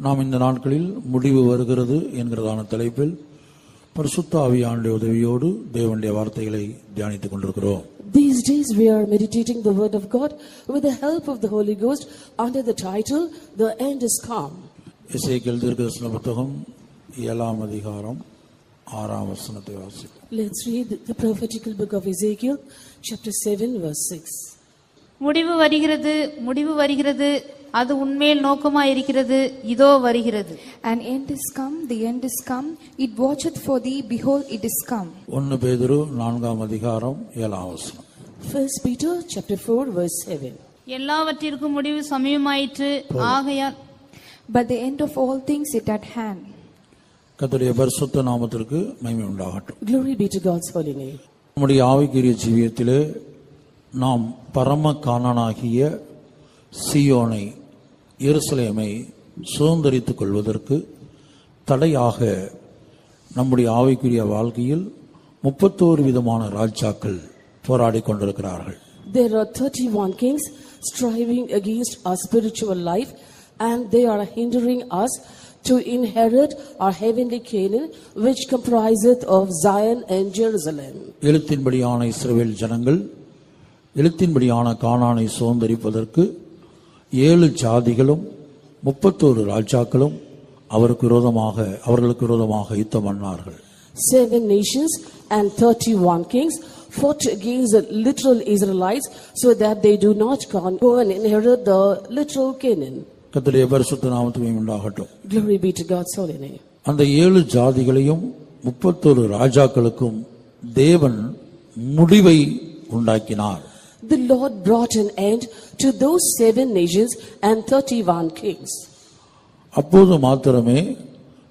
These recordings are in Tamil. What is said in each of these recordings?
நாம் இந்த நாட்களில் முடிவு வருகிறது என்கிறதான தலைப்பில் பரிசுத்த ஆவியானுடைய உதவியோடு தேவனுடைய வார்த்தைகளை தியானித்துக் கொண்டிருக்கிறோம். These days we are meditating the Word of God with the help of the Holy Ghost under the title, The End is Come. இசைக்கல் தீர்க்கதரிசன புத்தகம் ஏழாம் அதிகாரம் ஆறாம் வசனத்தை வாசிப்போம் Let's read the prophetical book of Ezekiel, chapter 7, verse 6. முடிவு வருகிறது முடிவு வருகிறது அது உண்மையில் நோக்கமாயிருக்கிறது இதோ வருகிறது An end is come, the end is come. It watcheth for thee, behold, it is come. ஒன்னு பேதுரு நான்காம் அதிகாரம் ஏழாம் வசனம் 1 Peter, chapter 4, verse 7. எல்லாவற்றிற்கும் முடிவு சமயமாயிற்று ஆகையால் But the end of all things is at hand. கர்த்தருடைய பரிசுத்த நாமத்திற்கு மகிமை உண்டாகட்டும் Glory be to God's holy name. நம்முடைய ஆவிக்குரிய ஜீவியத்திலே நாம் பரம காணனாகிய சியோனை எருசலேமை சுதந்திரித்துக் கொள்வதற்கு தடையாக நம்முடைய ஆவிக்குரிய வாழ்க்கையில் முப்பத்தோரு விதமான ராஜாக்கள் போராடிக் கொண்டிருக்கிறார்கள் There are 31 kings striving against our spiritual life, and they are hindering us to inherit our heavenly Canaan, which compriseth of Zion and Jerusalem. எழுத்தின்படியான இஸ்ரவேல் ஜனங்கள் எழுத்தின்படியான கானானை சுதந்திரிப்பதற்கு ஏழு ஜாதிகளும் முப்பத்தோரு ராஜாக்களும் அவருக்கு விரோதமாக அவர்களுக்கு விரோதமாக யுத்தம் பண்ணார்கள் Seven nations and 31 kings fought against the literal Israelites so that they do not con- go and inherit the literal Canaan. கர்த்தருடைய பரிசுத்த நாமத்துமே உண்டாகட்டும் Glory be to God's holy name. அந்த ஏழு ஜாதிகளையும் முப்பத்தொரு ராஜாக்களுக்கும் தேவன் முடிவை உண்டாக்கினார் The Lord brought an end to those seven nations and 31 kings. அப்போது மாத்திரமே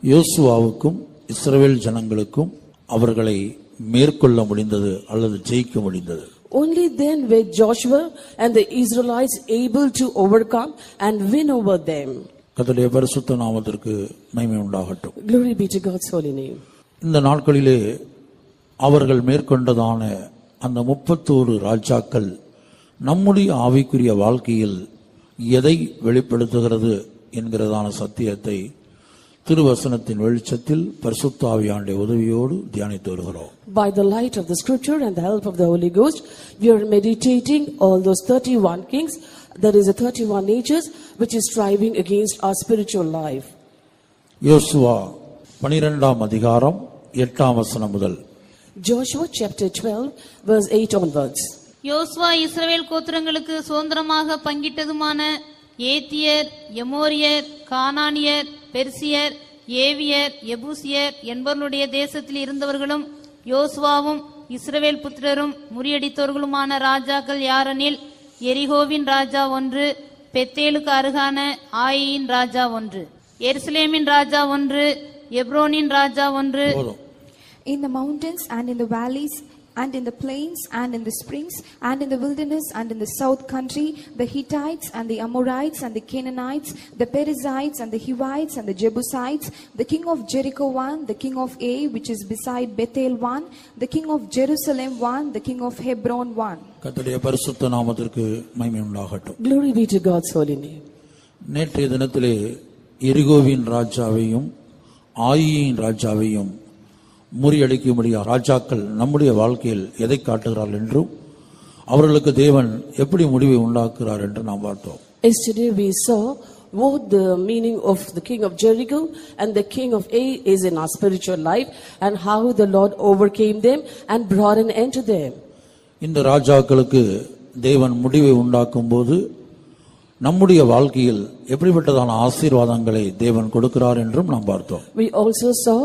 யோசுவாவுக்கும் இஸ்ரவேல் ஜனங்களுக்கும் அவர்களை மேற்கொள்ள முடிந்தது அல்லது ஜெயிக்க முடிந்தது Only then were Joshua and the Israelites able to overcome and win over them. கர்த்தருடைய பரிசுத்த நாமத்திற்கு மகிமை உண்டாகட்டும் Glory be to God's holy name. இந்த நாட்களிலே அவர்கள் மேற்கொண்டதான அந்த முப்பத்தோரு ராஜாக்கள் நம்முடைய ஆவிக்குரிய வாழ்க்கையில் எதை வெளிப்படுத்துகிறது என்கிறதான சத்தியத்தை திருவசனத்தின் வெளிச்சத்தில் பரிசுத்த ஆவியானுடைய உதவியோடு தியானித்து வருகிறோம் By the light of the scripture and the help of the Holy Ghost, we are meditating all those 31 kings. There is a 31 natures which is striving against our spiritual life. யோசுவா பனிரெண்டாம் அதிகாரம் எட்டாம் வசனம் முதல் Joshua chapter 12, verse 8 onwards. யோசுவா இஸ்ரவேல் கோத்திரங்களுக்கு சுதந்திரமாக பங்கிட்டதுமான ஏத்தியர் எமோரியர் கானானியர் பெர்சியர் ஏவியர் எபூசியர் என்பவர்களுடைய தேசத்தில் இருந்தவர்களும் யோசுவாவும் இஸ்ரவேல் புத்திரரும் முறியடித்தவர்களுமான ராஜாக்கள் யாரெனில் எரிகோவின் ராஜா ஒன்று பெத்தேலுக்கு அருகான ஆயியின் ராஜா ஒன்று எருசலேமின் ராஜா ஒன்று எப்ரோனின் ராஜா ஒன்று. In the mountains and in the valleys and in the plains and in the springs and in the wilderness and in the south country, the Hittites and the Amorites and the Canaanites, the Perizzites and the Hivites and the Jebusites, the king of Jericho one, the king of A, which is beside Bethel one, the king of Jerusalem one, the king of Hebron one. கர்த்தருடைய பரிசுத்த நாமத்திற்கு மகிமை உண்டாகட்டும் Glory be to God's holy name. நேற்றைய தினத்திலே எரிகோவின் ராஜாவையும் ஆயியின் ராஜாவையும் முறியடிக்கும்படியா ராஜாக்கள் நம்முடைய வாழ்க்கையில் எதை காட்டுகிறார்கள் என்றும் அவர்களுக்கு தேவன் எப்படி முடிவை உண்டாக்குகிறார் என்று நாம் பார்த்தோம் Yesterday we saw what the meaning of the king of Jericho and the king of A is in our spiritual life and how the Lord overcame them and brought an end to them. இந்த ராஜாக்களுக்கு தேவன் முடிவை உண்டாக்கும் போது நம்முடைய வாழ்க்கையில் எப்படிப்பட்டதான ஆசீர்வாதங்களை தேவன் கொடுக்கிறார் என்றும் நாம் பார்த்தோம் We also saw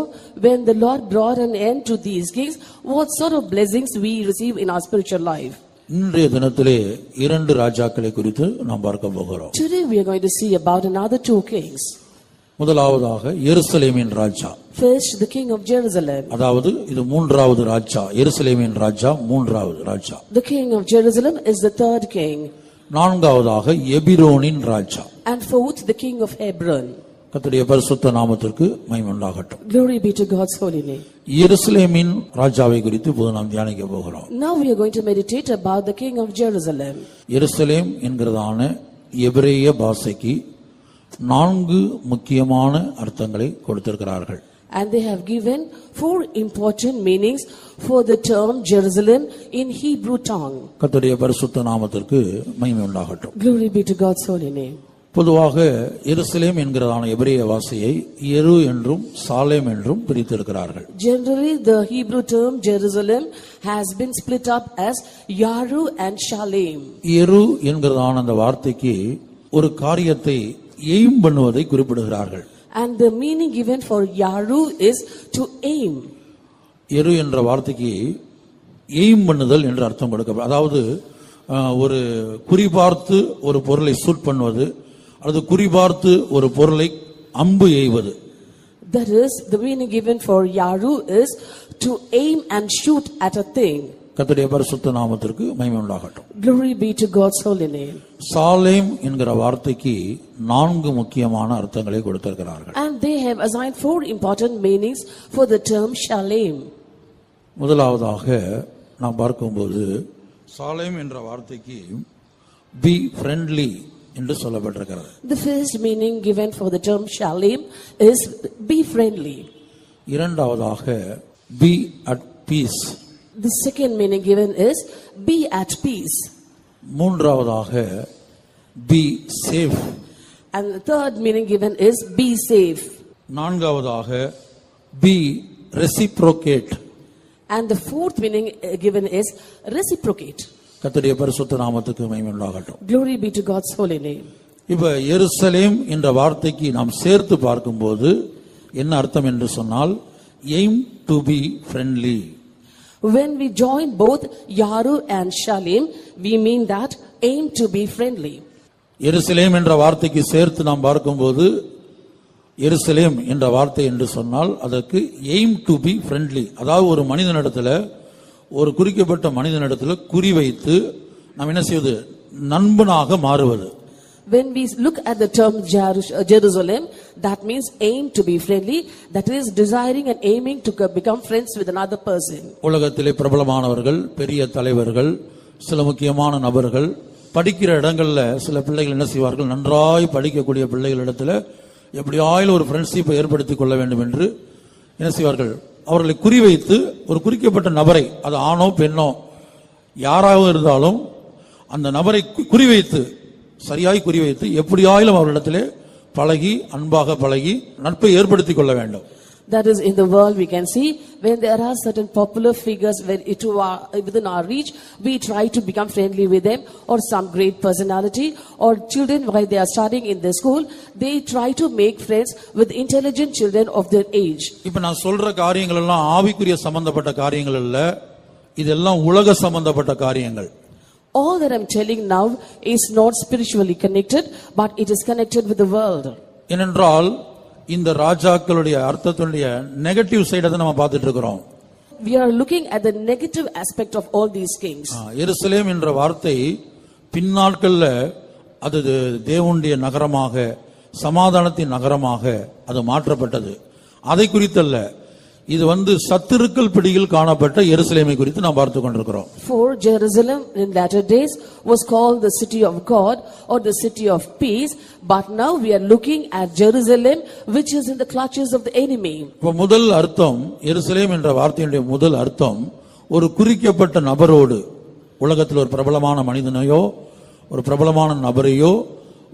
when the Lord brought an end to these kings, what sort of blessings we receive in our spiritual life. இன்றைய தினத்திலே இரண்டு ராஜாக்களை குறித்து நாம் பார்க்க போகிறோம் Today we are going to see about another two kings. முதலாவதாக எருசலேமின் ராஜா First, the king of Jerusalem. அதாவது இது மூன்றாவது ராஜா எருசலேமின் ராஜா மூன்றாவது ராஜா The king of Jerusalem is the third king. நான்காவதாக எபிரோனின் ராஜா and fourth the king of Hebron. கர்த்தருடைய பரிசுத்த நாமத்திற்கு மகிமுண்டாகட்டும் Glory be to God's holy name. எருசலேமின் ராஜாவை குறித்து இப்போது நாம் தியானிக்க போகிறோம் Now we are going to meditate about the king of Jerusalem. எருசலேம் என்கிறதான எபிரேய பாஷைக்கு நான்கு முக்கியமான அர்த்தங்களை கொடுத்திருக்கிறார்கள் And they have given four important meanings for the term Jerusalem in Hebrew tongue. கர்த்தருடைய பரிசுத்த நாமத்திற்கு மகிமை உண்டாகட்டும் Glory be to God's holy name. பொதுவாக எருசலேம் என்கிறதான எபிரேய வாசியை எரு என்றும் சாலேம் என்றும் பிரித்திருக்கிறார்கள் Generally, the Hebrew term Jerusalem has been split up as Yaru and Shalem. எரு என்கிறதான அந்த வார்த்தைக்கு ஒரு காரியத்தை எய்ம் பண்ணுவதை குறிப்பிடுகிறார்கள் And the meaning given for Yaru is to aim. எரு என்ற வார்த்தைக்கு எய்ம் பண்ணுதல் என்று அர்த்தம் கொடுக்க அதாவது ஒரு குறிபார்த்து ஒரு பொருளை சூட் பண்ணுவது அல்லது குறிபார்த்து ஒரு பொருளை அம்பு எய்வது That is, the meaning given for Yaru is to aim and shoot at a thing. கர்த்தருடைய பரிசுத்த நாமத்திற்கு மகிமை உண்டாகட்டும் Glory be to God's holy name. Salem என்கிற வார்த்தைக்கு நான்கு முக்கியமான அர்த்தங்களை கொடுத்திருக்கிறார்கள் And they have assigned four important meanings for the term Shalem. முதலாவதாக நாம் பார்க்கும்போது சாலேம் என்ற வார்த்தைக்கு பி ஃப்ரெண்ட்லி என்று சொல்லப்பட்டிருக்கிறது The first meaning given for the term Shalem is be friendly. இரண்டாவதாக be at peace The second meaning given is be at peace. மூன்றாவதாக be safe And the third meaning given is be safe. நான்காவதாக be reciprocate And the fourth meaning uh, given is reciprocate. கர்த்தருடைய பரிசுத்த நாமத்துக்கு மகிமை உண்டாகட்டும் Glory be to God's holy name. இப்ப எருசலேம் என்ற வார்த்தைக்கு நாம் சேர்த்து பார்க்கும்போது என்ன அர்த்தம் என்று சொன்னால் aim to be friendly When we join both Yaru and Shalem, we mean that aim to be friendly. எருசலேம் என்ற வார்த்தைக்கு சேர்த்து நாம் பார்க்கும்போது எருசலேம் என்ற வார்த்தை என்று சொன்னால் அதற்கு எய்ம் டு பி ஃப்ரெண்ட்லி அதாவது ஒரு மனிதனிடத்துல ஒரு குறிக்கப்பட்ட மனிதனிடத்துல குறிவைத்து நாம் என்ன செய்வது? நண்பனாக மாறுவது. When we look at the term Jerus- uh, Jerusalem, that means aim to be friendly, that is desiring and aiming to become friends with another person. உலகத்திலே பிரபலமானவர்கள் பெரிய தலைவர்கள் சில முக்கியமான நபர்கள் படிக்கிற இடங்கள்ல சில பிள்ளைகள் என்ன செய்வார்கள்? நன்றாய் படிக்கக்கூடிய பிள்ளைகளிடத்துல எப்படியாயில் ஒரு ஃப்ரெண்ட்ஷிப்பை ஏற்படுத்திக் கொள்ள வேண்டும் என்று என்ன செய்வார்கள்? அவர்களை குறிவைத்து ஒரு குறிக்கப்பட்ட நபரை அது ஆணோ பெண்ணோ யாராக இருந்தாலும் அந்த நபரை குறிவைத்து சரியாய் குறிவைத்து எப்படியாயிலும் அவர்களிடத்திலே பழகி அன்பாக பழகி நட்பை ஏற்படுத்திக் கொள்ள வேண்டும் That is in the world we can see when there are certain popular figures when it our, within our reach, we try to become friendly with them or some great personality or children while they are studying in the school, they try to make friends with intelligent children of their age. இப்ப நான் சொல்ற காரியங்கள் எல்லாம் ஆவிக்குரிய சம்பந்தப்பட்ட காரியங்கள் இல்ல இதெல்லாம் உலக சம்பந்தப்பட்ட காரியங்கள் All that I'm telling now is not spiritually connected, but it is connected with the world. ஏனென்றால் இந்த ராஜாக்களுடைய அர்த்தத்தினுடைய நெகட்டிவ் சைடை தான் நம்ம பார்த்துட்டு இருக்கிறோம் We are looking at the negative aspect of all these kings. ஆ, எருசலேம் என்ற வார்த்தை பின்னாட்கள்ல அது தேவனுடைய நகரமாக சமாதானத்தின் நகரமாக அது மாற்றப்பட்டது அதை குறித்தல்ல இது வந்து சத்துருக்கள் பிடியில் காணப்பட்ட எருசலேமை குறித்து நாம் பார்த்து கொண்டிருக்கிறோம் For Jerusalem in latter days was called the city of God or the city of peace, but now we are looking at Jerusalem which is in the clutches of the enemy. இப்ப முதல் அர்த்தம் எருசலேம் என்ற வார்த்தையினுடைய முதல் அர்த்தம் ஒரு குறிக்கப்பட்ட நபரோடு உலகத்தில் ஒரு பிரபலமான மனிதனையோ ஒரு பிரபலமான நபரையோ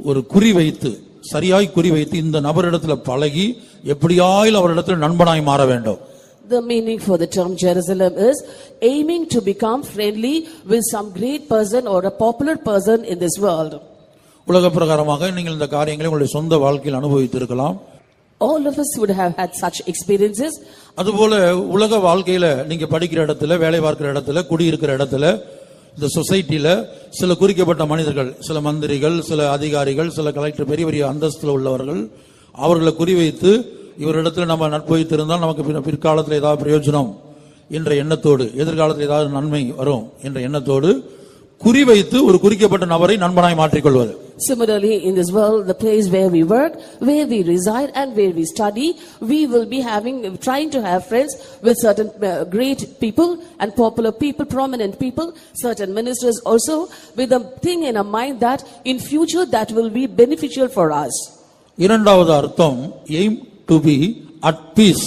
ஒரு குறி வைத்து சரியாய் குறி வைத்து இந்த நபரிடத்துல பழகி எப்படியாயில் அவரிடத்துல நண்பனாய் மாற வேண்டும் The meaning for the term Jerusalem is aiming to become friendly with some great person or a popular person in this world. உலக பிரகாரமாக நீங்கள் இந்த காரியங்களை உங்களுடைய சொந்த வாழ்க்கையில் அனுபவித்திருக்கலாம் All of us would have had such experiences. அதுபோல உலக வாழ்க்கையில நீங்க படிக்கிற இடத்துல வேலை பார்க்கிற இடத்துல குடியிருக்கிற இடத்துல இந்த சொசைட்டியில் சில குறிக்கப்பட்ட மனிதர்கள் சில மந்திரிகள் சில அதிகாரிகள் சில கலெக்டர் பெரிய பெரிய அந்தஸ்தில் உள்ளவர்கள் அவர்களை குறிவைத்து இவரிடத்துல நம்ம நட்பு வைத்திருந்தால் நமக்கு பிற்காலத்தில் ஏதாவது பிரயோஜனம் என்ற எண்ணத்தோடு எதிர்காலத்தில் ஏதாவது நன்மை வரும் என்ற எண்ணத்தோடு குறிவைத்து ஒரு குறிக்கப்பட்ட நபரை நண்பனாய் மாற்றிக்கொள்வது. Similarly, in this world, the place where we work, where we reside, and where we study, we will be having, trying to have friends with certain uh, great people and popular people, prominent people, certain ministers also, with a thing in our mind that in future that will be beneficial for us. இரண்டாவது அர்த்தம் aim to be at peace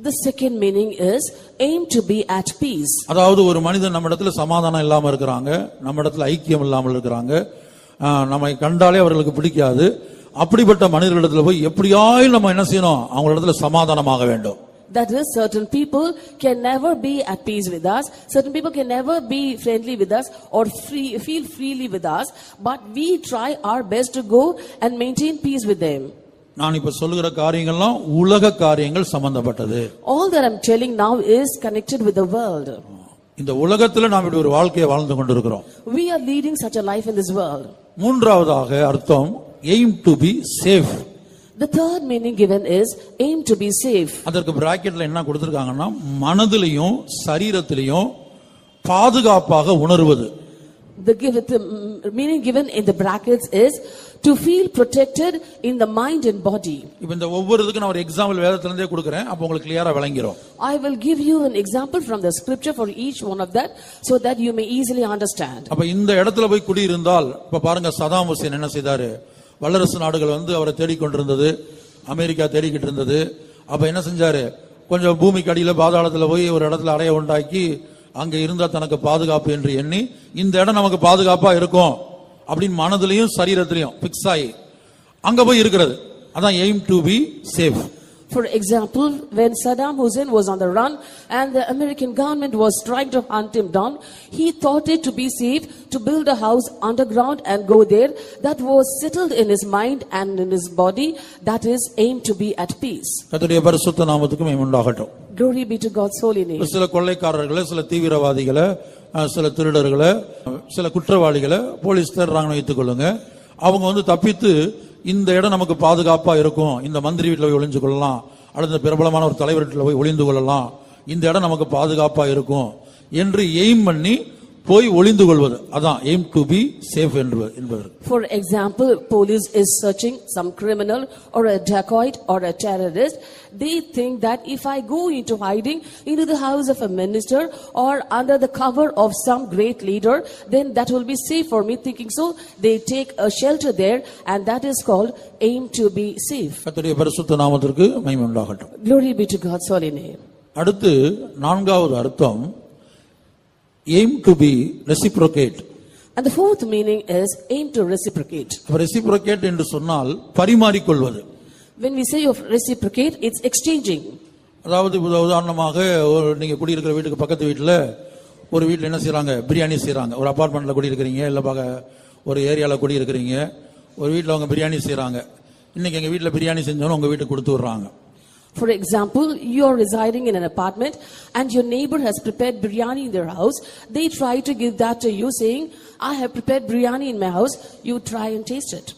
The second meaning is aim to be at peace. அதாவது ஒரு மனிதன் நம்ம இடத்துல சமாதானம் இல்லாம இருக்கிறாங்க நம்ம இடத்துல ஐக்கியம் இல்லாமல் இருக்கிறாங்க ஆஹ், நம்மை கண்டாலே அவர்களுக்கு பிடிக்காது அப்படிப்பட்ட மனிதர்களிடத்துல போய் எப்படியாயும் நம்ம என்ன செய்யணும் அவங்களிடத்துல சமாதானமாக வேண்டும் That is, certain people can never be at peace with us. Certain people can never be friendly with us or free, feel freely with us. But we try our best to go and maintain peace with them. நான் இப்ப சொல்லுகிற காரியங்கள்லாம் உலக காரியங்கள் சம்பந்தப்பட்டது All that I'm telling now is connected with the world. இந்த உலகத்துல நாம் இப்படி ஒரு வாழ்க்கையை வாழ்ந்து கொண்டிருக்கிறோம் We are leading such a life in this world. மூன்றாவதாக அர்த்தம் aim to be safe The third meaning given is aim to be safe. அதற்கு பிராக்கெட்ல என்ன கொடுத்திருக்காங்கன்னா மனதிலையும் சரீரத்திலையும் பாதுகாப்பாக உணர்வது The, give, the mm, meaning given in the brackets is to feel protected in the mind and body. இப்ப இந்த ஒவ்வொரு இதுக்கு நான் ஒரு எக்ஸாம்பிள் வேதத்திலிருந்தே கொடுக்குறேன். அப்போ உங்களுக்கு கிளியரா விளங்கிரும். I will give you an example from the scripture for each one of that so that you may easily understand. அப்ப இந்த இடத்துல போய் குடியிருந்தால் இப்ப பாருங்க சதாம் ஹுசேன் என்ன செய்தாரு? வல்லரசு நாடுகள் வந்து அவரை தேடிக்கொண்டிருந்தது அமெரிக்கா தேடிக்கிட்டு இருந்தது அப்ப என்ன செஞ்சாரு? கொஞ்சம் பூமிக்கு அடியில பாதாளத்துல போய் ஒரு இடத்துல அறைய உண்டாக்கி அங்க இருந்தா தனக்கு பாதுகாப்பு என்று எண்ணி இந்த இடம் நமக்கு பாதுகாப்பா இருக்கும். அப்படின்னு மனதிலையும் சரீரத்திலையும் பிக்ஸ் ஆகி அங்க போய் இருக்கிறது அதான் aim to be safe For example, when Saddam Hussein was on the run and the American government was trying to hunt him down, he thought it to be safe to build a house underground and go there. That was settled in his mind and in his body. That is aimed to be at peace. Glory be to God's holy name. சில கொள்ளைக்காரர்களை சில தீவிரவாதிகளை சில திருடர்களை சில குற்றவாளிகளை போலீஸ் தேடுறாங்கன்னு வைத்துக் கொள்ளுங்க. அவங்க வந்து தப்பித்து இந்த இடம் நமக்கு பாதுகாப்பா இருக்கும். இந்த மந்திரி வீட்டில் போய் ஒளிஞ்சு கொள்ளலாம். அல்லது இந்த பிரபலமான ஒரு தலைவர் வீட்டில் போய் ஒளிந்து கொள்ளலாம். இந்த இடம் நமக்கு பாதுகாப்பா இருக்கும். என்று எய்ம் பண்ணி போய் ஒளிந்து கொள்வது அதான் எய்ம் டு பி சேஃப் என்பது என்பதற்கு For example, police is searching some criminal or a dacoit or a terrorist. They think that if I go into hiding into the house of a minister or under the cover of some great leader, then that will be safe for me. Thinking so, they take a shelter there and that is called aim to be safe. கர்த்தருடைய பரிசுத்த நாமத்திற்கு மகிமை உண்டாகட்டும் Glory be to God's holy name. அடுத்து நான்காவது அர்த்தம் aim to be reciprocate And the fourth meaning is aim to reciprocate. Reciprocate என்று சொன்னால் பரிமாறிக்கொள்வது. When we say of reciprocate, it's exchanging. அதாவது உத- உதாரணமாக ஒரு நீங்க குடியிருக்கிற வீட்டுக்கு பக்கத்து வீட்டில் ஒரு வீட்டில் என்ன செய்றாங்க? பிரியாணி செய்றாங்க. ஒரு அபார்ட்மெண்ட்ல குடியிருக்கிறீங்க இல்லை பக்க ஒரு ஏரியாவில் குடியிருக்கிறீங்க ஒரு வீட்டில் அவங்க பிரியாணி செய்றாங்க. இன்னைக்கு எங்க வீட்டில் பிரியாணி செஞ்சோன்னு உங்க வீட்டுக்கு கொடுத்து விடுறாங்க. For example, you are residing in an apartment and your neighbor has prepared biryani in their house. They try to give that to you saying, I have prepared biryani in my house. You try and taste it.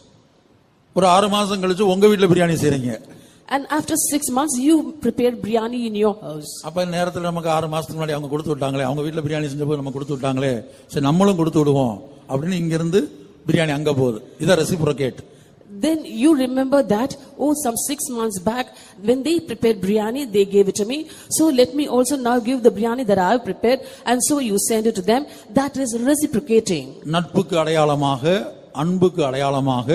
ஒரு ஆறு மாசம் கழிச்சு உங்க வீட்டில் பிரியாணி செய்றீங்க And after six months, you prepared biryani in your house. அப்ப நேரத்தில் நமக்கு ஆறு மாசத்துக்கு முன்னாடி அவங்க கொடுத்து விட்டாங்களே அவங்க வீட்டில் பிரியாணி செஞ்ச போது நம்ம கொடுத்து விட்டாங்களே சரி நம்மளும் கொடுத்து விடுவோம் அப்படின்னு இங்க இருந்து பிரியாணி அங்க போகுது இதான் reciprocate Then you remember that, oh, some six months back, when they prepared biryani, they gave it to me. So let me also now give the biryani that I have prepared. And so you send it to them. That is reciprocating. நட்புக்கு அடையாளமாக அன்புக்கு அடையாளமாக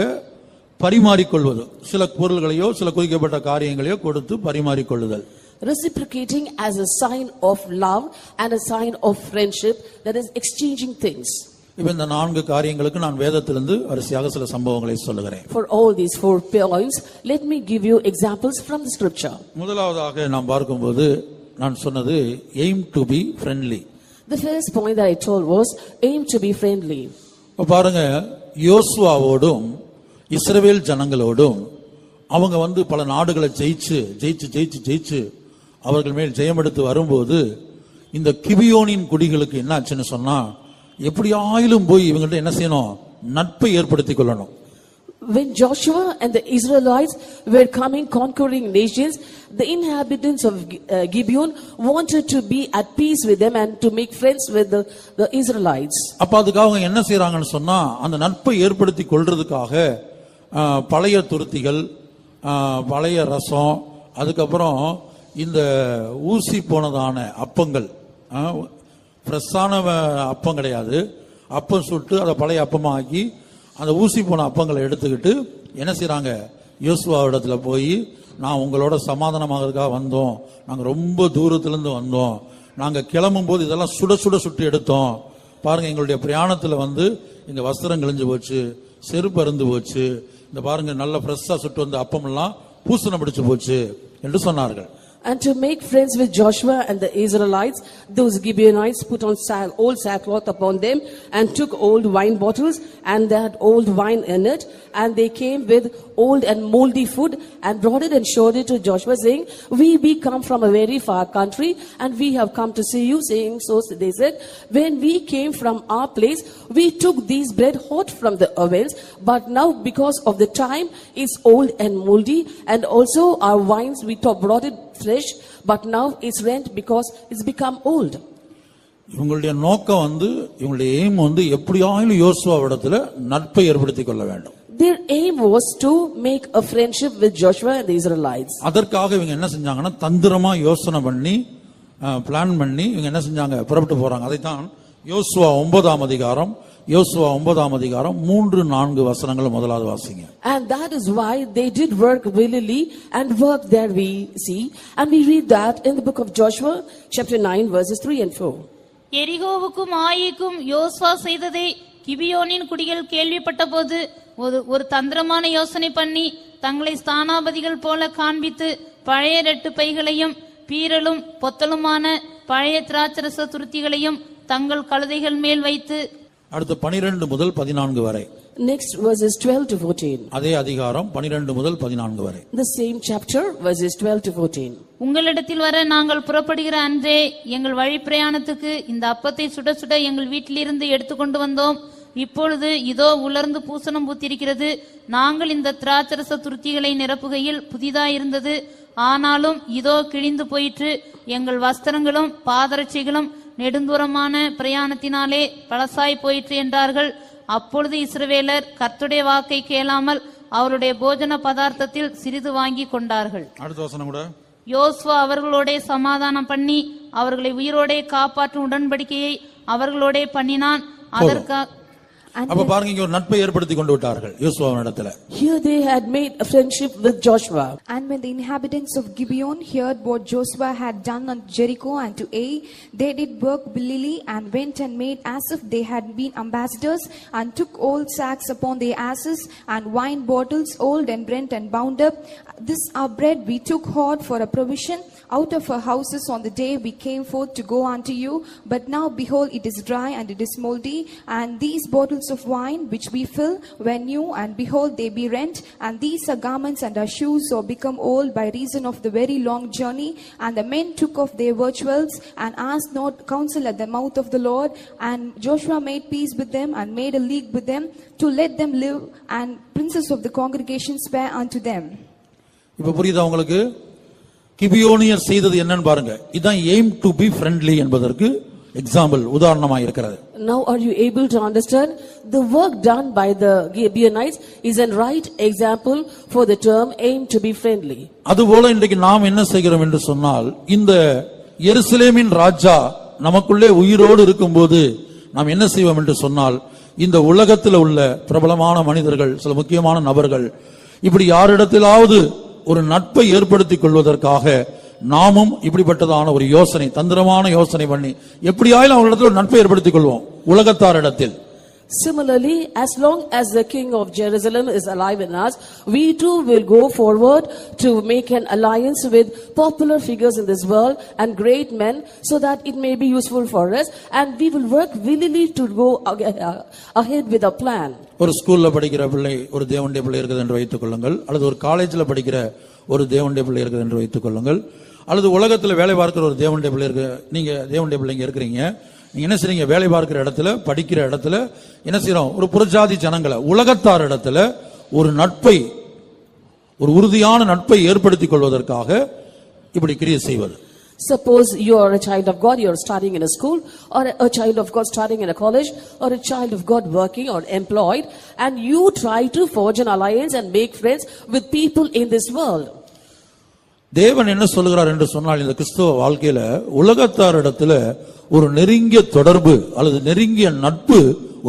பரிமாறிக்கொள்வது சில பொருள்களையோ சில குறிக்கப்பட்ட காரியங்களையோ கொடுத்து பரிமாறிக்கொள்ளுதல் Reciprocating as a sign of love and a sign of friendship, that is exchanging things. இப்ப இந்த நான்கு காரியங்களுக்கு நான் வேதத்திலிருந்து வரிசையாக சில சம்பவங்களை சொல்லுகிறேன் For all these four points, let me give you examples from the scripture. முதலாவதாக நாம் பார்க்கும்போது நான் சொன்னது aim to be friendly The first point that I told was aim to be friendly. பாருங்க யோசுவாவோடும் இஸ்ரவேல் ஜனங்களோடும் அவங்க வந்து பல நாடுகளை ஜெயிச்சு ஜெயிச்சு ஜெயிச்சு ஜெயிச்சு அவர்கள் மேல் ஜெயமெடுத்து வரும்போது இந்த கிபியோனின் குடிகளுக்கு என்ன ஆச்சுன்னு சொன்னா எப்படியாயிலும் போய் இவங்கள்ட்ட என்ன செய்யணும் நட்பை ஏற்படுத்திக் கொள்ளணும் When Joshua and the Israelites were coming conquering nations, the inhabitants of uh, Gibeon wanted to be at peace with them and to make friends with the, the Israelites. அப்ப அதுக்காக அவங்க என்ன செய்றாங்கன்னு சொன்னா அந்த நட்பை ஏற்படுத்தி கொள்றதுக்காக பழைய துருத்திகள் பழைய ரசம் அதுக்கப்புறம் இந்த ஊசி போனதான அப்பங்கள் ஃப்ரெஷ்ஷான அப்பம் கிடையாது. அப்பம் சுட்டு அதை பழைய அப்பமாக்கி அந்த ஊசி போன அப்பங்களை எடுத்துக்கிட்டு என்ன செய்கிறாங்க யோசுவா இடத்துல போய் நான் உங்களோட சமாதானமாகறதுக்காக வந்தோம். நாங்கள் ரொம்ப தூரத்துலேருந்து வந்தோம். நாங்கள் கிளம்பும் போது இதெல்லாம் சுட சுட சுட்டு எடுத்தோம். பாருங்க எங்களுடைய பிரயாணத்தில் வந்து எங்க வஸ்திரம் கிழிஞ்சு போச்சு செருப்பு அருந்து போச்சு. இந்த பாருங்க நல்ல ஃப்ரெஷ்ஷாக சுட்டு வந்த அப்பமெல்லாம் பூசணம் பிடிச்சு போச்சு என்று சொன்னார்கள். And to make friends with Joshua and the Israelites, those Gibeonites put on sack, old sackcloth upon them and took old wine bottles and they had old wine in it. And they came with old and moldy food and brought it and showed it to Joshua saying, we, be come from a very far country and we have come to see you saying, so they said, when we came from our place, we took these bread hot from the ovens, but now because of the time it's old and moldy and also our wines we brought it fresh, but now it's rent because it's become old. இவங்களுடைய நோக்கம் வந்து இவங்களுடைய எய்ம் வந்து எப்படியாயிலும் யோசுவா இடத்துல நட்பை ஏற்படுத்திக் கொள்ள வேண்டும் Their aim was to make a friendship with Joshua and the Israelites. அதற்காக இவங்க என்ன செஞ்சாங்கன்னா தந்திரமா யோசனை பண்ணி பிளான் பண்ணி இவங்க என்ன செஞ்சாங்க புறப்பட்டு போறாங்க அதைத்தான் யோசுவா ஒன்பதாம் அதிகாரம் யோசுவா ஒன்பதாம் அதிகாரம் மூன்று நான்கு வசனங்கள் முதலாவது வாசிங்க And that is why they did work willingly and work there we see. And we read that in the book of Joshua, chapter 9, verses 3 and 4. எரிகோவுக்கும் ஆயிக்கும் Yoswa செய்ததை கிபியோனின் குடிகள் கேள்விப்பட்டபோது ஒரு ஒரு தந்திரமான யோசனை பண்ணி தங்களை ஸ்தானாபதிகள் போல காண்பித்து பழைய ரெட்டு பைகளையும் பீரலும் பொத்தலுமான பழைய திராட்சரச துருத்திகளையும் தங்கள் கழுதைகள் மேல் வைத்து அடுத்து பனிரெண்டு முதல் பதினான்கு வரை. Next, verses 12 to 14. அதே அதிகாரம் பனிரெண்டு முதல் பதினான்கு வரை. The same chapter, verses 12 to 14. உங்களிடத்தில் வர நாங்கள் புறப்படுகிற அன்றே எங்கள் வழி பிரயாணத்துக்கு இந்த அப்பத்தை சுட சுட எங்கள் வீட்டிலிருந்து எடுத்துக்கொண்டு வந்தோம். இப்பொழுது இதோ உலர்ந்து பூசணம் பூத்திருக்கிறது. நாங்கள் இந்த திராட்சரச துருத்திகளை நிரப்புகையில் புதிதாயிருந்தது. ஆனாலும் இதோ கிழிந்து போயிற்று. எங்கள் வஸ்திரங்களும் பாதரட்சிகளும் நெடுந்தூரமான பிரயாணத்தினாலே பழசாய் போயிற்று என்றார்கள். அப்பொழுது இஸ்ரவேலர் கர்த்துடைய வாக்கை கேளாமல் அவருடைய போஜன பதார்த்தத்தில் சிறிது வாங்கி கொண்டார்கள். அடுத்த வசனம் கூட. யோசுவா அவர்களோடே சமாதானம் பண்ணி அவர்களை உயிரோடே காப்பாற்றும் உடன்படிக்கையை அவர்களோடே பண்ணினான். அதற்கா அப்ப பாருங்க இங்க ஒரு நட்பை ஏற்படுத்தி கொண்டு விட்டார்கள் யோசுவாவின் இடத்துல Here they had made a friendship with Joshua. And when the inhabitants of Gibeon heard what Joshua had done on Jericho and to Ai, they did work willingly and went and made as if they had been ambassadors and took old sacks upon their asses and wine bottles old and rent and bound up. This our bread we took hot for a provision out of our houses on the day we came forth to go unto you. But now behold, it is dry and it is moldy, and these bottles of wine which we fill were new, and behold, they be rent, and these are garments and our shoes are become old by reason of the very long journey. And the men took off their virtuals and asked not counsel at the mouth of the Lord. And Joshua made peace with them and made a league with them to let them live, and princes of the congregation spare unto them. இப்ப புரியுதா உங்களுக்கு கிபியோனியர் செய்தது என்னன்னு பாருங்க இதான் எய்ம் டு பி ஃப்ரெண்ட்லி என்பதற்கு எக்ஸாம்பிள் உதாரணமா இருக்கிறது Now are you able to understand? The work done by the Gibeonites is a right example for the term aim to be friendly. அதுபோல இன்றைக்கு நாம் என்ன செய்கிறோம் என்று சொன்னால் இந்த எருசலேமின் ராஜா நமக்குள்ளே உயிரோடு இருக்கும்போது நாம் என்ன செய்வோம் என்று சொன்னால் இந்த உலகத்தில் உள்ள பிரபலமான மனிதர்கள் சில முக்கியமான நபர்கள் இப்படி யாரிடத்திலாவது ஒரு நட்பை ஏற்படுத்திக் கொள்வதற்காக நாமும் இப்படிப்பட்டதான ஒரு யோசனை தந்திரமான யோசனை பண்ணி எப்படியாயிலும் அவர்களிடத்தில் ஒரு நட்பை ஏற்படுத்திக் கொள்வோம். உலகத்தாரிடத்தில். Similarly, as long as the king of Jerusalem is alive in us, we too will go forward to make an alliance with popular figures in this world and great men so that it may be useful for us and we will work willingly to go ahead with a plan. ஒரு ஸ்கூல்ல படிக்கிற பிள்ளை ஒரு தேவனுடைய பிள்ளை இருக்குது என்று வைத்துக் கொள்ளுங்கள் அல்லது ஒரு காலேஜ்ல படிக்கிற ஒரு தேவனுடைய பிள்ளை இருக்குது என்று வைத்துக் கொள்ளுங்கள் அல்லது உலகத்தில் வேலை பார்க்கிற ஒரு தேவனுடைய பிள்ளை இருக்கு நீங்க தேவனுடைய பிள்ளைங்க இருக்கிறீங்க என்ன செய்றீங்க வேலை பார்க்கிற இடத்துல படிக்கிற இடத்துல என்ன செய்றோம் ஒரு புறஜாதி ஜனங்களை உலகத்தார் இடத்துல ஒரு நட்பை ஒரு உறுதியான நட்பை ஏற்படுத்திக் கொள்வதற்காக இப்படி கிரியை செய்வது Suppose you are a child of God, you are studying in a school, or a child of God studying in a college, or a child of God working or employed, and you try to forge an alliance and make friends with people in this world. தேவன் என்ன சொல்லுகிறார் என்று சொன்னால் இந்த கிறிஸ்துவ வாழ்க்கையில உலகத்தாரிடத்துல ஒரு நெருங்கிய தொடர்பு அல்லது நெருங்கிய நட்பு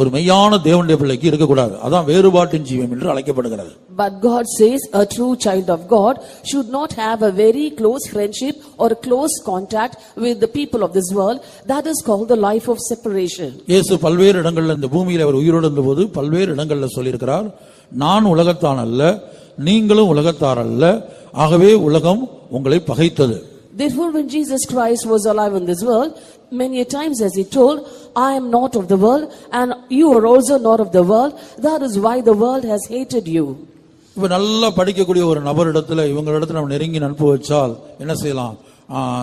ஒரு மெய்யான தேவனுடைய பிள்ளைக்கு இருக்கக்கூடாது. அதான் வேறுபாட்டின் ஜீவம் என்று அழைக்கப்படுகிறது. But God says a true child of God should not have a very close friendship or close contact with the people of this world. That is called the life of separation. இயேசு பல்வேறு இடங்கள்ல இந்த பூமியில அவர் உயிரோடு இருந்தபோது பல்வேறு இடங்கள்ல சொல்லியிருக்கிறார். நான் உலகத்தான் அல்ல நீங்களும் உலகத்தார் அல்ல ஆகவே உலகம் உங்களை பகைத்தது. Therefore, when Jesus Christ was alive in this world, many a times as he told, I am not of the world, and you are also not of the world. That is why the world has hated you. இப்ப நல்லா படிக்கக்கூடிய ஒரு நபரிடத்துல இவங்களிடத்துல நம்ம நெருங்கி நட்பு வச்சால் என்ன செய்யலாம்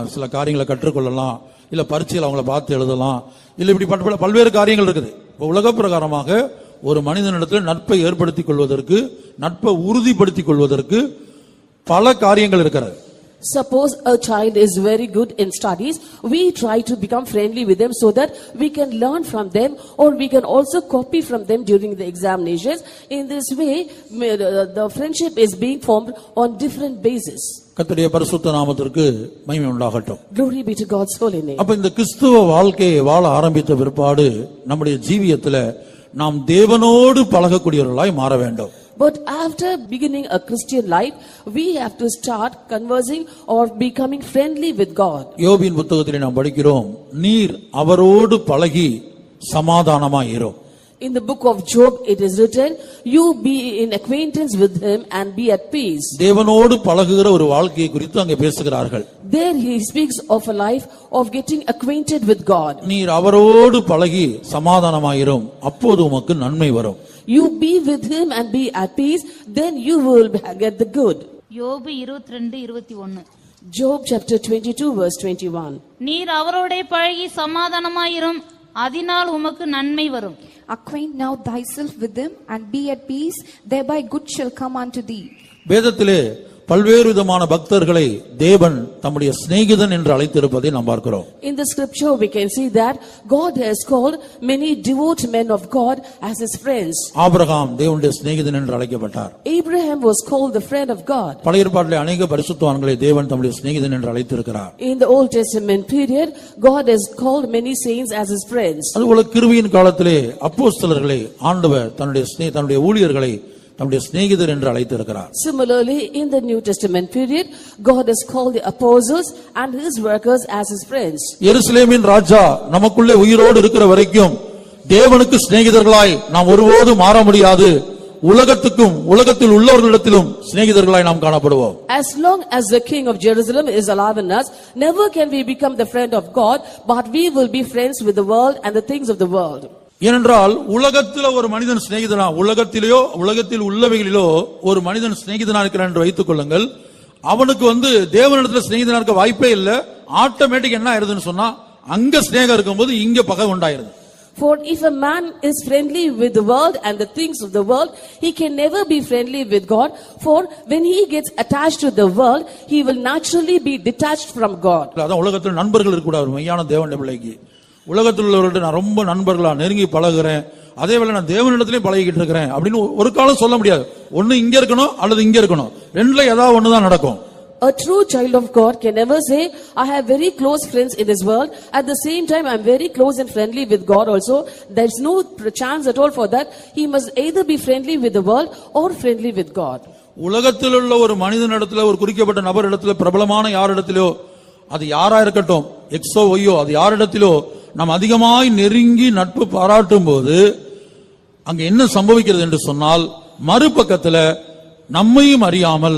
சில காரியங்களை கற்றுக்கொள்ளலாம் இல்ல பரீட்சையில் அவங்கள பார்த்து எழுதலாம் இல்ல இப்படி பட்ட பல- பல்வேறு காரியங்கள் இருக்குது இப்ப உலக பிரகாரமாக ஒரு மனிதனிடத்தில் நட்பை ஏற்படுத்திக் கொள்வதற்கு நட்பை உறுதிப்படுத்திக் கொள்வதற்கு பல காரியங்கள் இருக்கிறது Suppose a child is very good in studies, we try to become friendly with them so that we can learn from them or we can also copy from them during the examinations. In this way, the friendship is being formed on different basis. கர்த்தருடைய பரிசுத்த நாமத்திற்கு மகிமை உண்டாகட்டும் Glory be to God's holy name. அப்ப இந்த கிறிஸ்துவ வாழ்க்கையை வாழ ஆரம்பித்த பிற்பாடு நம்முடைய ஜீவியத்துல நாம் தேவனோடு பழகக்கூடியவர்களாய் மாற வேண்டும் But after beginning a Christian life, we have to start conversing or becoming friendly with God. யோபின் புத்தகத்திலே நாம் படிக்கிறோம் நீர் அவரோடு பழகி சமாதானமாய் இரும் In the book of Job, it is written, You be in acquaintance with him and be at peace. தேவனோடு பழகுகிற ஒரு வாழ்க்கையை குறித்து அங்கே பேசுகிறார்கள் There he speaks of a life of getting acquainted with God. நீர் அவரோடு பழகி சமாதானமாயிரும் அப்போது உமக்கு நன்மை வரும் You be with him and be at peace, then you will get the good. யோபு இருபத்தி ரெண்டு இருபத்தி ஒன்னு Job chapter 22 verse 21. நீர் அவரோடே பழகி சமாதானமாயிரும் அதனால் உமக்கு நன்மை வரும் Acquaint now thyself with them and be at peace, thereby good shall come unto thee. வேதத்திலே பல்வேறு விதமான பக்தர்களை தேவன் தம்முடைய சிநேகிதன் என்று அழைத்திருப்பதை நாம் பார்க்கிறோம் In the scripture, we can see that God has called many devout men of God as his friends. Abraham தேவனுடைய சிநேகிதன் என்று அழைக்கப்பட்டார் Abraham was called the friend of God. பழைய ஏற்பாட்டிலே அநேக பரிசுத்தவான்களை தேவன் தம்முடைய சிநேகிதன் என்று அழைத்திருக்கிறார் In the Old Testament period, God has called many saints as his friends. அதுபோல கிருவியின் காலத்திலே அப்போஸ்தலர்களை ஆண்டவர் தன்னுடைய தன்னுடைய ஊழியர்களை தம்முடைய சிநேகிதர் என்று அழைத்திருக்கிறார் Similarly, in the New Testament period, God has called the apostles and his workers as his friends. எருசலேமின் ராஜா நமக்குள்ளே உயிரோடு இருக்கிற வரைக்கும் தேவனுக்கு சிநேகிதர்களாய் நாம் ஒருபோதும் மாற முடியாது உலகத்துக்கும் உலகத்தில் உள்ளவர்களிடத்திலும் சிநேகிதர்களாய் நாம் காணப்படுவோம் As long as the king of Jerusalem is alive in us, never can we become the friend of God, but we will be friends with the world and the things of the world. ஏனென்றால் உலகத்தில் ஒரு மனிதன் சிநேகிதனா உலகத்திலேயோ உலகத்தில் உள்ளவைகளிலோ ஒரு மனிதன் சிநேகிதனா இருக்கிறான் என்று வைத்துக் கொள்ளுங்கள் அவனுக்கு வந்து தேவனிடத்துல சிநேகிதனா இருக்க வாய்ப்பே இல்ல ஆட்டோமேட்டிக் என்ன ஆயிருதுன்னு சொன்னா அங்க சிநேகம் இருக்கும்போது இங்க பகை உண்டாயிருது For if a man is friendly with the world and the things of the world, he can never be friendly with God. For when he gets attached to the world, he will naturally be detached from God. அதான் உலகத்தில் நண்பர்கள் இருக்கக்கூடாது ஒரு மெய்யான தேவனுடைய பிள்ளைக்கு உலகத்தில் உள்ளவர்கள்ட்ட நான் ரொம்ப நண்பர்களா நெருங்கி பழகுறேன் அதே வேளை நான் தேவனிடத்திலையும் பழகிட்டு இருக்கிறேன் அப்படின்னு ஒரு காலம் சொல்ல முடியாது ஒண்ணு இங்க இருக்கணும் அல்லது இங்க இருக்கணும் ரெண்டுல ஏதாவது ஒண்ணுதான் நடக்கும் A true child of God can never say, I have very close friends in this world. At the same time, I'm very close and friendly with God also. There's no chance at all for that. He must either be friendly with the world or friendly with God. உலகத்தில் உள்ள ஒரு மனிதனிடத்துல ஒரு குறிக்கப்பட்ட நபர் இடத்துல பிரபலமான யாரிடத்திலோ அது யாரா இருக்கட்டும் எக்ஸோ ஒய்யோ அது யாரிடத்திலோ நாம் அதிகமாய் நெருங்கி நட்பு பாராட்டும் போது அங்க என்ன சம்பவிக்கிறது என்று சொன்னால் மறுபக்கத்துல நம்மையும் அறியாமல்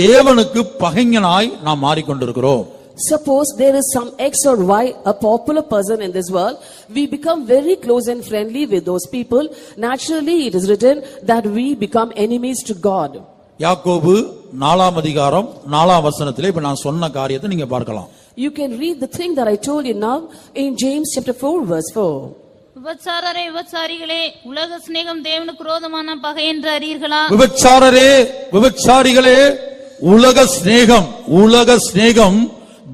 தேவனுக்கு பகைஞனாய் நாம் மாறிக்கொண்டிருக்கிறோம் Suppose there is some X or Y, a popular person in this world, we become very close and friendly with those people. Naturally, it is written that we become enemies to God. யாக்கோபு நாலாம் அதிகாரம் நாலாம் வசனத்திலே இப்ப நான் சொன்ன காரியத்தை நீங்க பார்க்கலாம். You can read the thing that I told you now in James chapter 4 verse 4. விபச்சாரரே விபச்சாரிகளே உலக சிநேகம் தேவனுக்கு விரோதமான பகை என்று அறியீர்களா? விபச்சாரரே விபச்சாரிகளே உலக சிநேகம் உலக சிநேகம்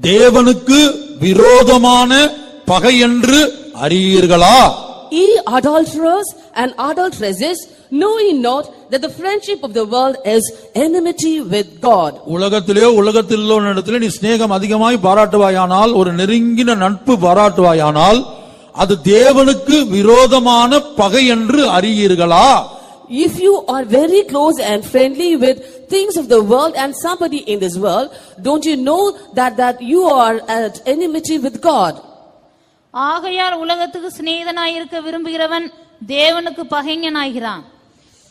தேவனுக்கு விரோதமான பகை என்று அறியீர்களா? Ye adulterers and adulteresses, know ye not that the friendship of the world is enmity with God? உலகத்திலே உலகத்தில் உள்ள இடத்துல நீ சிநேகம் அதிகமாய் பாராட்டுவாயானால் ஒரு நெருங்கின நட்பு பாராட்டுவாயானால் அது தேவனுக்கு விரோதமான பகை என்று அறியீர்களா If you are very close and friendly with things of the world and somebody in this world, don't you know that, that you are at enmity with God? ஆகையால் உலகத்துக்கு சிநேகிதனாயிருக்க விரும்புகிறவன் தேவனுக்கு பகைஞனாகிறான்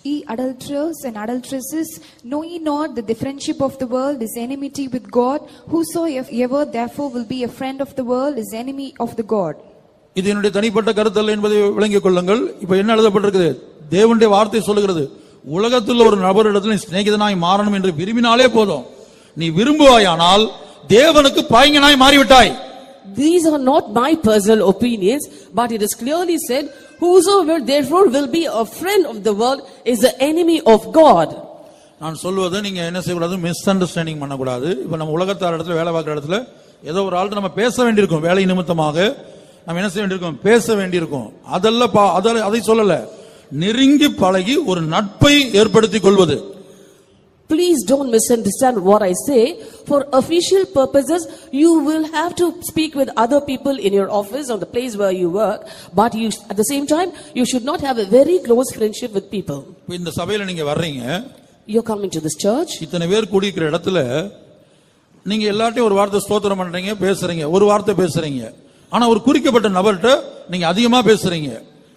Ye adulterers and adulteresses, know ye not that the friendship of the world is enmity with God? Whosoever therefore will be a friend of the world is enemy of the God. இது என்னுடைய தனிப்பட்ட கருத்தல்ல என்பதை விளங்கிக் கொள்ளுங்கள் இப்ப என்ன எழுதப்பட்டிருக்குது தேவனுடைய வார்த்தை சொல்லுகிறது உலகத்தில் ஒரு நபரிடத்தில் நீ சிநேகிதனாய் மாறணும் என்று விரும்பினாலே போதும் நீ விரும்புவாயானால் தேவனுக்கு பாய்ங்கனாய் மாறிவிட்டாய் These are not my personal opinions, but it is clearly said, Whosoever therefore will be a friend of the world is the enemy of God. நான் சொல்வது நீங்க என்ன செய்யக்கூடாது மிஸ் அண்டர்ஸ்டாண்டிங் பண்ணக்கூடாது. இப்ப நம்ம உலகத்தார் இடத்துல வேலை பார்க்குற இடத்துல ஏதோ ஒரு ஆள்கிட்ட நம்ம பேச வேண்டியிருக்கும். வேலை நிமித்தமாக நம்ம என்ன செய்ய வேண்டியிருக்கும்? பேச வேண்டியிருக்கும். அதெல்லாம் பா- அதெல்லாம் அதை சொல்லல. நெருங்கி பழகி ஒரு நட்பை ஏற்படுத்திக் கொள்வது. Please don't misunderstand what I say. For official purposes, you will have to speak with other people in your office or the place where you work. But you, at the same time, you should not have a very close friendship with people. இப்ப இந்த சபையில நீங்க வர்றீங்க You're coming to this church. இத்தனை பேர் கூடியிருக்கிற இடத்துல நீங்க எல்லார்ட்டையும் ஒரு வார்த்தை ஸ்தோத்திரம் பண்றீங்க பேசுறீங்க ஒரு வார்த்தை பேசுறீங்க ஆனா ஒரு குறிக்கப்பட்ட நபர்கிட்ட நீங்க அதிகமா பேசுறீங்க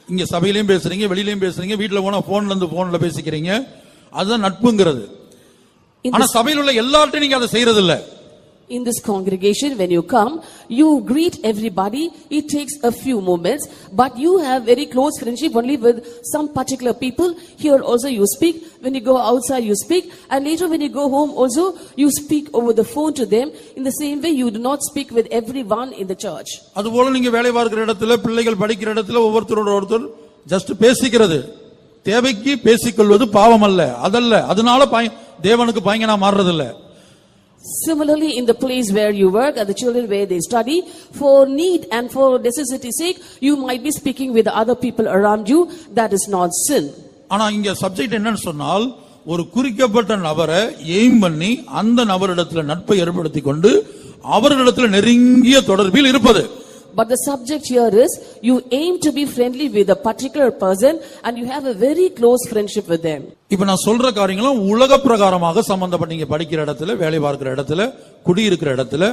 இங்க சபையிலயும் பேசுறீங்க வெளியிலயும் பேசுறீங்க வீட்டுல போனா போன்ல இருந்து போன்ல பேசிக்கிறீங்க அதுதான் நட்புங்கிறது ஆனா சபையில் உள்ள எல்லார்ட்டையும் நீங்க அதை செய்யறது இல்ல in this congregation, when you come, you greet everybody. It takes a few moments, but you have very close friendship only with some particular people. Here also you speak. When you go outside, you speak. And later when you go home also, you speak over the phone to them. In the same way, you do not speak with everyone in the church. அதுபோல நீங்க வேலை பார்க்கிற இடத்துல பிள்ளைகள் படிக்கிற இடத்துல ஒவ்வொருத்தரோட ஒருத்தர் ஜஸ்ட் பேசிக்கிறது தேவைக்கு பேசிக்கொள்வது பாவம் அல்ல அதல்ல அதனால பாய- தேவனுக்கு பயங்கனா மாறுறது இல்ல Similarly, in the place where you work, and the children where they study, for need and for necessity's sake, you might be speaking with other people around you. That is not sin. ஆனா இங்க சப்ஜெக்ட் என்னன்னு சொன்னால் ஒரு குறிக்கப்பட்ட நபரை எய்ம் பண்ணி அந்த நபரிடத்துல நட்பை ஏற்படுத்தி கொண்டு அவர்களிடத்துல நெருங்கிய தொடர்பில் இருப்பது But the subject here is you aim to be friendly with a particular person and you have a very close friendship with them. இப்ப நான் சொல்ற காரியங்களும் உலக பிரகாரமாக சம்பந்தப்பட்ட நீங்க படிக்கிற இடத்துல வேலை பார்க்கிற இடத்துல குடியிருக்கிற இடத்துல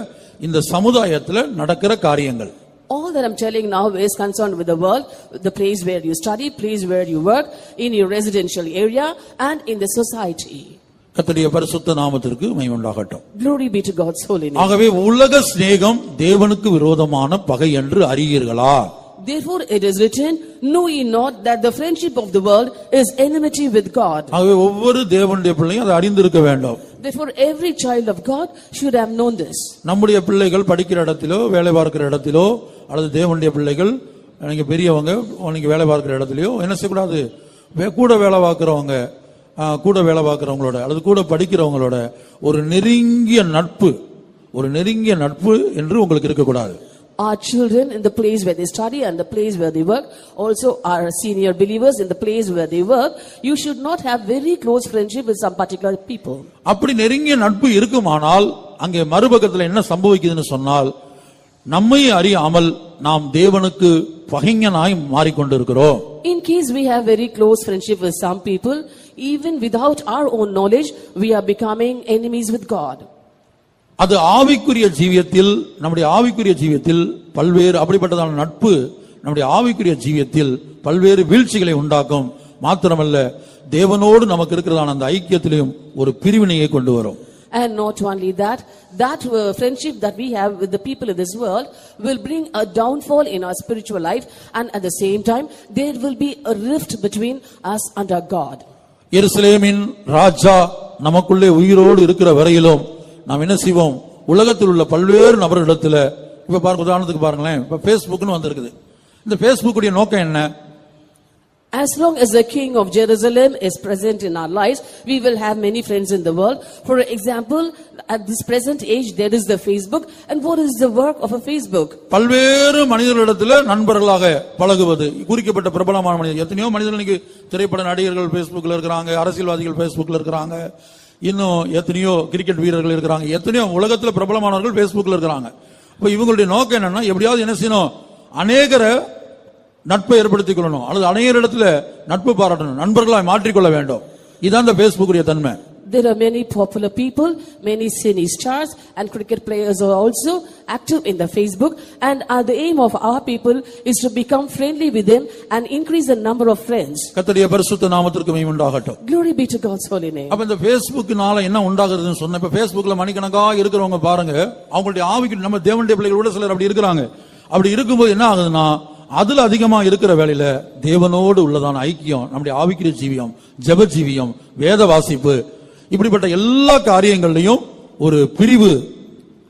இந்த சமுதாயத்துல நடக்கிற காரியங்கள் All that I'm telling now is concerned with the world, the place where you study, place where you work, in your residential area and in the society. கர்த்தருடைய பரிசுத்த நாமத்திற்கு மையுண்டாகட்டும் Glory be to God's holy name. ஆகவே உலக சிநேகம் தேவனுக்கு விரோதமான பகை என்று அறியீர்களா Therefore it is written, Know ye not that the friendship of the world is enmity with God. ஆகவே ஒவ்வொரு தேவனுடைய பிள்ளையும் அதை அறிந்திருக்க வேண்டும் Therefore every child of God should have known this. நம்முடைய பிள்ளைகள் படிக்கிற இடத்திலோ வேலை பார்க்கிற இடத்திலோ அல்லது தேவனுடைய பிள்ளைகள் நீங்க பெரியவங்க நீங்க வேலை பார்க்கிற இடத்துலயோ என்ன செய்யக்கூடாது கூட வேலை பார்க்கிறவங்க கூட வேலை பார்க்கிறவங்களோட அல்லது கூட படிக்கிறவங்களோட ஒரு நெருங்கிய நட்பு ஒரு நெருங்கிய நட்பு என்று உங்களுக்கு இருக்கக்கூடாது Our children in the place where they study and the place where they work, also our senior believers in the place where they work, you should not have very close friendship with some particular people. அப்படி நெருங்கிய நட்பு இருக்குமானால் அங்கே மறுபக்கத்தில் என்ன சம்பவிக்குதுன்னு சொன்னால் நம்மை அறியாமல் நாம் தேவனுக்கு பகைஞனாய் மாறிக்கொண்டிருக்கிறோம் In case we have very close friendship with some people, even without our own knowledge, we are becoming enemies with God. அது ஆவிக்குரிய ஜீவியத்தில் நம்முடைய ஆவிக்குரிய ஜீவியத்தில் பல்வேறு அப்படிப்பட்டதான நட்பு நம்முடைய ஆவிக்குரிய ஜீவியத்தில் பல்வேறு வீழ்ச்சிகளை உண்டாக்கும் மாத்திரமல்ல தேவனோடு நமக்கு இருக்கிறதான அந்த ஐக்கியத்திலையும் ஒரு பிரிவினையை கொண்டு வரும் And not only that, that uh, friendship that we have with the people in this world will bring a downfall in our spiritual life and at the same time there will be a rift between us and our God. எருசலேமின் ராஜா நமக்குள்ளே உயிரோடு இருக்கிற வரையிலும் நாம் என்ன செய்வோம்? உலகத்தில் உள்ள பல்வேறு நபர்களிடத்துல இப்ப பாருங்க உதாரணத்துக்கு பாருங்களேன் இப்ப ஃபேஸ்புக்னு வந்திருக்குது. இந்த Facebook நோக்கம் என்ன? As long as the king of Jerusalem is present in our lives, we will have many friends in the world. For example, at this present age, there is the Facebook. And what is the work of a Facebook? பல்வேறு மனிதர்களிடத்தில் நண்பர்களாக பழகுவது குறிக்கப்பட்ட பிரபலமான மனிதர் எத்தனையோ மனிதர்கள் இன்னைக்கு திரைப்பட நடிகர்கள் ஃபேஸ்புக்கில் இருக்கிறாங்க அரசியல்வாதிகள் ஃபேஸ்புக்கில் இருக்கிறாங்க இன்னும் எத்தனையோ கிரிக்கெட் வீரர்கள் இருக்கிறாங்க எத்தனையோ உலகத்தில் பிரபலமானவர்கள் ஃபேஸ்புக்கில் இருக்கிறாங்க இப்போ இவங்களுடைய நோக்கம் என்னன்னா எப்படியாவது என்ன செய்யணும் அநேகரை நட்பை ஏற்படுத்திக் கொள்ளணும் அல்லது அநேகரிடத்துல நட்பு பாராட்டணும் நண்பர்களாய் மாற்றிக்கொள்ள வேண்டும் இதான் இந்த Facebookuடைய தன்மை There are many popular people, many cine stars and cricket players are also active in the Facebook. And uh, the aim of our people is to become friendly with them and increase the number of friends. கர்த்தருடைய பரிசுத்த நாமத்திற்கு மையுண்டாகட்டும் Glory be to God's holy name. அப்ப இந்த Facebookனால என்ன உண்டாகுதுன்னு சொன்ன இப்ப Facebookல மணிக்கணக்கா இருக்கிறவங்க பாருங்க அவங்களுடைய ஆவிக்கு நம்ம தேவனுடைய பிள்ளைகள் கூட சிலர் அப்படி இருக்கிறாங்க அப்படி இருக்கும்போது என்ன ஆகுதுன்னா அதுல அதிகமா இருக்கிற வேலையில தேவனோடு உள்ளதான ஐக்கியம் நம்முடைய ஆவிக்கிற ஜீவியம் ஜப ஜீவியம் வேத வாசிப்பு இப்படிப்பட்ட எல்லா காரியங்கள்லையும் ஒரு பிரிவு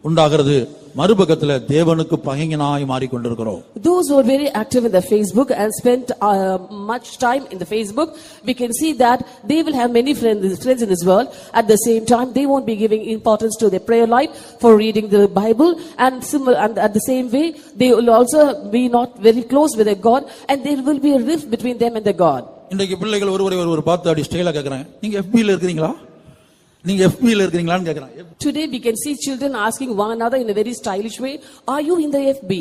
உண்டாகிறது. மறுபக்கத்துல தேவனுக்கு பகைஞனாய் மாறிக்கொண்டிருக்கிறோம் Those who are very active in the Facebook and spent uh, much time in the Facebook, we can see that they will have many friends, friends in this world. At the same time, they won't be giving importance to their prayer life for reading the Bible, and, similar, and at the same way, they will also be not very close with their God, and there will be a rift between them and their God. இன்றைக்கு பிள்ளைகள் ஒருவரை ஒருவர் பார்த்து அப்படி ஸ்டைலா கேக்குறேன் நீங்க FB ல இருக்கிறீங்களா நீங்க FB ல இருக்கிறீங்களான்னு கேக்குறேன். Today, we can see children asking one another in a very stylish way, "Are you in the FB?"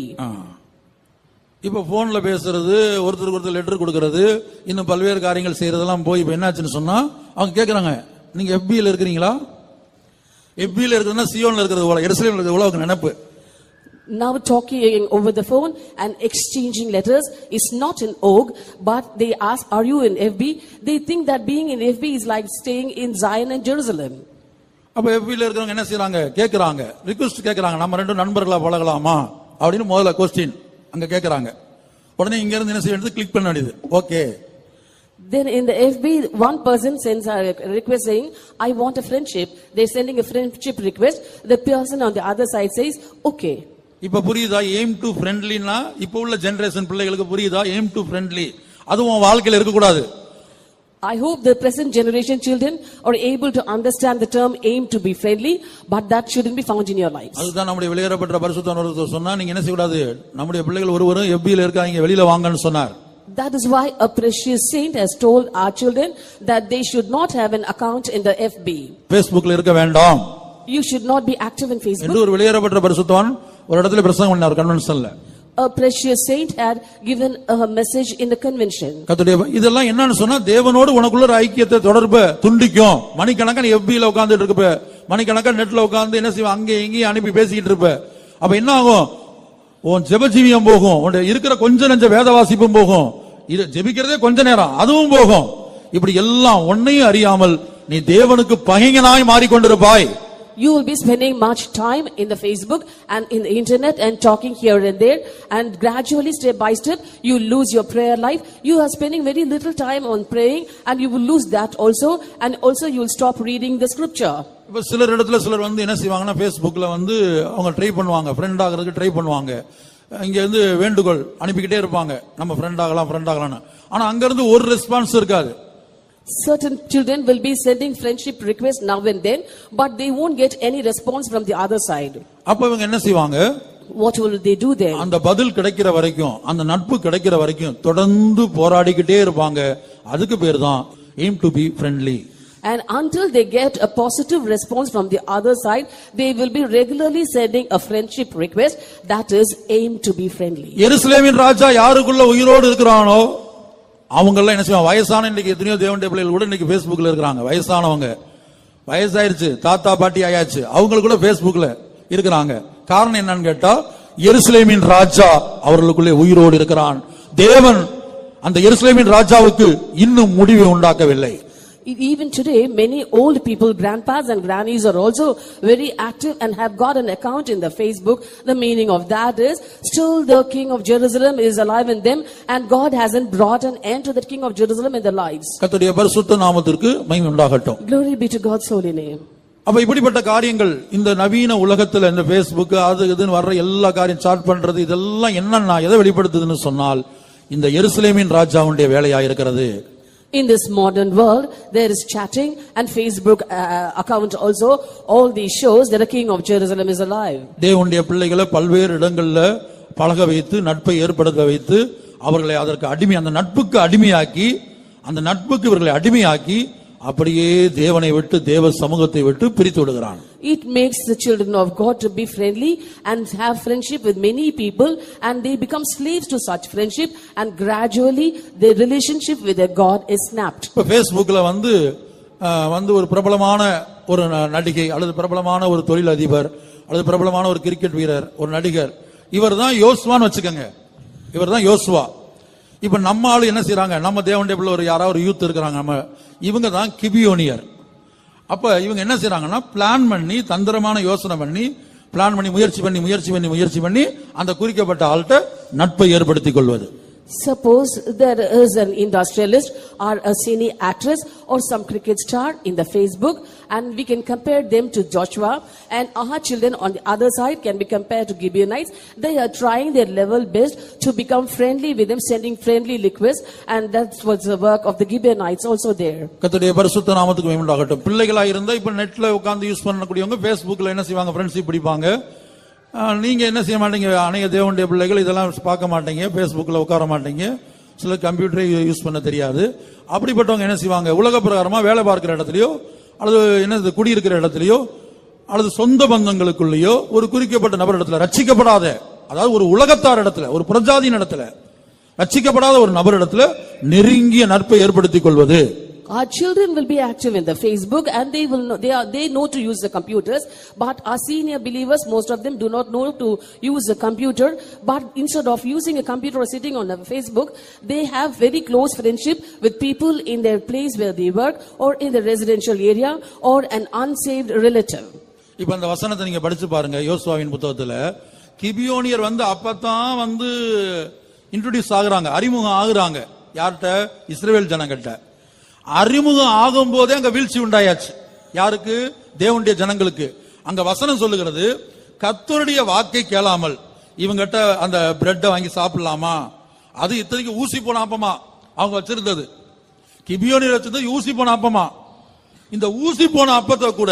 இப்ப போன்ல பேசுறது ஒருத்தருக்கு ஒருத்தர் லெட்டர் கொடுக்கறது இன்னும் பல்வேறு காரியங்கள் செய்யறதெல்லாம் போய் இப்ப என்னாச்சுன்னு சொன்னா அவங்க கேக்குறாங்க நீங்க FB ல இருக்கிறீங்களா? FB ல இருக்கிறதுனா சியோன்ல இருக்கிறது போல எருசலேம்ல இருக்கிறது போல அவங்க நினைப்பு. Now talking over the phone and exchanging letters is not in Og, but they ask, are you in FB? They think that being in FB is like staying in Zion and Jerusalem. அப்ப FB ல இருக்கிறவங்க என்ன செய்றாங்க கேக்குறாங்க ரிக்வெஸ்ட் கேக்குறாங்க நம்ம ரெண்டும் நண்பர்களா பழகலாமா அப்படின்னு முதல்ல கொஸ்டின் அங்க கேக்குறாங்க உடனே இங்க இருந்து என்ன செய்ய வேண்டியது கிளிக் பண்ண வேண்டியது okay Then in the FB, one person sends a request saying, I want a friendship. They're sending a friendship request. The person on the other side says, okay. இப்ப புரியுதா எய்ம் டு ஃப்ரெண்ட்லினா இப்ப உள்ள ஜெனரேஷன் பிள்ளைகளுக்கு புரியுதா எய்ம் டு ஃப்ரெண்ட்லி அதுவும் உன் வாழ்க்கையில இருக்க கூடாது I hope the present generation children are able to understand the term aim to be friendly, but that shouldn't be found in your lives. அதுதான் நம்முடைய வெளியேறப்பட்ட பரிசுத்தவர் சொன்னா நீங்க என்ன செய்யக்கூடாது நம்முடைய பிள்ளைகள் ஒருவரும் எப்பியில இருக்காங்க வெளியில வாங்கன்னு சொன்னார் That is why a precious saint has told our children that they should not have an account in the FB. Facebookல இருக்க வேண்டாம் You should not be active in Facebook. என்று ஒரு வெளியேறப்பட்ட பரிசுத்தவான் ஒரு இடத்துல பிரசங்கம் பண்ணார் கன்வென்ஷன்ல A precious saint had given a message in the convention. கத்துடைய இதெல்லாம் என்னன்னு சொன்னா தேவனோடு உனக்குள்ள ஒரு ஐக்கியத்தை தொடர்பை துண்டிக்கும். மணிக்கணக்கா நீ எப்பியில உட்கார்ந்துட்டு இருப்ப. மணிக்கணக்கா நெட்ல உட்கார்ந்து என்ன செய்வ அங்கே இங்கேயும் அனுப்பி பேசிக்கிட்டு இருப்ப. அப்ப என்ன ஆகும்? உன் ஜெபஜீவியம் போகும். உன் இருக்கிற கொஞ்ச நெஞ்ச வேத வாசிப்பும் போகும். இது ஜெபிக்கிறதே கொஞ்ச நேரம் அதுவும் போகும். இப்படி எல்லாம் ஒன்னையும் அறியாமல் நீ தேவனுக்கு பகைஞனாய் மாறிக்கொண்டிருப்பாய். You will be spending much time in the Facebook and in the internet and talking here and there and gradually step by step you lose your prayer life. You are spending very little time on praying and you will lose that also and also you will stop reading the scripture. இப்ப சிலர் இடத்துல சிலர் வந்து என்ன செய்வாங்கன்னா Facebookல வந்து அவங்க ட்ரை பண்ணுவாங்க ஃப்ரெண்ட் ஆகிறதுக்கு ட்ரை பண்ணுவாங்க இங்க இருந்து வேண்டுகோள் அனுப்பிக்கிட்டே இருப்பாங்க நம்ம ஃப்ரெண்ட் ஆகலாம் ஃப்ரெண்ட் ஆகலாம்னு ஆனா அங்க இருந்து ஒரு ரெஸ்பான்ஸ் இருக்காது Certain children will be sending friendship requests now and then but they won't get any response from the other side. அப்ப இவங்க என்ன செய்வாங்க What will they do then? அந்த பதில் கிடைக்கிற வரைக்கும் அந்த நட்பு கிடைக்கிற வரைக்கும் தொடர்ந்து போராடிக்கிட்டே இருப்பாங்க அதுக்கு பேர் தான் aim to be friendly And until they get a positive response from the other side, they will be regularly sending a friendship request that is aim to be friendly. எருசலேமின் ராஜா யாருக்குள்ள உயிரோடு இருக்கிறானோ அவங்கெல்லாம் என்ன செய்வாங்க? வயசான இன்னைக்கு எத்தனையோ தேவனுடைய பிள்ளைகள் கூட இன்னைக்கு ஃபேஸ்புக்கில் இருக்கிறாங்க. வயசானவங்க. வயசாயிருச்சு. தாத்தா பாட்டி ஆயாச்சு. அவங்களுக்கு கூட ஃபேஸ்புக்கில் இருக்கிறாங்க. காரணம் என்னன்னு கேட்டா எருசலேமின் ராஜா அவர்களுக்குள்ளே உயிரோடு இருக்கிறான். தேவன் அந்த எருசலேமின் ராஜாவுக்கு இன்னும் முடிவை உண்டாக்கவில்லை. Even today, many old people, grandpas and grannies are also very active and have got an account in the Facebook. The meaning of that is, still the king of Jerusalem is alive in them and God hasn't brought an end to the king of Jerusalem in their lives. கர்த்தருடைய பரிசுத்த நாமத்திற்கு மகிமை உண்டாகட்டும் Glory be to God's holy name. அப்ப இப்படிப்பட்ட காரியங்கள் இந்த நவீன உலகத்துல இந்த Facebook அது இதுன்னு வர்ற எல்லா காரியம் சாட் பண்றது இதெல்லாம் என்னன்னா எதை வெளிப்படுத்துதுன்னு சொன்னால் இந்த எருசலேமின் ராஜாவுடைய வேலையா இருக்கிறது In this modern world, there is chatting and Facebook uh, account also. All these shows that the King of Jerusalem is alive. தேவனுடைய பிள்ளைகளை பல்வேறு இடங்கள்ல பழக வைத்து நட்பை ஏற்படுத்த வைத்து அவர்களை அதற்கு அடிமை அந்த நட்புக்கு அடிமையாக்கி அந்த நட்புக்கு இவர்களை அடிமையாக்கி அப்படியே தேவனை விட்டு தேவ சமூகத்தை விட்டு பிரித்து விடுகிறான் It makes the children of God to be friendly and have friendship with many people and they become slaves to such friendship and gradually their relationship with their God is snapped. இப்ப Facebookல வந்து வந்து ஒரு பிரபலமான ஒரு நடிகை அல்லது பிரபலமான ஒரு தொழிலதிபர் அல்லது பிரபலமான ஒரு கிரிக்கெட் வீரர் ஒரு நடிகர் இவர் தான் யோசுவான்னு வச்சுக்கோங்க இவர் தான் யோசுவா இப்ப நம்ம ஆளு என்ன செய்யறாங்க நம்ம தேவனுடைய பிள்ளை ஒரு யாராவது ஒரு யூத் இருக்கிறாங்க. நம்ம இவங்க தான் கிபியோனியர். அப்ப இவங்க என்ன செய்யறாங்கன்னா பிளான் பண்ணி தந்திரமான யோசனை பண்ணி பிளான் பண்ணி முயற்சி பண்ணி முயற்சி பண்ணி முயற்சி பண்ணி அந்த குறிக்கப்பட்ட ஆள்கிட்ட நட்பை ஏற்படுத்திக் கொள்வது. Suppose there is an industrialist or a cine actress or some cricket star in the Facebook and we can compare them to Joshua and our children on the other side can be compared to Gibeonites. They are trying their level best to become friendly with them, sending friendly requests and that was the work of the Gibeonites also there. கர்த்தருடைய பரிசுத்த நாமத்துக்கு மேம்படாகட்டும் பிள்ளைகளா இருந்தா இப்ப நெட்ல உட்கார்ந்து யூஸ் பண்ணக்கூடியவங்க Facebookல என்ன செய்வாங்க ஃப்ரெண்ட்ஷிப் பிடிப்பாங்க நீங்கள் நீங்க என்ன செய்ய மாட்டீங்க? அநேக தேவனுடைய பிள்ளைகள் இதெல்லாம் பார்க்க மாட்டீங்க ஃபேஸ்புக்கில் உட்கார மாட்டீங்க. சில கம்ப்யூட்டரை யூஸ் பண்ண தெரியாது. அப்படிப்பட்டவங்க என்ன செய்வாங்க? உலக பிரகாரமா வேலை பார்க்கிற இடத்துலையோ அல்லது என்னது குடியிருக்கிற இடத்துலையோ அல்லது சொந்த பந்தங்களுக்குள்ளேயோ ஒரு குறிக்கப்பட்ட நபர் இடத்துல ரச்சிக்கப்படாத அதாவது ஒரு உலகத்தார் இடத்துல ஒரு பிரஜாதியின் இடத்துல ரட்சிக்கப்படாத ஒரு நபர் இடத்துல நெருங்கிய நட்பை ஏற்படுத்திக் கொள்வது. Our children will be active in the Facebook and they will know, they are, they know to use the computers, but our senior believers, most of them do not know to use a computer, but instead of using a computer or sitting on a Facebook, they have very close friendship with people in their place where they work or in the residential area or an unsaved relative. இப்ப அந்த வசனத்தை நீங்க படிச்சு பாருங்க யோசுவாவின் புத்தகத்துல கிபியோனியர் வந்து அப்பதான் வந்து இன்ட்ரோடியூஸ் ஆகுறாங்க அறிமுகம் ஆகுறாங்க யார்கிட்ட இஸ்ரேல் ஜனங்கள்ட்ட அறிமுகம் ஆகும் போதே அங்க வீழ்ச்சி உண்டாயாச்சு. யாருக்கு? தேவனுடைய ஜனங்களுக்கு. அங்க வசனம் சொல்லுகிறது கத்தருடைய வாக்கை கேளாமல் இவங்கிட்ட அந்த பிரெட்டை வாங்கி சாப்பிடலாமா? அது இத்தனைக்கு ஊசி போன அப்பமா அவங்க வச்சிருந்தது. கிபியோனியர் வச்சிருந்தது ஊசி போன அப்பமா இந்த ஊசி போன அப்பத்தை கூட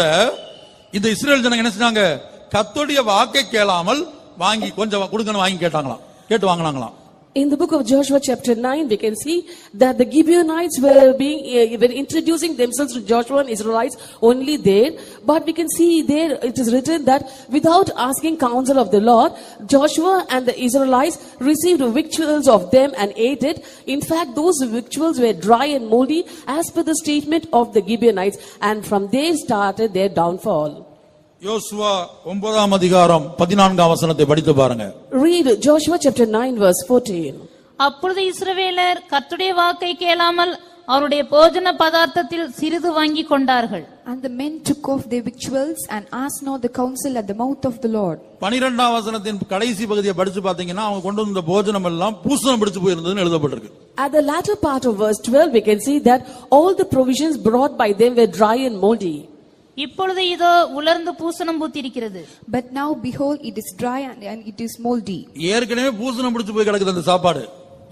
இந்த இஸ்ரேல் ஜனங்க என்ன செஞ்சாங்க? கத்தோடைய வாக்கை கேளாமல் வாங்கி கொஞ்சம் கொடுங்கன்னு வாங்கி கேட்டாங்களாம். கேட்டு வாங்கினாங்களாம். In the book of Joshua chapter 9, we can see that the Gibeonites were being, uh, were introducing themselves to Joshua and Israelites only there. But we can see there, it is written that without asking counsel of the Lord, Joshua and the Israelites received victuals of them and ate it. In fact, those victuals were dry and moldy as per the statement of the Gibeonites. And from there started their downfall. யோசுவா ஒன்பதாம் அதிகாரம் பதினான்காம் வசனத்தை படித்து பாருங்க Read Joshua chapter 9 verse 14. அப்பொழுது இஸ்ரவேலர் கர்த்தருடைய வாக்கை கேளாமல் அவருடைய போஜன பதார்த்தத்தில் சிறிது வாங்கி கொண்டார்கள் And the men took off their victuals and asked not the counsel at the mouth of the Lord. பனிரெண்டாம் வசனத்தின் கடைசி பகுதியை படிச்சு பாத்தீங்கன்னா அவங்க கொண்டு வந்த போஜனம் எல்லாம் பூசணம் பிடிச்சு போயிருந்ததுன்னு எழுதப்பட்டிருக்கு At the latter part of verse 12, we can see that all the provisions brought by them were dry and moldy. இப்பொழுது இதோ உலர்ந்து பூசணம் பூத்திருக்கிறது But now behold, it is dry and, and it is moldy. ஏற்கனவே பூசணம் பிடிச்சு போய் கிடக்குது அந்த சாப்பாடு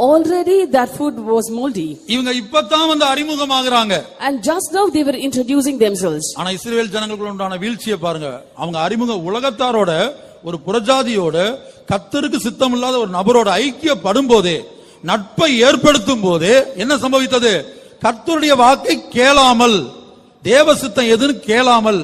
Already that food was moldy. இவங்க இப்பதான் வந்து அறிமுகமாகறாங்க And just now they were introducing themselves. ஆனா இஸ்ரேல் ஜனங்களுக்கு உண்டான வீழ்ச்சியை பாருங்க அவங்க அறிமுக உலகத்தாரோட ஒரு புறஜாதியோட கத்தருக்கு சித்தம் இல்லாத ஒரு நபரோட ஐக்கியப்படும் போதே நட்பை ஏற்படுத்தும் போதே என்ன சம்பவித்தது கர்த்தருடைய வாக்கை கேளாமல் தேவ சித்தம் எதுன்னு கேளாமல்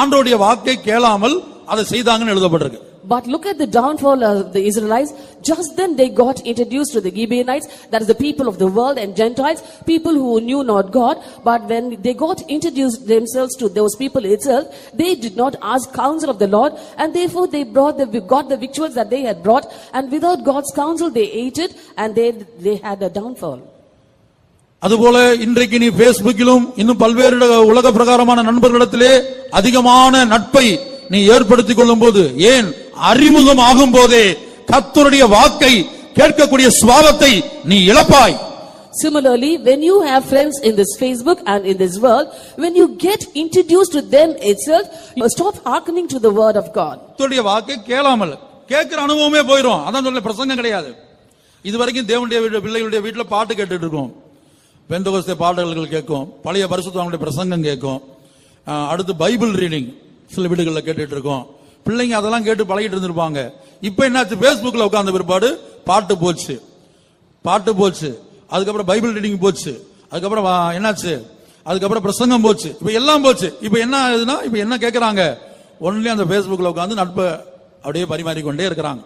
ஆண்டோடைய வாக்கை கேளாமல் அதை செய்தாங்கன்னு எழுதப்பட்டிருக்கு But look at the downfall of the Israelites. Just then they got introduced to the Gibeonites, that is the people of the world and Gentiles, people who knew not God. But when they got introduced themselves to those people itself, they did not ask counsel of the Lord, and therefore they brought the, got the victuals that they had brought, and without God's counsel they ate it, and they, they had a downfall. அதுபோல இன்றைக்கு நீ பேஸ்புக்கிலும் இன்னும் பல்வேறு உலக பிரகாரமான நண்பர்களிடத்திலே அதிகமான நட்பை நீ ஏற்படுத்திக் கொள்ளும் போது ஏன் அறிமுகம் ஆகும் போதே கர்த்தருடைய வாக்கை கேட்கக்கூடிய சுவாபத்தை நீ இழப்பாய். Similarly, when you have friends in this Facebook and in this world, when you get introduced to them itself, you stop hearkening to the word of God. கர்த்தருடைய வாக்கை கேளாமல் கேட்கிற அனுபவமே போயிடும் அதான் சொல்ல பிரசங்கம் கிடையாது. இது வரைக்கும் தேவனுடைய பிள்ளைகளுடைய வீட்டுல பாட்டு கேட்டுட்டு இருக்கோம். பெந்தகோஸ்தே பாடல்கள் கேட்கும் பழைய பரிசுத்தவங்களுடைய பிரசங்கம் கேட்கும் அடுத்து பைபிள் ரீடிங் சில வீடுகளில் கேட்டுட்டு இருக்கோம் பிள்ளைங்க அதெல்லாம் கேட்டு பழகிட்டு இருந்திருப்பாங்க. இப்ப என்னாச்சு? Facebookல உட்கார்ந்த பிற்பாடு பாட்டு போச்சு. பாட்டு போச்சு. அதுக்கப்புறம் பைபிள் ரீடிங் போச்சு. அதுக்கப்புறம் என்னாச்சு? அதுக்கப்புறம் பிரசங்கம் போச்சு. இப்ப எல்லாம் போச்சு. இப்ப என்ன ஆகுதுன்னா இப்ப என்ன கேக்குறாங்க? ஒன்லி அந்த Facebookல உட்கார்ந்து நட்பை அப்படியே பரிமாறிக்கொண்டே இருக்கிறாங்க.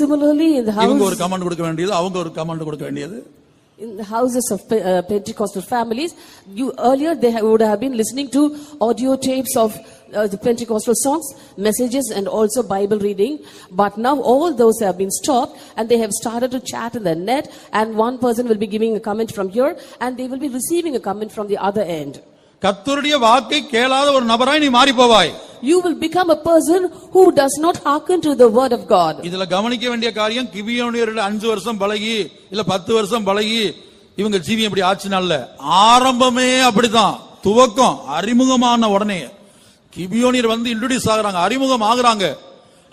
In the இவங்க ஒரு கமெண்ட் கொடுக்க வேண்டியது அவங்க ஒரு கமெண்ட் கொடுக்க வேண்டியது. In the houses of uh, Pentecostal families, you earlier they would have been listening to audio tapes of uh, the Pentecostal songs, messages, and also Bible reading. But now all those have been stopped, and they have started to chat in the net. And one person will be giving a comment from here, and they will be receiving a comment from the other end. கர்த்தருடைய வாக்கை கேளாத ஒரு நபராய் நீ மாறி போவாய் You will become a person who does not hearken to the word of God. இதுல கவனிக்க வேண்டிய காரியம் கிபியோனியர்கள் அஞ்சு வருஷம் பழகி இல்ல பத்து வருஷம் பழகி இவங்க ஜீவியம் இப்படி ஆச்சுனால ஆரம்பமே அப்படிதான் துவக்கம் அறிமுகமான உடனே. கிபியோனியர் வந்து இன்ட்ரோடியூஸ் ஆகுறாங்க. அறிமுகம் ஆகுறாங்க.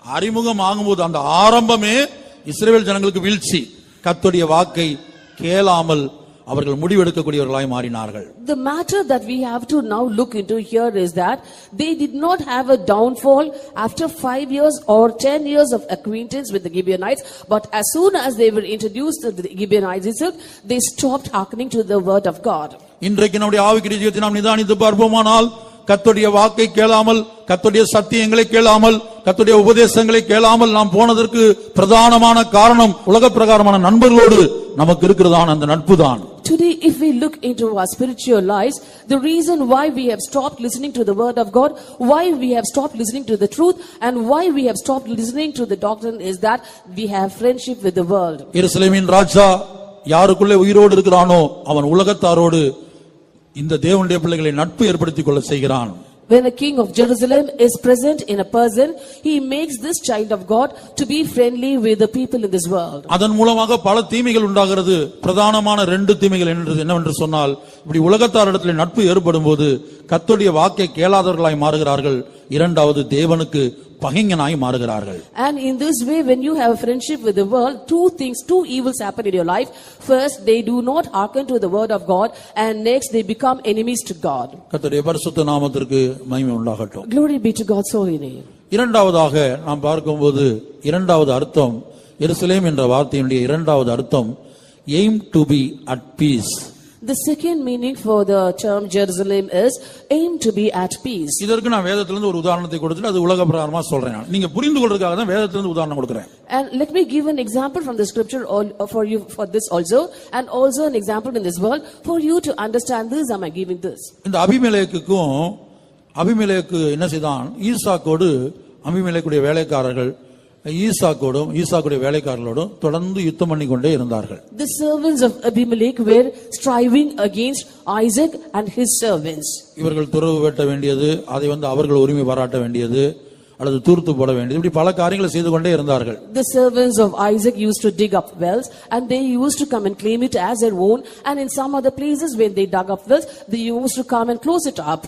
அறிமுகம் ஆகும்போது அந்த ஆரம்பமே இஸ்ரேல் ஜனங்களுக்கு வீழ்ச்சி. கர்த்தருடைய வாக்கை கேளாமல் அவர்கள் முடிவெடுக்கக்கூடியவர்களாய் மாறினார்கள் The matter that we have to now look into here is that they did not have a downfall after five years or ten years of acquaintance with the Gibeonites, but as soon as they were introduced to the Gibeonites itself, they stopped hearkening to the word of God. இன்றைக்கு நம்முடைய ஆவிக்குரிய ஜீவியத்தை நாம் நிதானித்து பார்ப்போமானால் கர்த்தருடைய வாக்கை கேளாமல் கர்த்தருடைய சத்தியங்களை கேளாமல் கர்த்தருடைய உபதேசங்களை கேளாமல் நாம் போனதற்கு பிரதானமான காரணம் உலக பிரகாரமான நண்பர்களோடு நமக்கு இருக்கிறதான அந்த நட்பு தான் Today, if we look into our spiritual lives, the reason why we have stopped listening to the word of God, why we have stopped listening to the truth, and why we have stopped listening to the doctrine is that we have friendship with the world. எருசலேமின் ராஜா யாருக்குள்ளே உயிரோடு இருக்கிறானோ அவன் உலகத்தாரோடு இந்த தேவனுடைய பிள்ளைகளை நட்பு ஏற்படுத்திக் கொள்ள செய்கிறான் When a king of Jerusalem is present in a person, he makes this child of God to be friendly with the people in this world. அதன் மூலமாக பல தீமைகள் உண்டாகிறது பிரதானமான ரெண்டு தீமைகள் என்னவென்று சொன்னால் இப்படி உலகத்தாரிடத்தில் நட்பு ஏற்படும் போது கத்துடைய வாக்கை கேளாதவர்களாய் மாறுகிறார்கள் இரண்டாவது தேவனுக்கு பகைஞனாய் மாறுகிறார்கள் And in this way, when you have a friendship with the world, two things, two evils happen in your life. First, they do not hearken to the word of God, and next, they become enemies to God. கர்த்தருடைய பரிசுத்த நாமத்திற்கு மகிமை உண்டாகட்டும் Glory be to God's holy name. இரண்டாவதாக நாம் பார்க்கும்போது இரண்டாவது அர்த்தம் எருசலேம் என்ற வார்த்தையினுடைய இரண்டாவது அர்த்தம் aim to be at peace The second meaning for the term Jerusalem is aim to be at peace. இதற்கு நான் வேதத்திலிருந்து ஒரு உதாரணத்தை கொடுத்துட்டு அது உலக பிரகாரமா சொல்றேன் நான். நீங்க புரிந்து கொள்றதுக்காக தான் வேதத்திலிருந்து உதாரணம் கொடுக்கிறேன் And let me give an example from the scripture all- for you for this also, and also an example in this world for you to understand this. Am I giving this? இந்த அபிமெலேக்குக்கும் அபிமெலேக்கு என்ன செய்தான் ஈசாக்கோடு அபிமெலேக்குடைய வேலைக்காரர்கள் ஈசாக்கோடும் ஈசாக்குடைய வேலைக்காரர்களோடும் தொடர்ந்து யுத்தம் பண்ணி கொண்டே இருந்தார்கள் The servants of Abimelech were striving against Isaac and his servants. இவர்கள் துறவு வெட்ட வேண்டியது அதை வந்து அவர்கள் உரிமை பாராட்ட வேண்டியது அல்லது தூர்த்து போட வேண்டியது இப்படி பல காரியங்களை செய்து கொண்டே இருந்தார்கள் The servants of Isaac used to dig up wells and they used to come and claim it as their own. And in some other places, when they dug up wells, they used to come and close it up.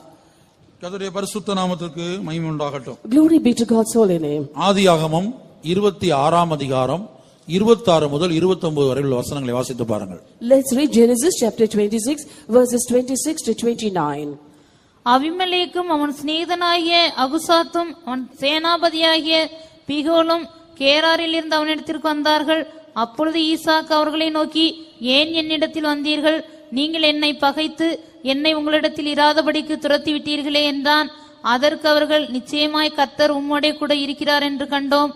கர்த்தருடைய பரிசுத்த நாமத்திற்கு மகிமை உண்டாகட்டும் Glory be to God's holy name. ஆதியாகமம் இருபத்தி ஆறாம் அதிகாரம் இருபத்தாறு முதல் இருபத்தொன்பது வரை உள்ள வசனங்களை வாசித்து பாருங்கள் Let's read Genesis chapter 26, verses 26 to 29. அபிமெலேக்கும் அவன் சிநேகிதனாகிய அகுசாத்தும் அவன் சேனாபதியாகிய பிகோலும் கேராரில் இருந்து அவனிடத்திற்கு வந்தார்கள் அப்பொழுது ஈசாக்கு அவர்களை நோக்கி ஏன் என்னிடத்தில் வந்தீர்கள் நீங்கள் என்னை பகைத்து என்னை உங்களிடத்தில் இராதபடிக்கு துரத்தி விட்டீர்களே என்றான். அதற்கு அவர்கள் நிச்சயமாய் கர்த்தர் உம்மோடே கூட இருக்கிறார் என்று கண்டோம்.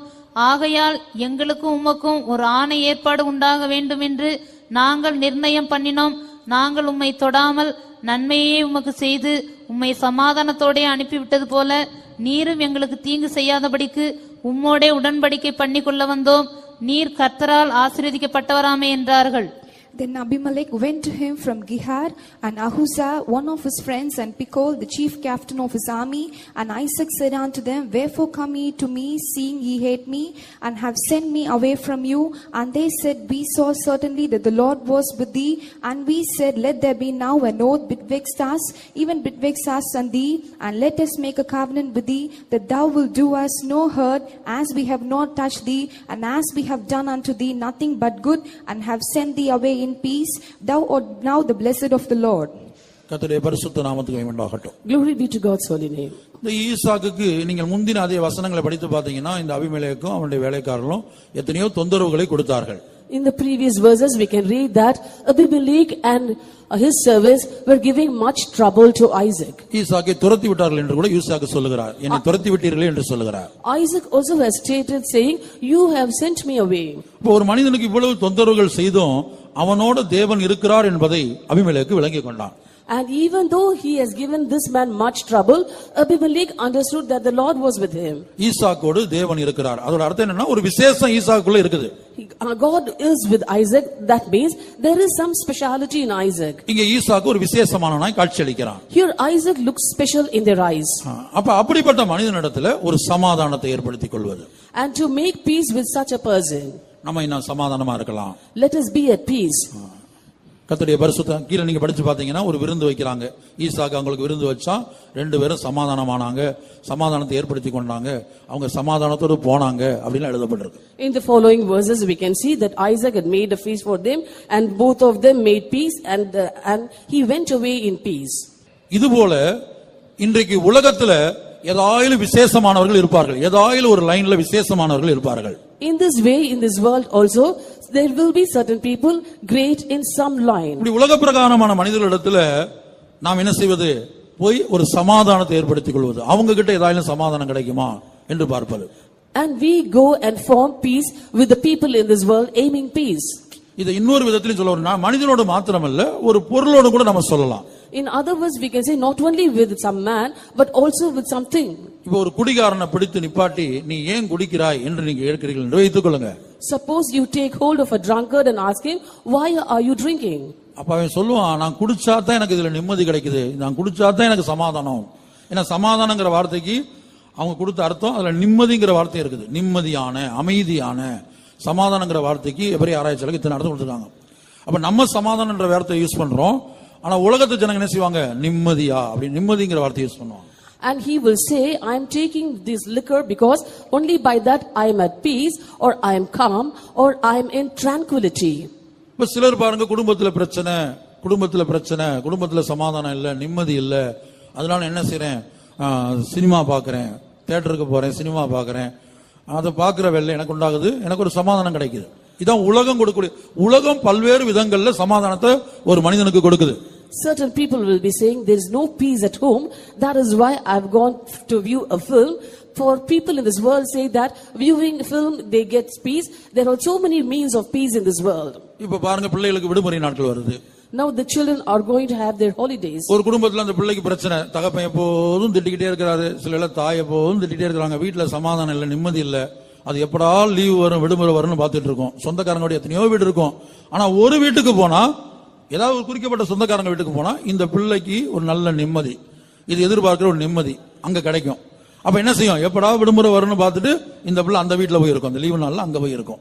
ஆகையால் எங்களுக்கும் உமக்கும் ஒரு ஆணை ஏற்பாடு உண்டாக வேண்டும் என்று நாங்கள் நிர்ணயம் பண்ணினோம். நாங்கள் உம்மை தொடாமல் நன்மையே உமக்கு செய்து உம்மை சமாதானத்தோடே அனுப்பிவிட்டது போல நீரும் எங்களுக்கு தீங்கு செய்யாதபடிக்கு உம்மோடே உடன்படிக்கை பண்ணி கொள்ள வந்தோம். நீர் கர்த்தரால் ஆசீர்வதிக்கப்பட்டவராமே என்றார்கள். Then Abimelech went to him from Gihar, and Ahuzah, one of his friends, and Pichol, the chief captain of his army. And Isaac said unto them, Wherefore come ye to me, seeing ye hate me, and have sent me away from you? And they said, We saw certainly that the Lord was with thee. And we said, Let there be now an oath betwixt us, even betwixt us and thee, and let us make a covenant with thee, that thou wilt do us no hurt, as we have not touched thee, and as we have done unto thee nothing but good, and have sent thee away in peace. Thou art now the blessed of the Lord. கர்த்தருடைய பரிசுத்த நாமத்துக்கு உண்டாகட்டும் Glory be to God's holy name. இந்த ஈசாக்குக்கு நீங்கள் முந்தின அதே வசனங்களை படித்து பார்த்தீங்கன்னா இந்த அபிமேலேக்கும் அவனுடைய வேலைக்காரர்களும் எத்தனையோ தொந்தரவுகளை கொடுத்தார்கள் In the previous verses, we can read that Abimelech and his servants were giving much trouble to Isaac. ஈசாக்கை துரத்தி விட்டார்கள் என்று கூட ஈசாக்கு சொல்லுகிறார் என்னை துரத்தி விட்டீர்களே என்று சொல்லுகிறார் Isaac also has stated, saying, You have sent me away. இப்போ ஒரு மனிதனுக்கு இவ்வளவு தொந்தரவுகள் செய்தும் அவனோட தேவன் இருக்கிறார் என்பதை அபிமேலேக்கு விளங்கிக் கொண்டான் And even though he has given this man much trouble, Abimelech understood that the Lord was with him. ஈசாக்கோடு தேவன் இருக்கிறார் அதோட அர்த்தம் என்னன்னா ஒரு விசேஷம் ஈசாக்குள்ள இருக்குது He- uh, God is with Isaac. That means there is some speciality in Isaac. இங்க ஈசாக்கு ஒரு விசேஷமானவனாய் காட்சியளிக்கிறான் Here Isaac looks special in their eyes. ஆ, அப்ப அப்படிப்பட்ட மனிதனிடத்துல ஒரு சமாதானத்தை ஏற்படுத்திக் கொள்வது And to make peace with such a person, நம்ம இன்னும் சமாதானமா இருக்கலாம். Let us be at peace. கர்த்தருடைய பரிசுத்தம். கீழே நீங்க படிச்சு பாத்தீங்கன்னா ஒரு விருந்து வைக்கிறாங்க. ஈசாக்கு அவங்களுக்கு விருந்து வச்சா ரெண்டு பேரும் சமாதானமானாங்க. சமாதானத்தை ஏற்படுத்தி கொண்டாங்க. அவங்க சமாதானத்தோடு போனாங்க அப்படின்னு எழுதப்பட்டிருக்கு. In the following verses, we can see that Isaac had made a feast for them, and both of them made peace, and uh, and he went away in peace. இதுபோல இன்றைக்கு உலகத்துல ஏதாயிலும் விசேஷமானவர்கள் இருப்பார்கள். ஏதாயிலும் ஒரு லைன்ல விசேஷமானவர்கள் இருப்பார்கள். In this way, in this world also, there will be certain people great in some line. இப்படி உலக பிரகாரமான மனிதர்களிடத்துல நாம் என்ன செய்வது போய் ஒரு சமாதானத்தை ஏற்படுத்திக் கொள்வது அவங்க கிட்ட ஏதாயிலும் சமாதானம் கிடைக்குமா என்று பார்ப்பது And we go and form peace with the people in this world, aiming peace. இதை இன்னொரு விதத்திலும் சொல்ல. மனிதனோடு மாத்திரமல்ல ஒரு பொருளோடு கூட நம்ம சொல்லலாம் In other words, we can say not only with some man, but also with something. இப்போ ஒரு குடிகாரனை பிடித்து நிப்பாட்டி நீ ஏன் குடிக்கிறாய்? என்று நீங்க கேட்கிறீர்கள் என்று வைத்துக் கொள்ளுங்க Suppose you take hold of a drunkard and ask him, why are you drinking? அப்ப அவன் சொல்லுவான் நான் குடிச்சா தான் எனக்கு இதுல நிம்மதி கிடைக்குது. நான் குடிச்சா தான் எனக்கு சமாதானம். ஏன்னா சமாதானங்கிற வார்த்தைக்கு அவங்க கொடுத்த அர்த்தம் அதுல நிம்மதிங்கிற வார்த்தை இருக்குது. நிம்மதியான அமைதியான சமாதானங்கிற வார்த்தைக்கு எப்படி ஆராய்ச்சியாளருக்கு இத்தனை அர்த்தம் கொடுத்துருக்காங்க. அப்ப நம்ம சமாதானன்ற வார்த்தையை யூஸ் பண்றோம். ஆனா உலகத்து ஜனங்க என்ன செய்வாங்க? நிம்மதியா அப்படி நிம்மதிங்கிற வார்த்தையை யூஸ் பண்ணுவாங்க And he will say, I am taking this liquor because only by that I am at peace, or I am calm, or I am in tranquility. இப்ப சிலர் பாருங்க குடும்பத்துல பிரச்சனை குடும்பத்துல பிரச்சனை குடும்பத்துல சமாதானம் இல்ல நிம்மதி இல்ல. அதனால என்ன செய்றேன்? சினிமா பார்க்கறேன் தியேட்டருக்கு போறேன் சினிமா பார்க்கறேன் அதை பார்க்கிற வேலை எனக்கு உண்டாகுது எனக்கு ஒரு சமாதானம் கிடைக்குது. இதான் உலகம் கொடுக்கக்கூடிய உலகம் பல்வேறு விதங்கள்ல சமாதானத்தை ஒரு மனிதனுக்கு கொடுக்குது. Certain people will be saying, There is no peace at home. That is why I've gone to view a film. For people in this world say that viewing film, they get peace. There are so many means of peace in this world. இப்ப பாருங்க பிள்ளைகளுக்கு விடுமுறை நாட்கள் வருது Now the children are going to have their holidays. ஒரு குடும்பத்துல அந்த பிள்ளைக்கு பிரச்சனை தகப்பன் எப்போதும் திட்டிக்கிட்டே இருக்கிறாரு சில எல்லாம் தாய் எப்போதும் திட்டிகிட்டே இருக்கிறாங்க வீட்டுல சமாதானம் இல்லை நிம்மதி இல்லை அது எப்படா லீவு வரும் விடுமுறை வரும்னு பார்த்துட்டு இருக்கோம் சொந்தக்காரங்களுடைய எத்தனையோ வீடு இருக்கும் ஆனா ஒரு வீட்டுக்கு போனா ஏதாவது ஒரு குறிக்கப்பட்ட சொந்தக்காரங்க வீட்டுக்கு போனா இந்த பிள்ளைக்கு ஒரு நல்ல நிம்மதி. இது எதிர்பார்க்கிற ஒரு நிம்மதி அங்க கிடைக்கும். அப்ப என்ன செய்யும்? எப்படா விடுமுறை வரும்னு பார்த்துட்டு இந்த பிள்ளை அந்த வீட்டுல போய் இருக்கும். அந்த லீவு நாள்ல அங்க போய் இருக்கும்.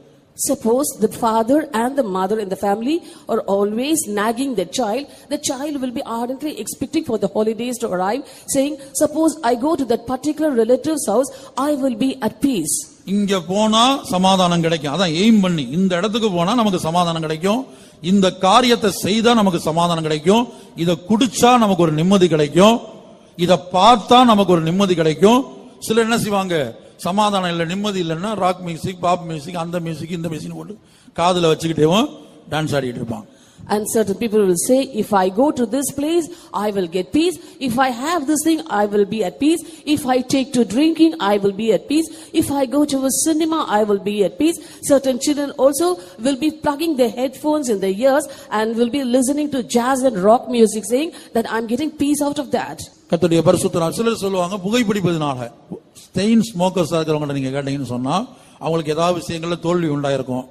Suppose the father and the mother in the family are always nagging the child, the child will be ardently expecting for the holidays to arrive, saying, Suppose I go to that particular relative's house, I will be at peace. இங்க போனா சமாதானம் கிடைக்கும். அதான் எய்ம் பண்ணி. இந்த இடத்துக்கு போனா நமக்கு சமாதானம் கிடைக்கும். இந்த காரியத்தை செய்தா நமக்கு சமாதானம் கிடைக்கும். இதை குடிச்சா நமக்கு ஒரு நிம்மதி கிடைக்கும். இதை பார்த்தா நமக்கு ஒரு நிம்மதி கிடைக்கும். சிலர் என்ன செய்வாங்க? சமாதானம் இல்லை நிம்மதி இல்லைன்னா ராக் மியூசிக் பாப் மியூசிக் அந்த மியூசிக் இந்த மியூசிக் போட்டு காதில் வச்சுக்கிட்டேவும் டான்ஸ் ஆடிக்கிட்டு இருப்பாங்க. And certain people will say, If I go to this place, I will get peace. If I have this thing, I will be at peace. If I take to drinking, I will be at peace. If I go to a cinema, I will be at peace. Certain children also will be plugging their headphones in their ears and will be listening to jazz and rock music, saying that I'm getting peace out of that. கர்த்தருடைய பரிசுத்த சிலர் சொல்லுவாங்க புகைப்பிடிப்பதனால ஸ்டெயின் ஸ்மோக்கர்ஸா இருக்கிறவங்க நீங்க கேட்டீங்கன்னு சொன்னா அவங்களுக்கு ஏதாவது விஷயங்கள்ல தோல்வி உண்டாயிருக்கும்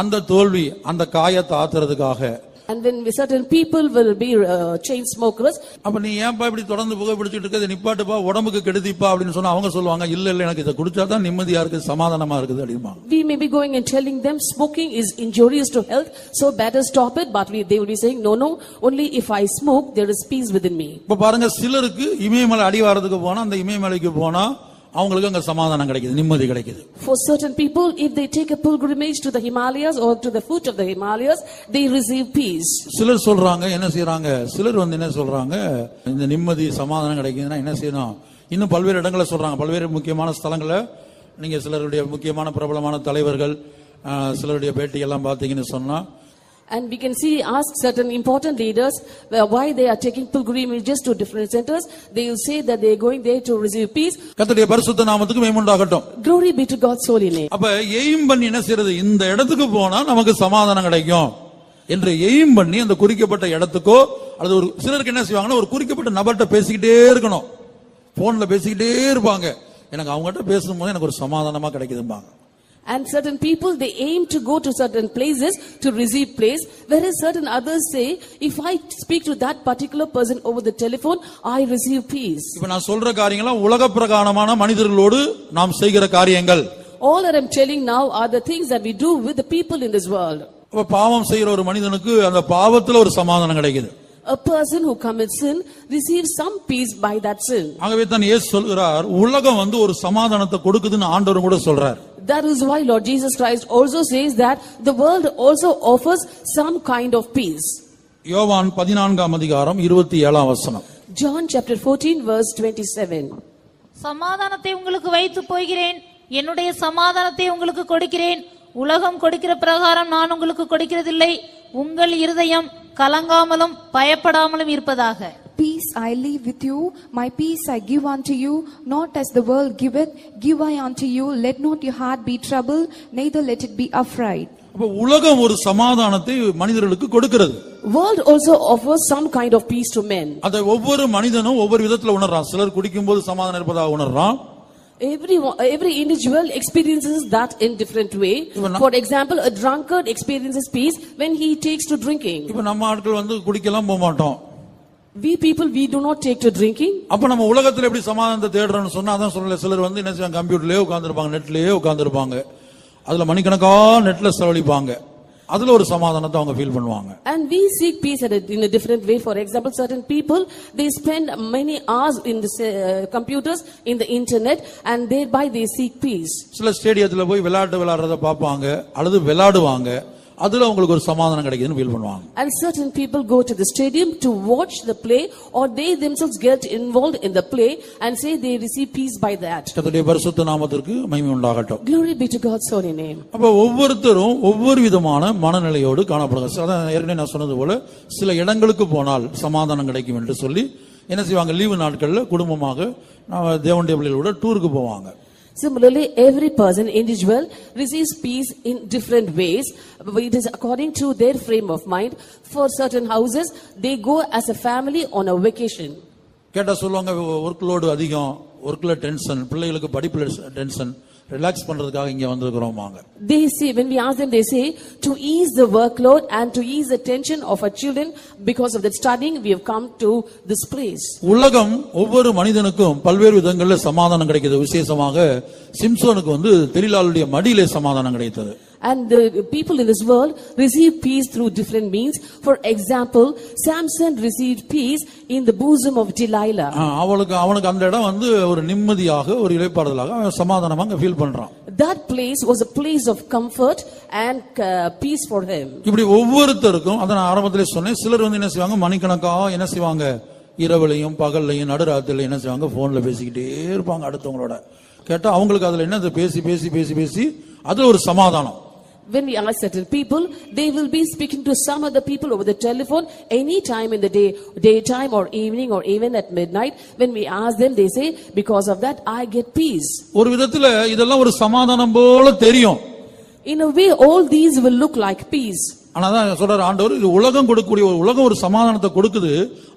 அந்த தோல்வி அந்த காயத்தை ஆத்துறதுக்காக And when we- certain people will be uh, chain smokers, அப்ப நீ ஏன்பா இப்படி தொடர்ந்து புகை பிடிச்சிட்டு இருக்கிறது நிப்பாட்டுப்பா உடம்புக்கு கெடுதிப்பா அப்படின்னு சொன்னா அவங்க சொல்லுவாங்க இல்ல இல்ல எனக்கு இதை குடிச்சாதான் நிம்மதியா இருக்குது சமாதானமா இருக்குது அப்படிமா we may be going and telling them smoking is injurious to health, so better stop it. But we, they will be saying, no, no, only if I smoke, there is peace within me. இப்ப பாருங்க சிலருக்கு இமயமலை அடிவாரத்துக்கு போனா அந்த இமயமலைக்கு போனா அவங்களுக்கு அங்க சமாதானம் கிடைக்குது நிம்மதி கிடைக்குது. For certain people, if they take a pilgrimage to the Himalayas or to the foot of the Himalayas, they receive peace. சிலர் சொல்றாங்க என்ன செய்யறாங்க சிலர் வந்து என்ன சொல்றாங்க? இந்த நிம்மதி சமாதானம் கிடைக்குதுன்னா என்ன செய்யணும்? இன்னும் பல்வேறு இடங்களை சொல்றாங்க. பல்வேறு முக்கியமான ஸ்தலங்களை நீங்க சிலருடைய முக்கியமான பிரபலமான தலைவர்கள் சிலருடைய பேட்டி எல்லாம் பாத்தீங்கன்னு சொன்னா And we can see, ask certain important leaders uh, why they are taking pilgrimages to different centers. They will say that they are going there to receive peace. கர்த்தருடைய பரிசுத்த நாமத்துக்கு மேம்புண்டாகட்டும் Glory be to God's holy name. அப்ப எய்ம் பண்ணி என்ன செய்யறது இந்த இடத்துக்கு போனா நமக்கு சமாதானம் கிடைக்கும் என்று எய்ம் பண்ணி அந்த குறிக்கப்பட்ட இடத்துக்கோ அல்லது ஒரு சிலருக்கு என்ன செய்வாங்கன்னா ஒரு குறிக்கப்பட்ட நபர்கிட்ட பேசிக்கிட்டே இருக்கணும் போன்ல பேசிக்கிட்டே இருப்பாங்க எனக்கு அவங்ககிட்ட பேசும்போது எனக்கு ஒரு சமாதானமா கிடைக்குதும்பாங்க And certain people, they aim to go to certain places to receive place, whereas certain others say, if I speak to that particular person over the telephone, I receive peace. இப்ப நான் சொல்ற காரியங்கள்லாம் உலக பிரகாரமான மனிதர்களோடு நாம் செய்கிற காரியங்கள் All that I'm telling now are the things that we do with the people in this world. அப்ப பாவம் செய்யற ஒரு மனிதனுக்கு அந்த பாவத்துல ஒரு சமாதானம் கிடைக்குது A person who commits sin receives some peace by that sin. ஆகவே தான் இயேசு சொல்கிறார் உலகம் வந்து ஒரு சமாதானத்தை கொடுக்குதுன்னு ஆண்டவரும் கூட சொல்றார் That is why Lord Jesus Christ also says that the world also offers some kind of peace. யோவான் பதினான்காம் அதிகாரம் இருபத்தி ஏழாம் வசனம். John chapter 14 verse 27. சமாதானத்தை உங்களுக்கு வைத்து போகிறேன். என்னுடைய சமாதானத்தை உங்களுக்கு கொடுக்கிறேன். உலகம் கொடுக்கிற பிரகாரம் நான் உங்களுக்கு கொடுக்கிறதில்லை. உங்கள் இருதயம் கலங்காமலும் பயப்படாமலும் இருப்பதாக. Peace I leave with you, my peace I give unto you, not as the world giveth, give I unto you. Let not your heart be troubled, neither let it be afraid. அப்ப உலகம் ஒரு சமாதானத்தை மனிதர்களுக்கு கொடுக்கிறது World also offers some kind of peace to men. அதை ஒவ்வொரு மனிதனும் ஒவ்வொரு விதத்துல உணர்றான் சிலர் குடிக்கும்போது சமாதானம் இருப்பதாக உணர்றான் Every, every individual experiences that in different way. Even- For example, a drunkard experiences peace when he takes to drinking. இப்ப நம்ம ஆட்கள் வந்து குடிக்கலாம் போக மாட்டோம் We people, we do not take to drinking. அப்ப நம்ம உலகத்துல எப்படி சமாதானத்தை தேடுறோம்னு சொன்னா அதான் சொல்லல சிலர் வந்து என்ன செய்வாங்க கம்ப்யூட்டர்லயே உட்கார்ந்திருப்பாங்க நெட்லயே உட்கார்ந்திருப்பாங்க அதுல மணிக்கணக்கா நெட்ல செலவழிப்பாங்க அதுல ஒரு சமாதானத்தை அவங்க ஃபீல் பண்ணுவாங்க And we seek peace at a, in a different way. For example, certain people, they spend many hours in the uh, computers, in the internet, and thereby they seek peace. சில ஸ்டேடியத்துல போய் விளையாட்டு விளையாடுறத பார்ப்பாங்க அல்லது விளையாடுவாங்க அதுல அவங்களுக்கு ஒரு சமாதானம் கிடைக்குதுன்னு ஃபீல் பண்ணுவாங்க. And certain people go to the stadium to watch the play, or they themselves get involved in the play and say they receive peace by that. கர்த்தருடைய பரிசுத்த நாமத்திற்கு மகிமை உண்டாகட்டும். Glory be to God's holy name. அப்ப ஒவ்வொருத்தரும் ஒவ்வொரு விதமான மனநிலையோடு காணப்படுகிறார். அதான் ஏற்கனவே நான் சொன்னது போல சில இடங்களுக்கு போனால் சமாதானம் கிடைக்கும் என்று சொல்லி என்ன செய்வாங்க? லீவு நாட்கள்ல குடும்பமாக நம்ம தேவனுடைய பிள்ளைகளோட டூருக்கு போவாங்க. Similarly, every person, individual, receives peace in different ways. It is according to their frame of mind. For certain houses, they go as a family on a vacation. கேட்டா சொல்லுவாங்க ஒர்க் லோடு அதிகம் ஒர்க்ல டென்ஷன் பிள்ளைகளுக்கு படிப்புல டென்ஷன் ரிலாக்ஸ் பண்றதுக்காக இங்க வந்திருக்கிறோமாங்க They say, when we ask them, they say, to ease the workload and to ease the tension of our children, because of that studying, we have come to this place. உலகம் ஒவ்வொரு மனிதனுக்கும் பல்வேறு விதங்கள்ல சமாதானம் கிடைக்குது விசேஷமாக சிம்சோனுக்கு வந்து தெளிலாளுடைய மடியிலே சமாதானம் கிடைத்தது And the people in this world receive peace through different means. For example, Samson received peace in the bosom of Delilah. அவளுக்கு அவனுக்கு அந்த இடம் வந்து ஒரு நிம்மதியாக ஒரு இளைப்பாறுதலாக அவன் சமாதானமா அங்க ஃபீல் பண்றான் That place was a place of comfort and uh, peace for him. இப்படி ஒவ்வொருத்தருக்கும் அதை நான் ஆரம்பத்திலே சொன்னேன் சிலர் வந்து என்ன செய்வாங்க மணிக்கணக்கா என்ன செய்வாங்க இரவுலையும் பகல்லையும் நடுராத்திரிலையும் என்ன செய்வாங்க போன்ல பேசிக்கிட்டே இருப்பாங்க அடுத்தவங்களோட கேட்டா அவங்களுக்கு அதுல என்ன பேசி பேசி பேசி பேசி அதுல ஒரு சமாதானம் When we ask certain people, they will be speaking to some other people over the telephone any time in the day, daytime or evening or even at midnight. When we ask them, they say, because of that, I get peace. ஒரு விதத்துல இதெல்லாம் ஒரு சமாதானம் போல தெரியும் In a way, all these will look like peace. ஆனா தான் சொல்றாரு ஆண்டவர் இது உலகம் கொடுக்கக்கூடிய ஒரு உலகம் ஒரு சமாதானத்தை கொடுக்குது.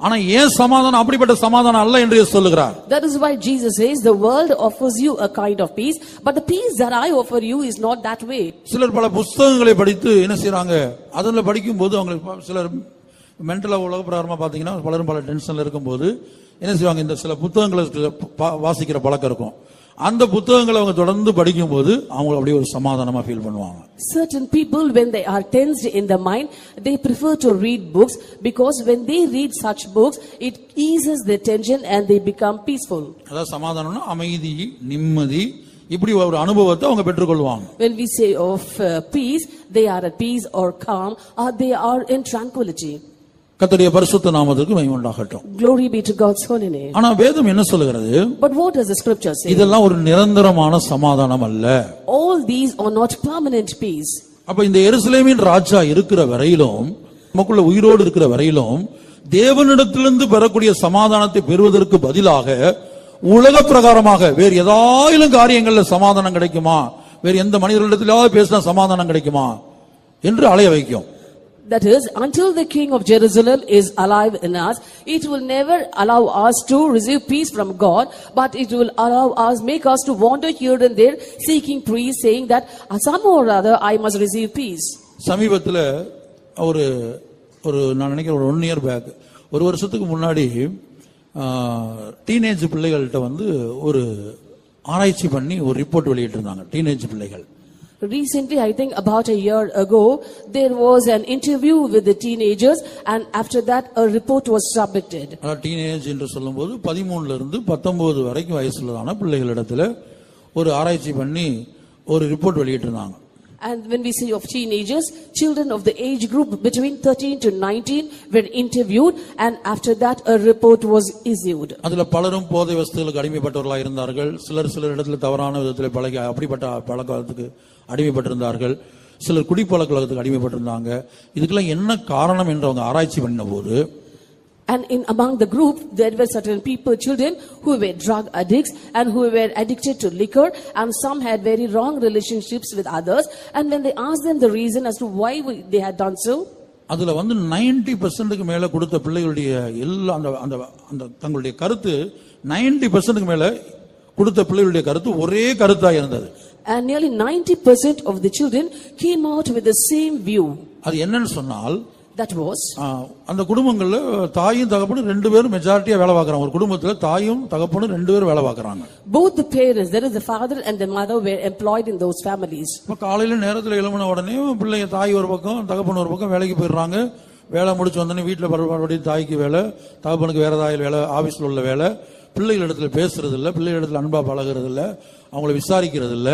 ஆனா ஏன் சமாதானம் அப்படிப்பட்ட சமாதானம் அல்ல என்று சொல்லுகிறார். That is why Jesus says the world offers you a kind of peace, but the peace that I offer you is not that way. சிலர் பல புஸ்தகங்களை படித்து என்ன செய்றாங்க? அதில் படிக்கும்போது அவங்களுக்கு சிலர் மென்டலாக உலக பிரகாரமா பார்த்தீங்கன்னா பலரும் பல டென்ஷன்ல இருக்கும்போது என்ன செய்வாங்க? இந்த சில புத்தகங்களை வாசிக்கிற பழக்கம் இருக்கும். அந்த புத்தகங்களை அவங்க தொடர்ந்து படிக்கும்போது அவங்க அப்படியே ஒரு சமாதானமா ஃபீல் பண்ணுவாங்க Certain people, when they are tensed in the mind, they prefer to read books because when they read such books, it eases their tension and they become peaceful. அதாவது சமாதானம்னா அமைதி நிம்மதி இப்படி ஒரு அனுபவத்தை அவங்க பெற்றுக்கொள்வாங்க When we say of uh, peace, they are at peace or calm, or they are in tranquility. கர்த்தருடைய பரிசுத்த நாமத்துக்கு மகிமை உண்டாகட்டும் Glory be to God's holy name. ஆனா வேதம் என்ன சொல்லுகிறது But what does the scripture say? இதெல்லாம் ஒரு நிரந்தரமான சமாதானம் அல்ல All these are not permanent peace. அப்ப இந்த எருசலேமின் ராஜா இருக்கிற வரையிலும் நமக்குள்ள உயிரோடு இருக்கிற வரையிலும் தேவனிடத்திலிருந்து பெறக்கூடிய சமாதானத்தை பெறுவதற்கு பதிலாக உலக பிரகாரமாக வேறு ஏதாயிலும் காரியங்கள்ல சமாதானம் கிடைக்குமா வேறு எந்த மனிதர்களிடத்திலாவது பேசினா சமாதானம் கிடைக்குமா என்று அலைய வைக்கும் That is, until the king of Jerusalem is alive in us, it will never allow us to receive peace from God, but it will allow us, make us to wander here and there, seeking peace, saying that "Uh, somehow or other I must receive peace. சமீபத்தில் ஒரு ஒரு நான் நினைக்கிறேன் ஒரு ஒன் இயர் பேக் ஒரு வருஷத்துக்கு முன்னாடி டீனேஜ் பிள்ளைகள்கிட்ட வந்து ஒரு ஆராய்ச்சி பண்ணி ஒரு ரிப்போர்ட் வெளியிட்டிருந்தாங்க டீனேஜ் பிள்ளைகள் Recently, I think about a year ago, there was an interview with the teenagers, and after that, a report was submitted. Teenage என்று சொல்லும்போது பதிமூணுல இருந்து பத்தொன்பது வரைக்கும் வயசுலதான பிள்ளைகளிடத்துல ஒரு ஆராய்ச்சி பண்ணி ஒரு ரிப்போர்ட் வெளியிட்டிருந்தாங்க And when we say of teenagers, children of the age group between 13 to 19 were interviewed, and after that, a report was issued. அதுல பலரும் போதை வஸ்துகளுக்கு அடிமைப்பட்டவர்களாக இருந்தார்கள். சிலர் சிலர் இடத்துல தவறான விதத்தில் பழகி அப்படிப்பட்ட பழக்கத்துக்கு அடிமைப்பட்டிருந்தார்கள். சிலர் குடிப்பழக்கத்துக்கு அடிமைப்பட்டிருந்தாங்க. இதுக்கெல்லாம் என்ன காரணம் என்று அவங்க ஆராய்ச்சி பண்ண போது And in among the group, there were certain people, children, who were drug addicts and who were addicted to liquor, and some had very wrong relationships with others. And when they asked them the reason as to why we- they had done so, அதுல வந்து 90% பர்சன்ட்டுக்கு மேல கொடுத்த பிள்ளைகளுடைய எல்லா அந்த அந்த அந்த தங்களுடைய கருத்து 90% பர்சன்ட்டுக்கு மேல கொடுத்த பிள்ளைகளுடைய கருத்து ஒரே கருத்தா இருந்தது and nearly 90% of the children came out with the same view. அது என்னன்னு சொன்னால் That was, அந்த குடும்பங்கள்ல தாயும் தகப்பனும் ரெண்டு பேரும் மெஜாரிட்டியா வேலை பார்க்கறாங்க. ஒரு குடும்பத்துல தாயும் தகப்பனும் ரெண்டு பேரும் வேலை பார்க்கறாங்க. Both the parents, that is the father and the mother, were employed in those families. இப்ப காலையில நேரத்துல எழும்பின உடனே பிள்ளைங்க தாய் ஒரு பக்கம் தகப்பன் ஒரு பக்கம் வேலைக்கு போயிடுறாங்க. வேலை முடிச்சு வந்தோடனே வீட்டுல மறுபடியும் தாய்க்கு வேலை தகப்பனுக்கு வேற தாயில் வேலை ஆபீஸ்ல உள்ள வேலை. பிள்ளைகள் இடத்துல பேசுறது இல்ல பிள்ளைகள் இடத்துல அன்பா பழகுறது இல்ல அவங்கள விசாரிக்கிறது இல்ல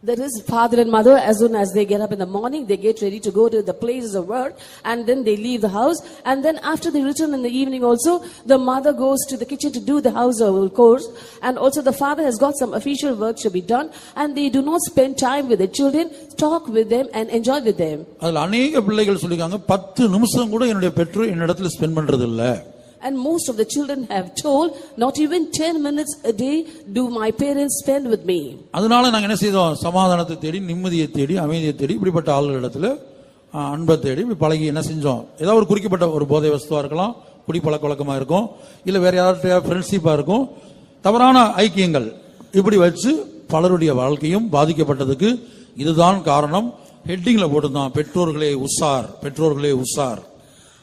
There is, father and mother, as soon as they get up in the morning, they get ready to go to the places of work, and then they leave the house. And then after they return in the evening also, the mother goes to the kitchen to do the household chores. And also the father has got some official work to be done, and they do not spend time with the children, talk with them, and enjoy with them. அதுல அநேக பிள்ளைகள் சொல்லிருக்காங்க பத்து நிமிஷம் கூட என்னுடைய பெற்றோர் என்னிடத்துல ஸ்பெண்ட் பண்றது இல்ல And most of the children have told, not even 10 minutes a day do my parents spend with me. அதனால நாங்க என்ன செய்தோம்? சமாதானத்தை தேடி நிம்மதியை தேடி அமைதியை தேடி இப்படிப்பட்ட ஆளுகளிடத்துல அன்பை தேடி இப்படி பழகி என்ன செஞ்சோம்? ஏதாவது ஒரு குறிக்கப்பட்ட ஒரு போதை வஸ்துவா இருக்கலாம் குடி பழக்க வழக்கமா இருக்கும் இல்ல வேற யார்கிட்ட ஃப்ரெண்ட்ஷிப்பா இருக்கும். தவறான ஐக்கியங்கள் இப்படி வச்சு பலருடைய வாழ்க்கையும் பாதிக்கப்பட்டதுக்கு இதுதான் காரணம். ஹெட்டிங்ல போட்டுதான் பெற்றோர்களே உஷார் பெற்றோர்களே உஷார்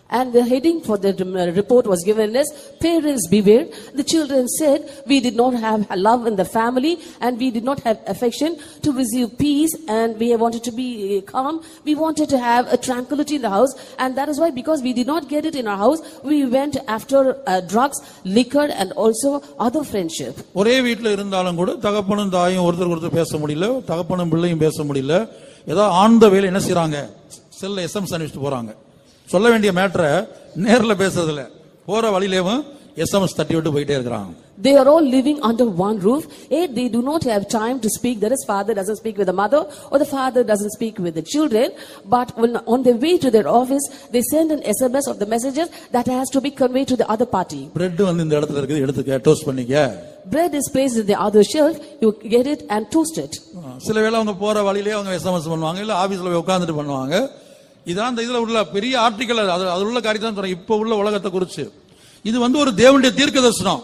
And the heading for the report was given as Parents Beware. The children said, We did not have love in the family and we did not have affection to receive peace and we wanted to be calm. We wanted to have a tranquility in the house and that is why because we did not get it in our house, we went after uh, drugs, liquor and also other friendship. ஒரே வீட்டுல இருந்தாலும் கூட தகப்பனும் தாயும் ஒருத்தர் ஒருத்தர் பேச முடியல தகப்பனும் பிள்ளையும் பேச முடியல ஏதோ ஆழ்ந்த வேலை என்ன செய்யறாங்க செல்ல எஸ்எம்எஸ் அனுப்பிச்சுட்டு போறாங்க சொல்ல வேண்டிய மேட்டரை நேர்ல பேசுறதுல போற வழியிலேயும் எஸ்எம்எஸ் தட்டி விட்டு போயிட்டே இருக்கிறாங்க They are all living under one roof, yet they do not have time to speak. That is, father doesn't speak with the mother, or the father doesn't speak with the children. But when on their way to their office, they send an SMS of the messages that has to be conveyed to the other party. Bread வந்து இந்த இடத்துல இருக்குது எடுத்துக்க டோஸ்ட் பண்ணிக்க Bread is placed in the other shelf, you get it and toast it. சில வேளை அவங்க போற வழியிலே அவங்க எஸ்எம்எஸ் பண்ணுவாங்க இல்ல ஆபீஸ்ல போய் உட்கார்ந்துட்டு பண்ணுவாங்க இதான் இந்த இதுல உள்ள பெரிய ஆர்டிக்கல் அது அது உள்ள காரியத்தை தான் சொல்றேன். இப்ப உள்ள உலகத்தை குறிச்சு. இது வந்து ஒரு தேவனுடைய தீர்க்க தரிசனம்.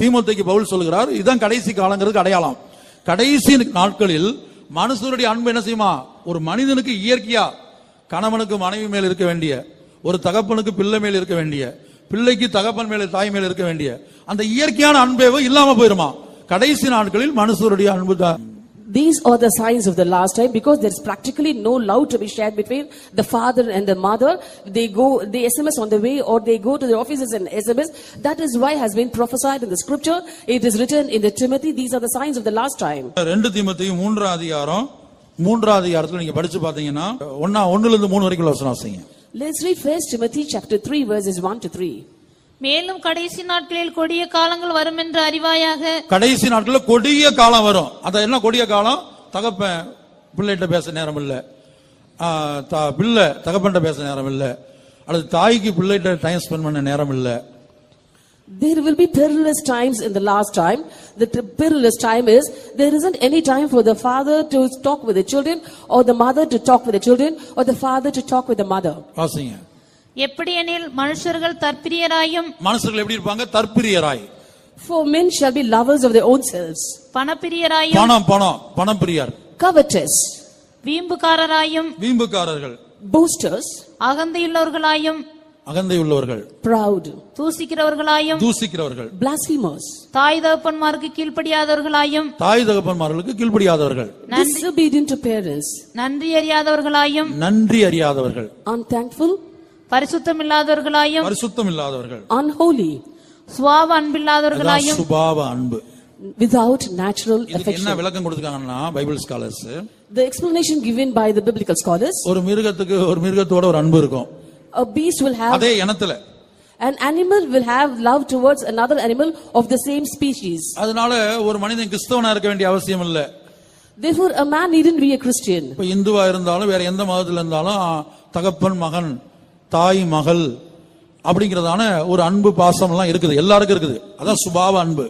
தீமுத்தைக்கு பவுல் சொல்கிறார் இதுதான் கடைசி காலங்கிறதுக்கு அடையாளம். கடைசி நாட்களில் மனுஷனுடைய அன்பு என்ன செய்யுமா? ஒரு மனிதனுக்கு இயற்கையா கணவனுக்கு மனைவி மேல் இருக்க வேண்டிய ஒரு தகப்பனுக்கு பிள்ளை மேல் இருக்க வேண்டிய பிள்ளைக்கு தகப்பன் மேல தாய் மேல இருக்க வேண்டிய அந்த இயற்கையான அன்பேவோ இல்லாம போயிருமா? கடைசி நாட்களில் மனுஷருடைய அன்பு தான். These are the signs of the last time because there is practically no love to be shared between the father and the mother. They go, they SMS on the way or they go to the offices and SMS. That is why has been prophesied in the scripture. It is written in the Timothy. These are the signs of the last time. ரெண்டு தீமத்தையும் மூன்றாம் அதிகாரம் மூன்றாம் அதிகாரத்துல நீங்க படிச்சு பாத்தீங்கன்னா ஒன்னா ஒண்ணுல இருந்து மூணு வரைக்கும் உள்ள வசனம் வாசிங்க Let's read first Timothy chapter 3 verses 1 to 3. மேலும் கடைசி நாட்களில் கொடிய காலங்கள் வரும் என்று அறிவாயாக கடைசி நாட்கள்ல கொடிய காலம் வரும் அது என்ன கொடிய காலம் தகப்பன் பிள்ளைகிட்ட பேச நேரம் இல்ல பிள்ளை தகப்பன்கிட்ட பேச நேரம் இல்ல அல்லது தாய்க்கு பிள்ளைகிட்ட டைம் ஸ்பெண்ட் பண்ண நேரம் இல்ல There will be perilous times in the last time. The perilous time is there isn't any time for the father to talk with the children or the mother to talk with the children or the father to talk with the mother. வாசிங்க எப்படியெனில் மனுஷர்கள் தற்பிரியராயும் மனுஷர்கள் எப்படி இருப்பாங்க? தற்பிரியராய். For men shall be lovers of their own selves, பணப்பிரியராயும் பணம் பணம் பணம் பிரியர் covetous, வீம்புக்காரராயும் வீம்புக்காரர்கள். Boasters, அகந்தையுள்ளவர்களாயும் அகந்தை உள்ளவர்கள் proud, தூசிக்கிறவர்களாயும் தூசிக்கிறவர்கள். Blasphemers, தாய் தகப்பன்மாருக்கு கீழ்ப்படியாதவர்களாயும் தாய் தகப்பன்மார்களுக்கு கீழ்ப்படியாதவர்கள். disobedient to parents, நன்றி அறியாதவர்களாயும் நன்றி அறியாதவர்கள். Unthankful, பரிசுத்தமில்லாதவர்களாயும் பரிசுத்தம் இல்லாதவர்கள் unholy, அதான் அன்பில்லாதவர்களாயும் சுபாவ அன்பு. Without natural இதுக்கு என்ன affection. விளக்கம் கொடுத்துருக்காங்கன்னா Bible scholars The explanation given by the biblical scholars. ஒரு மிருகத்துக்கு ஒரு மிருகத்தோட ஒரு அன்பு இருக்கும். A beast will have, அதே இனத்துல. An animal will have love towards another animal of the same species. அதனால ஒரு மனிதன் கிறிஸ்தவனா இருக்க வேண்டிய அவசியம் இல்ல. Therefore, a man needn't be a Christian. இப்ப இந்துவா இருந்தாலும் வேற எந்த மதத்துல இருந்தாலும் தகப்பன் மகன் தாய் மகள் அப்படிங்கறதான ஒரு அன்பு பாசம் எல்லாம் இருக்குது எல்லாருக்கும் இருக்குது அதான் சுபாவ அன்பு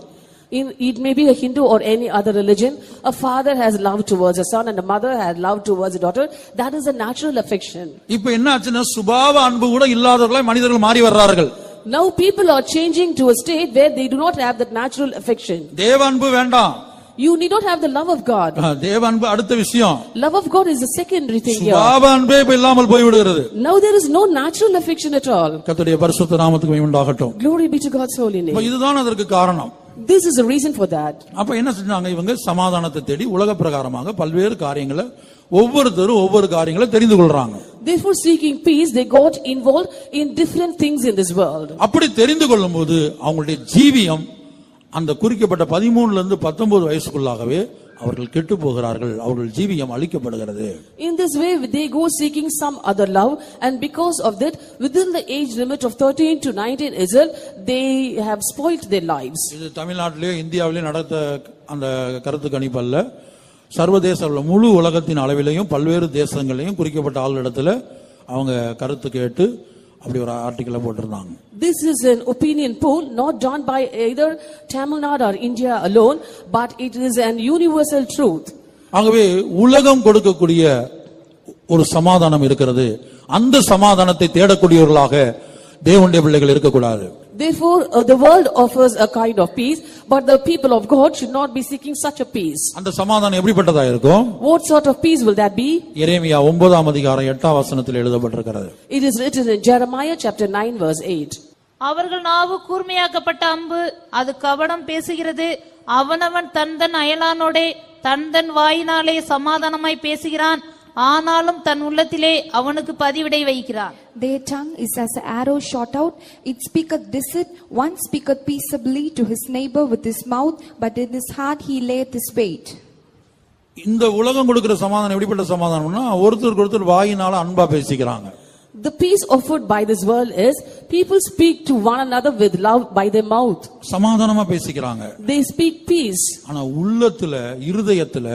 In, it may be a Hindu or any other religion. A father has love towards a son and a mother has love towards a daughter. That is a natural affection. இப்ப என்ன ஆச்சுன்னா சுபாவ அன்பு கூட இல்லாதவர்களாய் மனிதர்கள் மாறி வர்றார்கள் Now people are changing to a state where they do not have that natural affection. தேவ அன்பு வேண்டாம் You need not have the love of God. ஆ, தேவ அன்பு அடுத்த விஷயம் Love of God is a secondary thing here. சுபாவ அன்பே இப்ப இல்லாமல் போய்விடுகிறது Now there is no natural affection at all. கர்த்தருடைய பரிசுத்த நாமத்துக்கு மகிமை உண்டாகட்டும் Glory be to God's holy இப்ப name. இதுதான் அதற்கு காரணம் This is the reason for that. அப்ப என்ன செஞ்சாங்க இவங்க சமாதானத்தை தேடி உலக பிரகாரமாக பல்வேறு காரியங்களை ஒவ்வொருத்தரும் ஒவ்வொரு காரியங்களை தெரிந்து கொள்றாங்க Therefore, seeking peace, they got involved in different things in this world. அப்படி தெரிந்து கொள்ளும் போது அவங்களுடைய ஜீவியம் அந்த குறிக்கப்பட்ட பதிமூணுல இருந்து பத்தொன்பது வயசுக்குள்ளாகவே அவர்கள் கெட்டு போகிறார்கள். அவர்கள் ஜீவியம் அழிக்கப்படுகிறது. In this way, they go seeking some other love, and because of that, within the age limit of 13 to 19 Israel, they have spoilt their lives. இது தமிழ்நாட்டிலேயோ இந்தியாவிலேயோ நடத்த அந்த கருத்து கணிப்பல்ல சர்வதேச அளவுல முழு உலகத்தின் அளவிலையும் பல்வேறு தேசங்களையும் குறிக்கப்பட்ட ஆளிடத்துல அவங்க கருத்து கேட்டு அப்படி ஒரு ஆர்டிக்கலை போட்டிருந்தாங்க. This is an opinion poll not done by either Tamil Nadu or India alone, but it is an universal truth. ஆகவே உலகம் கொடுக்கக்கூடிய ஒரு சமாதானம் இருக்கிறது. அந்த சமாதானத்தை தேடக்கூடியவர்களாக தேவனுடைய பிள்ளைகள் இருக்கக்கூடாது. Therefore, uh, the world offers a kind of peace, but the people of God should not be seeking such a peace. அந்த சமாதானம் எப்படிப்பட்டதா இருக்கும் What sort of peace will that be? எரேமியா ஒன்பதாம் அதிகாரம் எட்டாம் வசனத்தில் எழுதப்பட்டிருக்கிறது It is written in Jeremiah chapter 9 verse 8. அவர்கள் நாவு கூர்மையாக்கப்பட்ட அம்பு அது கபடம் பேசுகிறது அவனவன் தன் தன் அயலானோடே தன் தன் வாயினாலே சமாதானமாய் பேசுகிறான் ஆனாலும் தன் உள்ளத்திலே அவனுக்கு பதிவிடை வைக்கிறான் Their tongue is as an arrow shot out. It speaketh deceit. One speaketh peaceably to his neighbor with his mouth, but in his heart he layeth his wait. இந்த உலகம் கொடுக்கிற சமாதானம் எப்படிப்பட்ட சமாதானம்னா ஒருத்தருக்கு ஒருத்தர் வாயினால அன்பா பேசிக்கிறாங்க The peace offered by this world is people speak to one another with love by their mouth. சமாதானமா பேசிக்கிறாங்க They speak peace. ஆனா உள்ளத்துல இருதயத்துல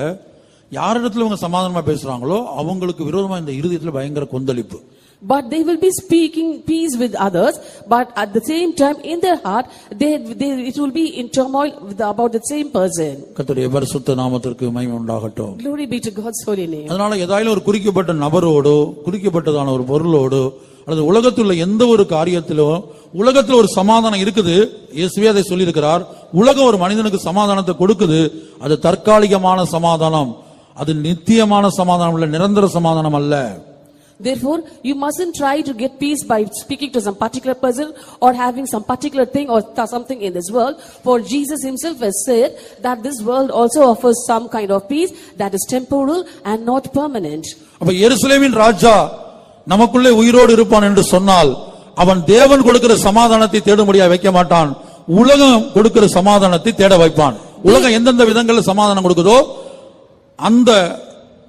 யாரிடத்துல இவங்க சமாதானமா பேசுறாங்களோ அவங்களுக்கு விரோதமா இந்த இருதயத்துல பயங்கர கொந்தளிப்பு But they will be speaking peace with others, but at the same time, in their heart, they, they, it will be in turmoil with, about the same person. கர்த்தருடைய பரிசுத்த நாமத்திற்கு மகிமை உண்டாகட்டும் Glory be to God's holy name. அதனால ஏதாயிலும் ஒரு குறிக்கப்பட்ட நபரோடோ குறிக்கப்பட்டதான ஒரு பொருளோடோ அல்லது உலகத்தில் உள்ள எந்த ஒரு காரியத்திலோ உலகத்தில் ஒரு சமாதானம் இருக்குது இயேசுவே அதை சொல்லியிருக்கிறார் உலகம் ஒரு மனிதனுக்கு சமாதானத்தை கொடுக்குது அது தற்காலிகமான சமாதானம் அது நித்தியமான சமாதானம் இல்ல நிரந்தர சமாதானம் அல்ல Therefore, you mustn't try to get peace by speaking to some particular person or having some particular thing or th- something in this world. For Jesus himself has said that this world also offers some kind of peace that is temporal and not permanent. அப்ப எருசலேமின் ராஜா நமக்குள்ளே உயிரோடு இருப்பான் என்று சொன்னால் அவன் தேவன் கொடுக்கிற சமாதானத்தை தேடும்படியா வைக்க மாட்டான் உலகம் கொடுக்கிற சமாதானத்தை தேட வைப்பான் உலகம் எந்தெந்த விதங்கள்ல சமாதானம் கொடுக்குதோ அந்த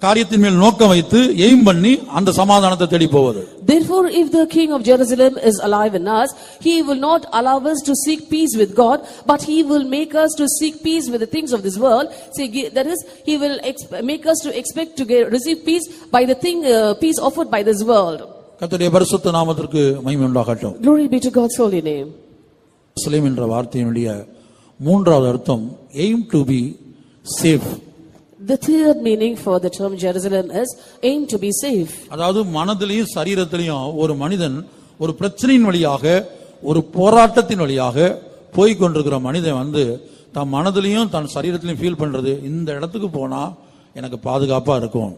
காரியத்தின் மேல் நோக்கம் வைத்து எய்ம் பண்ணி அந்த சமாதானத்தை தேடி போவது Therefore, if the king of Jerusalem is alive in us, he will not allow us to seek peace with God, but he will make us to seek peace with the things of this world. See, that is, he will make us to expect to get, receive peace by the thing, uh, peace offered by this world. கர்த்தருடைய பரிசுத்த நாமத்திற்கு மகிமை உண்டாகட்டும் Glory be to God's holy name. எருசலேம் என்ற வார்த்தையினுடைய மூன்றாவது அர்த்தம் aim to be safe The third meaning for the term Jerusalem is aim to be safe. அதாவது மனதிலையும் சரீரத்திலையும் ஒரு மனிதன் ஒரு பிரச்சனையின் வழியாக ஒரு போராட்டத்தின் வழியாக போய் கொண்டிருக்கிற மனிதன் வந்து தன் மனதிலையும் தன் சரீரத்திலையும் ஃபீல் பண்றது இந்த இடத்துக்கு போனா எனக்கு பாதுகாப்பா இருக்கும்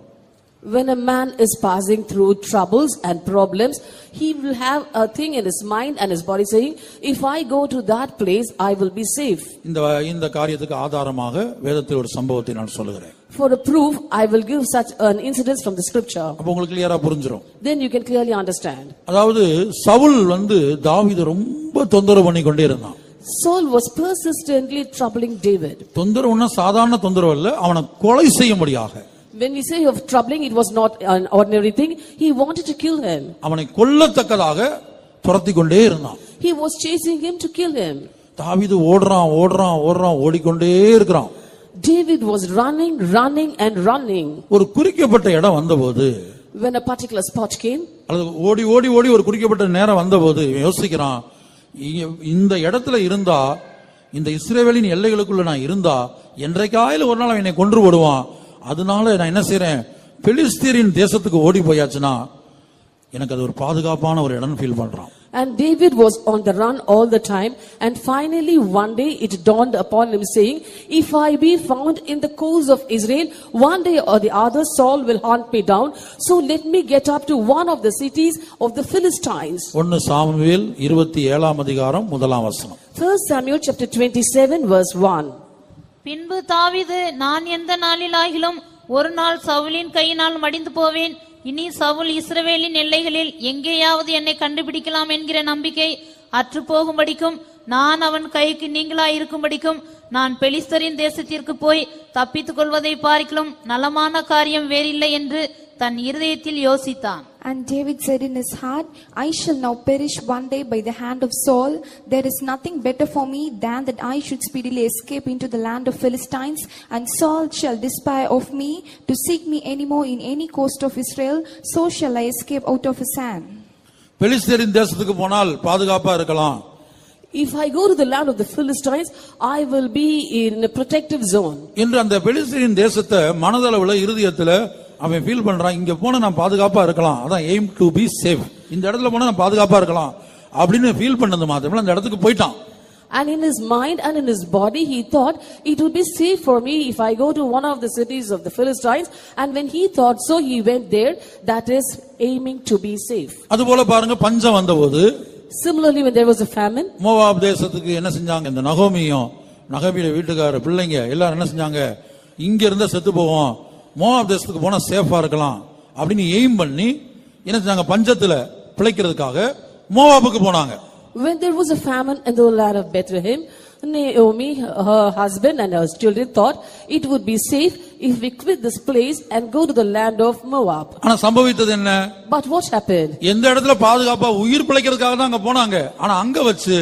When a man is passing through troubles and problems, he will have a thing in his mind and his body saying, if I go to that place, I will be safe. இந்த இந்த காரியத்துக்கு ஆதாரமாக வேதத்தில் ஒரு சம்பவத்தை நான் சொல்லுகிறேன் For a proof, I will give such an incident from the scripture. அப்ப உங்களுக்கு கிளியரா புரிஞ்சிடும் Then you can clearly understand. அதாவது சவுல் வந்து தாவீதை ரொம்ப தொந்தரவு பண்ணி கொண்டே இருந்தான் Saul was persistently troubling David. தொந்தரவுன்னா சாதாரண தொந்தரவு இல்ல அவனை கொலை செய்யும்படியாக When we say of troubling, it was not an ordinary thing. He wanted to kill him. அவனை கொல்லத்தக்கதாக துரத்தி கொண்டே இருந்தான் He was chasing him to kill him. தாவீது ஓடுறான் ஓடுறான் ஓடுறான் ஓடிக்கொண்டே இருக்கிறான் David was running, running, and running. ஒரு குறிக்கப்பட்ட இடம் வந்தபோது When a particular spot came, அல்லது ஓடி ஓடி ஓடி ஒரு குறிக்கப்பட்ட நேரம் வந்தபோது யோசிக்கிறான் இந்த இடத்துல இருந்தா இந்த இஸ்ரேவேலின் எல்லைகளுக்குள்ள நான் இருந்தா என்றைக்காயிலும் ஒரு நாள் என்னை கொன்று போடுவான். அதனால நான் என்ன செய்றேன்? பெலிஸ்தீரின் தேசத்துக்கு ஓடி போயாச்சுன்னா எனக்கு அது ஒரு பாதுகாப்பான ஒரு இடம் ஃபீல் பண்றான். And David was on the run all the time. And finally, one day it dawned upon him, saying, If I be found in the coast of Israel, one day or the other Saul will hunt me down. So let me get up to one of the cities of the Philistines. ஒன்னு சாமுவேல் இருபத்தி ஏழாம் அதிகாரம் முதலாம் வசனம் First Samuel chapter 27, verse 1. பின்பு தாவீது நான் எந்த நாளிலாகிலும் ஒரு நாள் சவுலின் கையினால் மடிந்து போவேன் இனி சவுல் இஸ்ரவேலின் எல்லைகளில் எங்கேயாவது என்னை கண்டுபிடிக்கலாம் என்கிற நம்பிக்கை அற்று போகும்படிக்கும் நான் அவன் கைக்கு நீங்களாய் இருக்கும்படிக்கும் நான் பெலிஸ்தரின் தேசத்திற்கு போய் தப்பித்துக் கொள்வதை பார்க்கிலும் நலமான காரியம் வேறில்லை என்று தன் இருதயத்தில் யோசித்தான் And David said in his heart, I shall now perish one day by the hand of Saul. There is nothing better for me than that I should speedily escape into the land of Philistines, and Saul shall despair of me to seek me any more in any coast of Israel. So shall I escape out of his hand. பெலிஸ்தீரின் தேசத்துக்கு போனால் பாதுகாப்பா இருக்கலாம் If I go to the land of the Philistines, I will be in a protective zone. என்று அந்த பெலிஸ்தீரின் தேசத்தை மனதளவுல இருதயத்துல அவன் ஃபீல் பண்றான் இங்க போனா நான் பாதுகாப்பா இருக்கலாம் அதான் எய்ம் டு பி சேஃப் இந்த இடத்துல போனா நான் பாதுகாப்பா இருக்கலாம் அப்படின்னு ஃபீல் பண்ணது மாத்திரமே அந்த இடத்துக்கு போயிட்டான் And in his mind and in his body, he thought it would be safe for me if I go to one of the cities of the Philistines. And when he thought so, he went there. That is aiming to be safe. அதுபோல பாருங்க பஞ்சம் வந்தபோது Similarly, when there was a famine, Moab தேசத்துக்கு என்ன செஞ்சாங்க? இந்த நகோமியும் நகமியோட வீட்டுக்கார பிள்ளைங்க எல்லாரும் என்ன செஞ்சாங்க? இங்க இருந்தா செத்து போவோம். மோவாப் தேசத்துக்கு போனா சேஃபா இருக்கலாம். அப்படின்னு எய்ம் பண்ணி என்ன செஞ்சாங்க? பஞ்சத்துல பிழைக்கிறதுக்காக மோவாபுக்கு போனாங்க. When there was a famine in the land of Bethlehem, Naomi, her husband, and her children thought it would be safe if we quit this place and go to the land of Moab. ஆனா சம்பவித்தது என்ன But what happened? எந்த இடத்துல பாதுகாப்பா உயிர் பிழைக்கிறதுக்காக தான் அங்க போனாங்க ஆனா அங்க வச்சு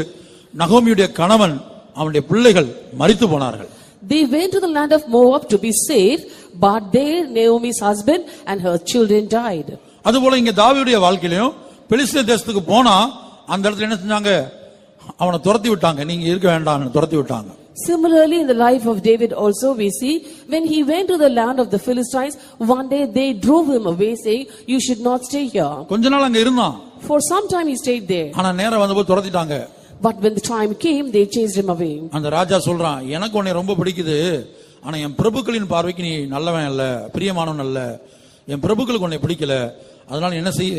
நகோமியுடைய கணவன் அவனுடைய பிள்ளைகள் மரித்து போனார்கள் They went to the land of Moab to be safe, but there Naomi's husband and her children died. அதுபோல இங்க தாவீதுடைய வாழ்க்கையிலும் பெலிஸ்தீன தேசத்துக்கு போனா அந்த இடத்துல என்ன செஞ்சாங்க அவனை துரத்தி விட்டாங்க நீங்க இருக்க வேண்டாம்னு துரத்தி விட்டாங்க Similarly, in the life of David also, we see when he went to the land of the Philistines, one day they drove him away, saying, You should not stay here. கொஞ்ச நாள் அங்க இருந்தான் For some time he stayed there. ஆனா நேரம் வந்தபோது துரத்திட்டாங்க But when the time came, they chased him away. அந்த ராஜா சொல்றான் எனக்கு உன்னை ரொம்ப பிடிக்குது ஆனா என் பிரபுக்களின் பார்வைக்கு நீ நல்லவன் அல்ல பிரியமானவன் அல்ல என் பிரபுக்களுக்கு உன்னை பிடிக்கல அதனால என்ன செய்ய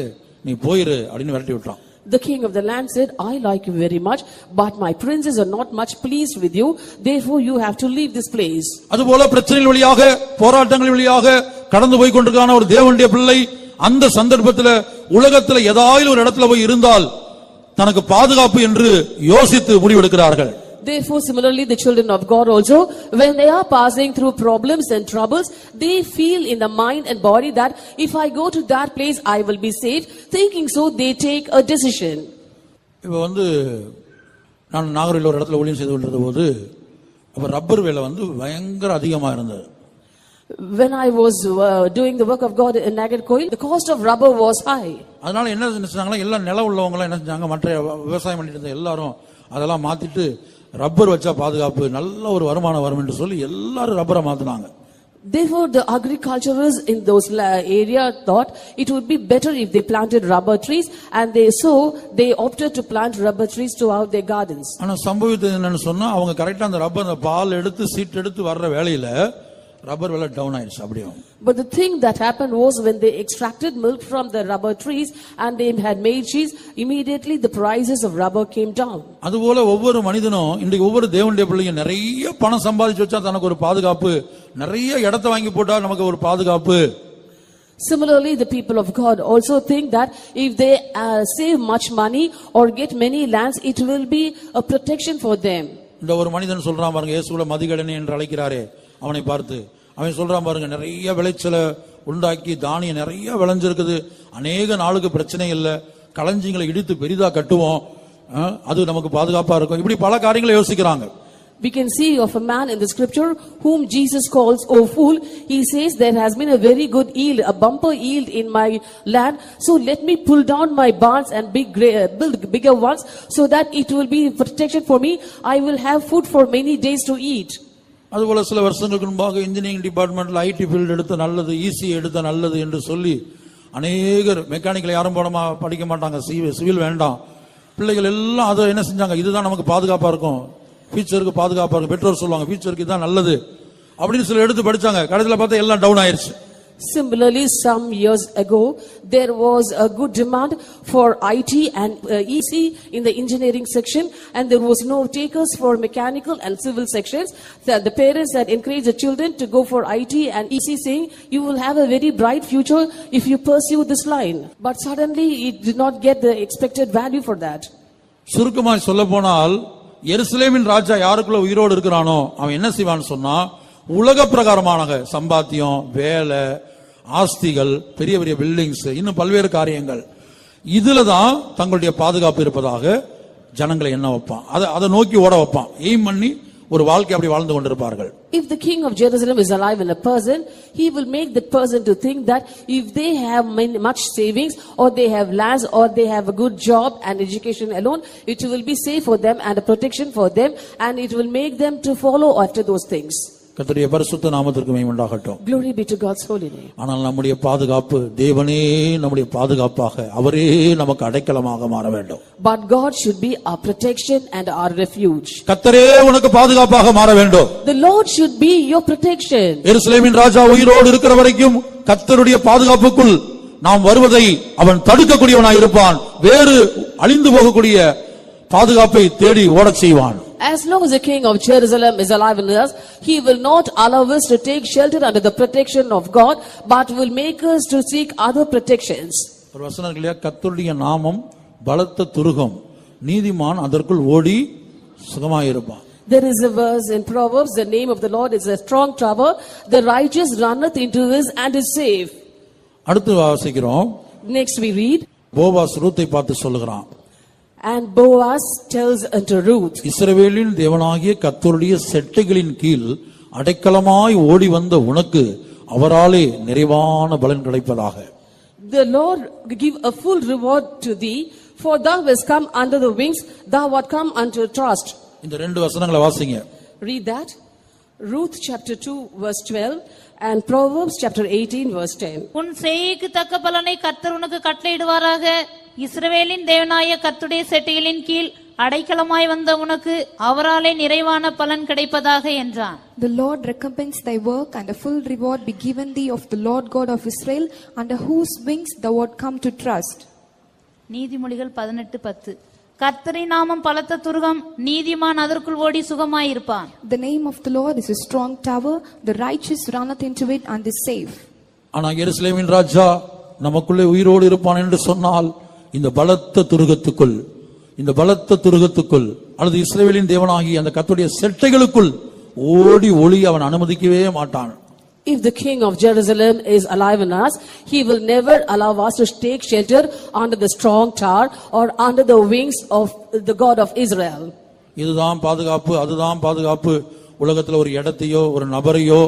நீ போயிரு அப்படின்னு விரட்டி விட்டான் The king of the land said, I like you very much, but my princes are not much pleased with you. Therefore, you have to leave this place. அதுபோல பிரச்சனைகள் வழியாக போராட்டங்கள் வழியாக கடந்து போய் கொண்டிருக்கான ஒரு தேவனுடைய பிள்ளை அந்த சந்தர்ப்பத்துல உலகத்துல ஏதாவது ஒரு இடத்துல போய் இருந்தால் தனக்கு பாதுகாப்பு என்று யோசித்து முடிவெடுக்கிறார்கள் Therefore, similarly, the children of God also, when they are passing through problems and troubles, they feel in the mind and body that if I go to that place, I will be safe. Thinking so, they take a decision. இப்ப வந்து நான் நாகரில் ஒரு இடத்துல ஊழியம் செய்து கொண்டிருந்த போது அப்ப ரப்பர் வேலை வந்து பயங்கர அதிகமா இருந்தது When I was uh, doing the work of God in Nagarkoil, the cost of rubber was high. அதனால என்ன செஞ்சாங்கன்னா எல்லாம் நிலம் உள்ளவங்க எல்லாம் என்ன செஞ்சாங்க மற்ற விவசாயம் பண்ணிட்டு இருந்த எல்லாரும் அதெல்லாம் மாத்திட்டு ரப்பர் வச்சா பாதுகாப்பு நல்ல ஒரு வருமானம் வரும் என்று சொல்லி எல்லாரும் ரப்பரை மாத்தினாங்க Therefore, the agriculturists in those area thought it would be better if they planted rubber trees, and they so they opted to plant rubber trees throughout their gardens. ஆனா சம்பவித்தது என்னன்னு சொன்னா அவங்க கரெக்டா அந்த ரப்பர் பால் எடுத்து சீட் எடுத்து வர்ற வேலையில ரப்பர் விலை டவுன் ஆயிடுச்சு அப்படியே But the thing that happened was when they extracted milk from the rubber trees and they had made cheese, immediately the prices of rubber came down. அதுபோல ஒவ்வொரு மனிதனும் இன்றைக்கு ஒவ்வொரு தேவனுடைய பிள்ளைங்க நிறைய பணம் சம்பாதிச்சு வச்சா தனக்கு ஒரு பாதுகாப்பு நிறைய இடத்த வாங்கி போட்டா நமக்கு ஒரு பாதுகாப்பு Similarly, the people of God also think that if they uh, save much money or get many lands, it will be a protection for them. இந்த ஒரு மனிதன் சொல்றான் பாருங்க இயேசுல மதிகடனே என்று அழைக்கிறாரே அவனை பார்த்து அவன் சொல்றான் பாருங்க நிறைய விளைச்சலை உண்டாக்கி தானியம் நிறைய விளைஞ்சிருக்குது அநேக நாளுக்கு பிரச்சனை இல்லை களஞ்சிங்களை இடித்து பெரிதா கட்டுவோம் அது நமக்கு பாதுகாப்பா இருக்கும் இப்படி பல காரியங்களை யோசிக்கிறாங்க We can see of a man in the scripture whom Jesus calls, O fool. He says, There has been a very good yield, a bumper yield in my land. So let me pull down my barns and big, build bigger ones so that it will be protection for me. I will have food for many days to eat. அதுபோல சில வருஷங்களுக்கு முன்பாக இன்ஜினியரிங் டிபார்ட்மெண்ட்ல ஐடி ஃபீல்டு எடுத்த நல்லது ஈசி எடுத்த நல்லது என்று சொல்லி அநேகர் மெக்கானிக்கல் யாரும் போடமா படிக்க மாட்டாங்க. சிவில் வேண்டாம். பிள்ளைகள் எல்லாம் அதை என்ன செஞ்சாங்க? இதுதான் நமக்கு பாதுகாப்பா இருக்கும். ஃபியூச்சருக்கு பாதுகாப்பாக இருக்கும். பெற்றோர் சொல்லுவாங்க ஃபியூச்சருக்கு இதுதான் நல்லது. அப்படின்னு சொல்லி எடுத்து படிச்சாங்க. கடைசியில் பார்த்தா எல்லாம் டவுன் ஆயிடுச்சு Similarly, some years ago, there was a good demand for IT and uh, EC in the engineering section, and there was no takers for mechanical and civil sections. The, the parents had encouraged the children to go for IT and EC, saying, "You will have a very bright future if you pursue this line." But suddenly, it did not get the expected value for that. சுருக்கமாய் சொல்ல போனால் எருசலேமின் ராஜா யாருக்குள்ள உயிரோடு இருக்கிறானோ அவன் என்ன செய்வான்னு சொன்னா உலக பிரகாரமான சம்பாத்தியம் வேலை ஆஸ்திகள் பெரிய பெரிய பில்டிங்ஸ் இன்னும் பல்வேறு காரியங்கள் இதுல தான் தங்களுடைய பாதுகாப்பு இருப்பதாக ஜனங்களை என்ன வைப்பான் அதை அதை நோக்கி ஓட வைப்பான் எய்ம் பண்ணி ஒரு வாழ்க்கை அப்படி வாழ்ந்து கொண்டிருப்பார்கள் If the king of Jerusalem is alive in a person, he will make that person to think that if they have many, much savings or they have lands or they have a good job and education alone, it will be safe for them and a protection for them and it will make them to follow after those things. கர்த்தருடைய பரிசுத்த நாமத்திற்கு மேம்பண்டாகட்டும் Glory be to God's holy name. ஆனால் நம்முடைய பாதுகாப்பு தேவனே நம்முடைய பாதுகாப்பாக அவரே நமக்கு அடைக்கலமாக மாற வேண்டும் But God should be our protection and our refuge. கத்தரே உனக்கு பாதுகாப்பாக மாற வேண்டும் The Lord should be your protection. எருசலேமின் ராஜா உயிரோடு இருக்கிற வரைக்கும் கர்த்தருடைய பாதுகாப்புக்குள் நாம் வருவதை அவன் தடுக்கக்கூடியவனாய் இருப்பான் வேறு அழிந்து போகக்கூடிய பாதுகாப்பை தேடி ஓடச் செய்வான் As long as the king of Jerusalem is alive in us, he will not allow us to take shelter under the protection of God, but will make us to seek other protections. ஒரு வசனம் இருக்கு இல்லையா கர்த்தருடைய நாமம் பலத்த துருகம் நீதிமான் அதற்குள் ஓடி சுகமாயிருப்பான் There is a verse in Proverbs, the name of the Lord is a strong tower, the righteous runneth into this and is safe. அடுத்து வாசிக்கிறோம் Next we read, போவாஸ் ரூத்தை பார்த்து சொல்லுகிறான் and Boaz tells unto Ruth, இஸ்ரவேலின் தேவனாகிய கர்த்தருடைய செட்டைகளின் கீழ் அடைக்கலமாய் ஓடி வந்த உனக்கு அவராலே நிறைவான பலன் கிடைப்பதாக The Lord give a full reward to thee, for thou hast come under the wings, thou art come unto trust. இந்த ரெண்டு வசனங்களை வாசிங்க Read that. Ruth chapter 2 verse 12 and Proverbs chapter 18 verse 10. உன் செய்கைக்கு தக்க பலனை கர்த்தர் உனக்கு கட்டளையிடுவாராக இஸ்ரவேலின் தேவனாய கர்த்துடைய செட்டைகளின் கீழ் அடைக்கலமாய் வந்த உனக்கு அவராலே நிறைவான பலன் கிடைப்பதாக என்றான் The Lord recompense thy work, and a full reward be given thee of the Lord God of Israel, under whose wings thou art come to trust. நீதிமொழிகள் பதினெட்டு பத்து கர்த்தரின் நாமம் பலத்த துருகம் நீதிமான் அதற்குள் ஓடி சுகமாயிருப்பான் The name of the Lord is a strong tower, the righteous runneth into it and is safe. ஆனா எருசலேமின் ராஜா நமக்குள்ளே உயிரோடு இருப்பான் என்று சொன்னால் இந்த பலத்த துருகத்துக்குள் இந்த பலத்த துருகத்துக்குள் அல்லது இஸ்ரேலின் தேவனாகி அந்த கத்துடைய செட்டைகளுக்குள் ஓடி ஒளி அவன் அனுமதிக்கவே மாட்டான். If the king of Jerusalem is alive in us, he will never allow us to take shelter under the strong tower or under the wings of the God of Israel. இதுதான் பாதுகாப்பு அதுதான் பாதுகாப்பு. உலகத்துல ஒரு இடத்தையோ ஒரு நபரையோ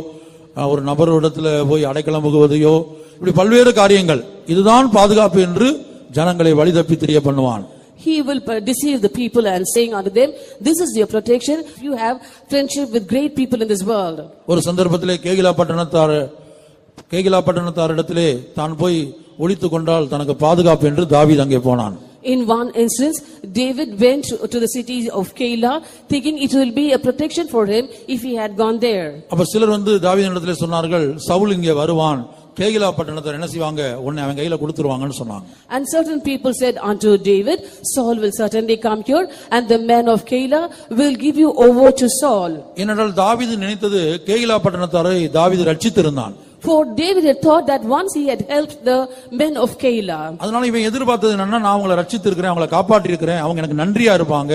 ஒரு நபரிடத்துல போய் அடைக்கலம் புகுவதையோ இப்படி பல்வேறு காரியங்கள். இதுதான் பாதுகாப்பு என்று ஜனங்களை வழி தப்பி தெரிய பண்ணுவான் He will uh, deceive the people and saying unto them, This is your protection you have friendship with great people in this world. ஒரு சந்தர்ப்பத்திலே கேகிலா பட்டணத்தார் கேகிலா பட்டணத்தாரிடத்திலே தான் போய் ஒளித்து கொண்டால் தனக்கு பாதுகாப்பு என்று தாவீது அங்கே போனான் In one instance, David went to to the city of Keilah thinking it will be a protection for him if he had gone there. அப்ப சிலர் வந்து தாவீதின் இடத்துல சொன்னார்கள் சவுல் இங்கே வருவான் கேகிலா பட்டணத்தார் என்ன செய்வாங்க உன்னை அவன் கையில கொடுத்துருவாங்கன்னு சொன்னாங்க And certain people said unto David, Saul will certainly come here and the men of Keilah will give you over to Saul. ஏனென்றால் தாவீது நினைத்தது கேகிலா பட்டணத்தாரை தாவீது ரட்சித்திருந்தான் For David had thought that once he had helped the men of Keilah. அதனால இவன் எதிர்பார்த்தது என்னன்னா நான் அவங்களை ரட்சித்திருக்கிறேன் அவங்களை காப்பாற்றி இருக்கிறேன் அவங்க எனக்கு நன்றியா இருப்பாங்க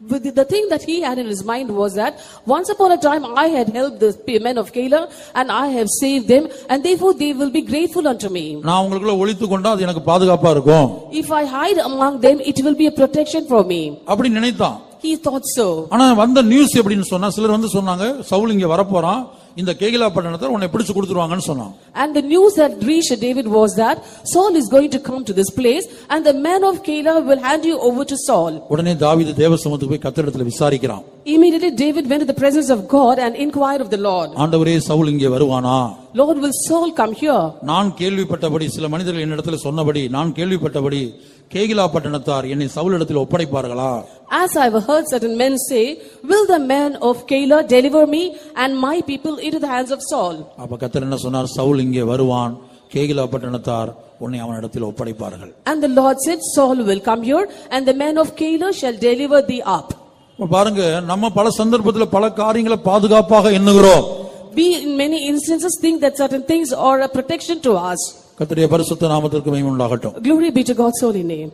the- the thing that he had in his mind was that once upon a time I had helped the pe- men of Keilah and I have saved them and therefore they will be grateful unto me. நான் அவங்களுக்குள்ள ஒளித்து கொண்டா அது எனக்கு பாதுகாப்பா இருக்கும் If I hide among them, it will be a protection for me. அப்படி நினைத்தான் He thought so. ஆனா வந்த நியூஸ் எப்படின்னு சொன்னா சிலர் வந்து சொன்னாங்க சவுல் இங்க வரப்போறான் இந்த கேகிலா பட்டணத்தை உன்னை பிடிச்சு கொடுத்துருவாங்கன்னு சொன்னான் And the news that reached David was that Saul is going to come to this place and the men of Keilah will hand you over to Saul. உடனே தாவீது தேவசமத்துக்கு போய் கத்திடத்துல விசாரிக்கிறான் Immediately David went to the presence of God and inquired of the Lord. ஆண்டவரே சவுல் இங்கே வருவானா Lord, will Saul come here? நான் கேள்விப்பட்டபடி சில மனிதர்கள் என்னிடத்துல சொன்னபடி நான் கேள்விப்பட்டபடி கேகிலா பட்டணத்தார் என்னை சவுலிடத்தில் ஒப்படைப்பார்களா As I have heard certain men say, will the men of Keilah deliver me and my people into the hands of Saul? அப்ப கத்தர் என்ன சொன்னார் சவுல் இங்கே வருவான் கேகிலா பட்டணத்தார் உன்னை அவனிடத்தில் ஒப்படைப்பார்கள் And the Lord said, Saul will come here and the men of Keilah shall deliver thee up. பாருங்க நம்ம பல சந்தர்ப்பத்தில் பல காரியங்களை பாதுகாப்பாக எண்ணுகிறோம் We in many instances think that certain things are a protection to us. கர்த்தருடைய பரிசுத்த நாமத்திற்கு மகிமை உண்டாகட்டும் Glory be to God's holy name.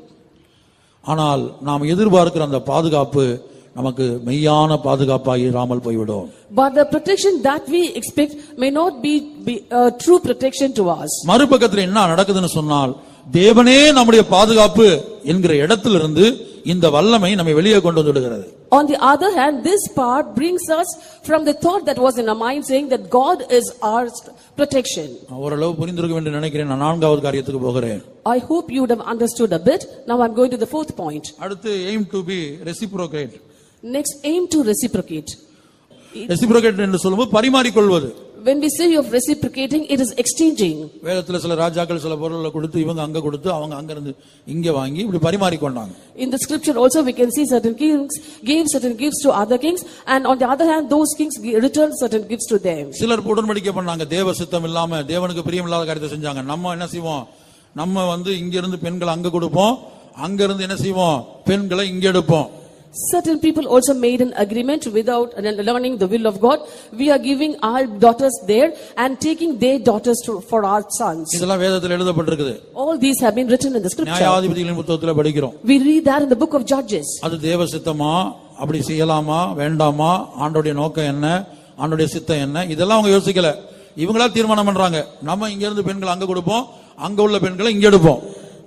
ஆனால் நாம் எதிர்பார்க்கிற அந்த பாதுகாப்பு நமக்கு மெய்யான பாதுகாப்பாக இராமல் போய்விடும் But the protection that we expect may not be, be a true protection to us. மறுபக்கத்தில் என்ன நடக்குதுன்னு சொன்னால் தேவனே நம்முடைய பாதுகாப்பு என்கிற இடத்திலிருந்து இந்த வல்லமை நம்மை வெளியே கொண்டு வந்து விடுகிறது On the other hand, this part brings us from the thought that was in our mind saying that God is our protection. ஓரளவு புரிந்திருக்கும் என்று நினைக்கிறேன் நான் நான்காவது காரியத்துக்கு போகிறேன் I hope you would have understood a bit. Now I'm going to the fourth point. அடுத்து aim to be reciprocate Next, aim to reciprocate. Reciprocate என்று சொல்லும்போது பரிமாறிக்கொள்வது When we say of reciprocating, it is exchanging. வேதத்துல சில ராஜாக்கள் சில பொருள்களை கொடுத்து இவங்க அங்க கொடுத்து அவங்க அங்க இருந்து இங்க வாங்கி இப்படி பரிமாறிக்கொண்டாங்க In the scripture also we can see certain kings gave certain gifts to other kings and on the other hand those kings returned certain gifts to them. சிலர் உடன்படிக்கை பண்ணாங்க தேவ சித்தம் இல்லாம தேவனுக்கு பிரியமில்லாத காரியத்தை செஞ்சாங்க. நம்ம என்ன செய்வோம்? நம்ம வந்து இங்க இருந்து பெண்களை அங்க கொடுப்போம் அங்க இருந்து என்ன செய்வோம்? பெண்களை இங்க எடுப்போம். Certain people also made an agreement without learning the will of God. We are giving our daughters there and taking their daughters to, for our sons. இதெல்லாம் வேதத்தில் எழுதப்பட்டிருக்குது All these have been written in the scripture. நியாயாதிபதிகளின் புத்தகத்துல படிக்கிறோம் We read that in the book of Judges. அது தேவ சித்தமா அப்படி செய்யலாமா வேண்டாமா ஆண்டோடைய நோக்கம் என்ன ஆண்டோடைய சித்தம் என்ன இதெல்லாம் அவங்க யோசிக்கல இவங்களா தீர்மானம் பண்றாங்க நம்ம இங்க இருந்து பெண்களை அங்க கொடுப்போம் அங்க உள்ள பெண்களை இங்க எடுப்போம்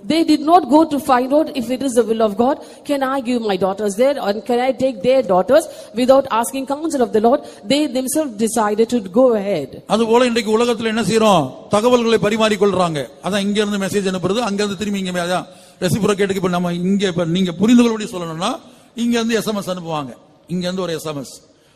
They did not go to find out if it is the will of God. Can I give my daughters there and can I take their daughters without asking counsel of the Lord? They themselves decided to go ahead. அதுபோல இன்றைக்கு உலகத்துல என்ன செய்யறோம் தகவல்களை பரிமாறிக்கொள்றாங்க அதான் இங்க இருந்து மெசேஜ் அனுப்புறது அங்க இருந்து திரும்பி இங்க அதான் ரெசிபுரோகேட்டுக்கு இப்ப நம்ம இங்க இப்ப நீங்க புரிந்து கொள்ளபடி சொல்லணும்னா இங்க இருந்து எஸ்எம்எஸ் அனுப்புவாங்க இங்க இருந்து ஒரு எஸ்எம்எஸ்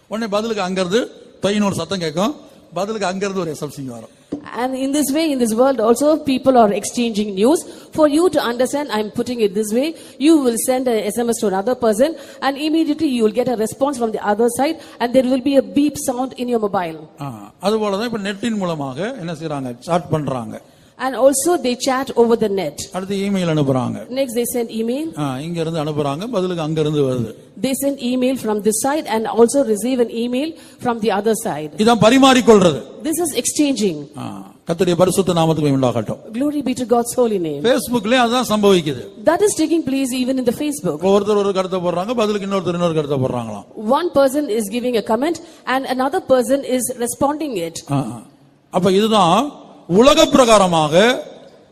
உடனே பதிலுக்கு அங்க இருந்து தொயின்னு ஒரு சத்தம் கேட்கும் பதிலுக்கு அங்க இருந்து ஒரு எஸ்எம்சி வரும் And in this way, in this world also, people are exchanging news. For you to understand, I'm putting it this way, you will send a SMS to another person and immediately you will get a response from the other side and there will be a beep sound in your mobile. ஆ, அதுபோலதான் இப்ப நெட்டின் மூலமாக என்ன செய்றாங்க சாட் பண்றாங்க And also they chat over the net. அடுத்து இமெயில் அனுப்புறாங்க Next they send email. ஆ, இங்க இருந்து அனுப்புறாங்க பதிலுக்கு அங்க இருந்து வருது They send email from this side and also receive an email from the other side. இதான் பரிமாறிக்கொள்றது This is exchanging. ஆ, கர்த்தருடைய பரிசுத்த நாமத்துக்கு உண்டாகட்டும் Glory be to God's holy name. Facebookலயே அதுதான் சம்பவிக்குது That is taking place even in the Facebook. ஒருத்தர் ஒரு கருத்தை போடுறாங்க பதிலுக்கு இன்னொருத்தர் இன்னொரு கருத்தை போடுறாங்களாம் One person is giving a comment and another person is responding it. அப்ப இதுதான் உலக பிரகாரமாக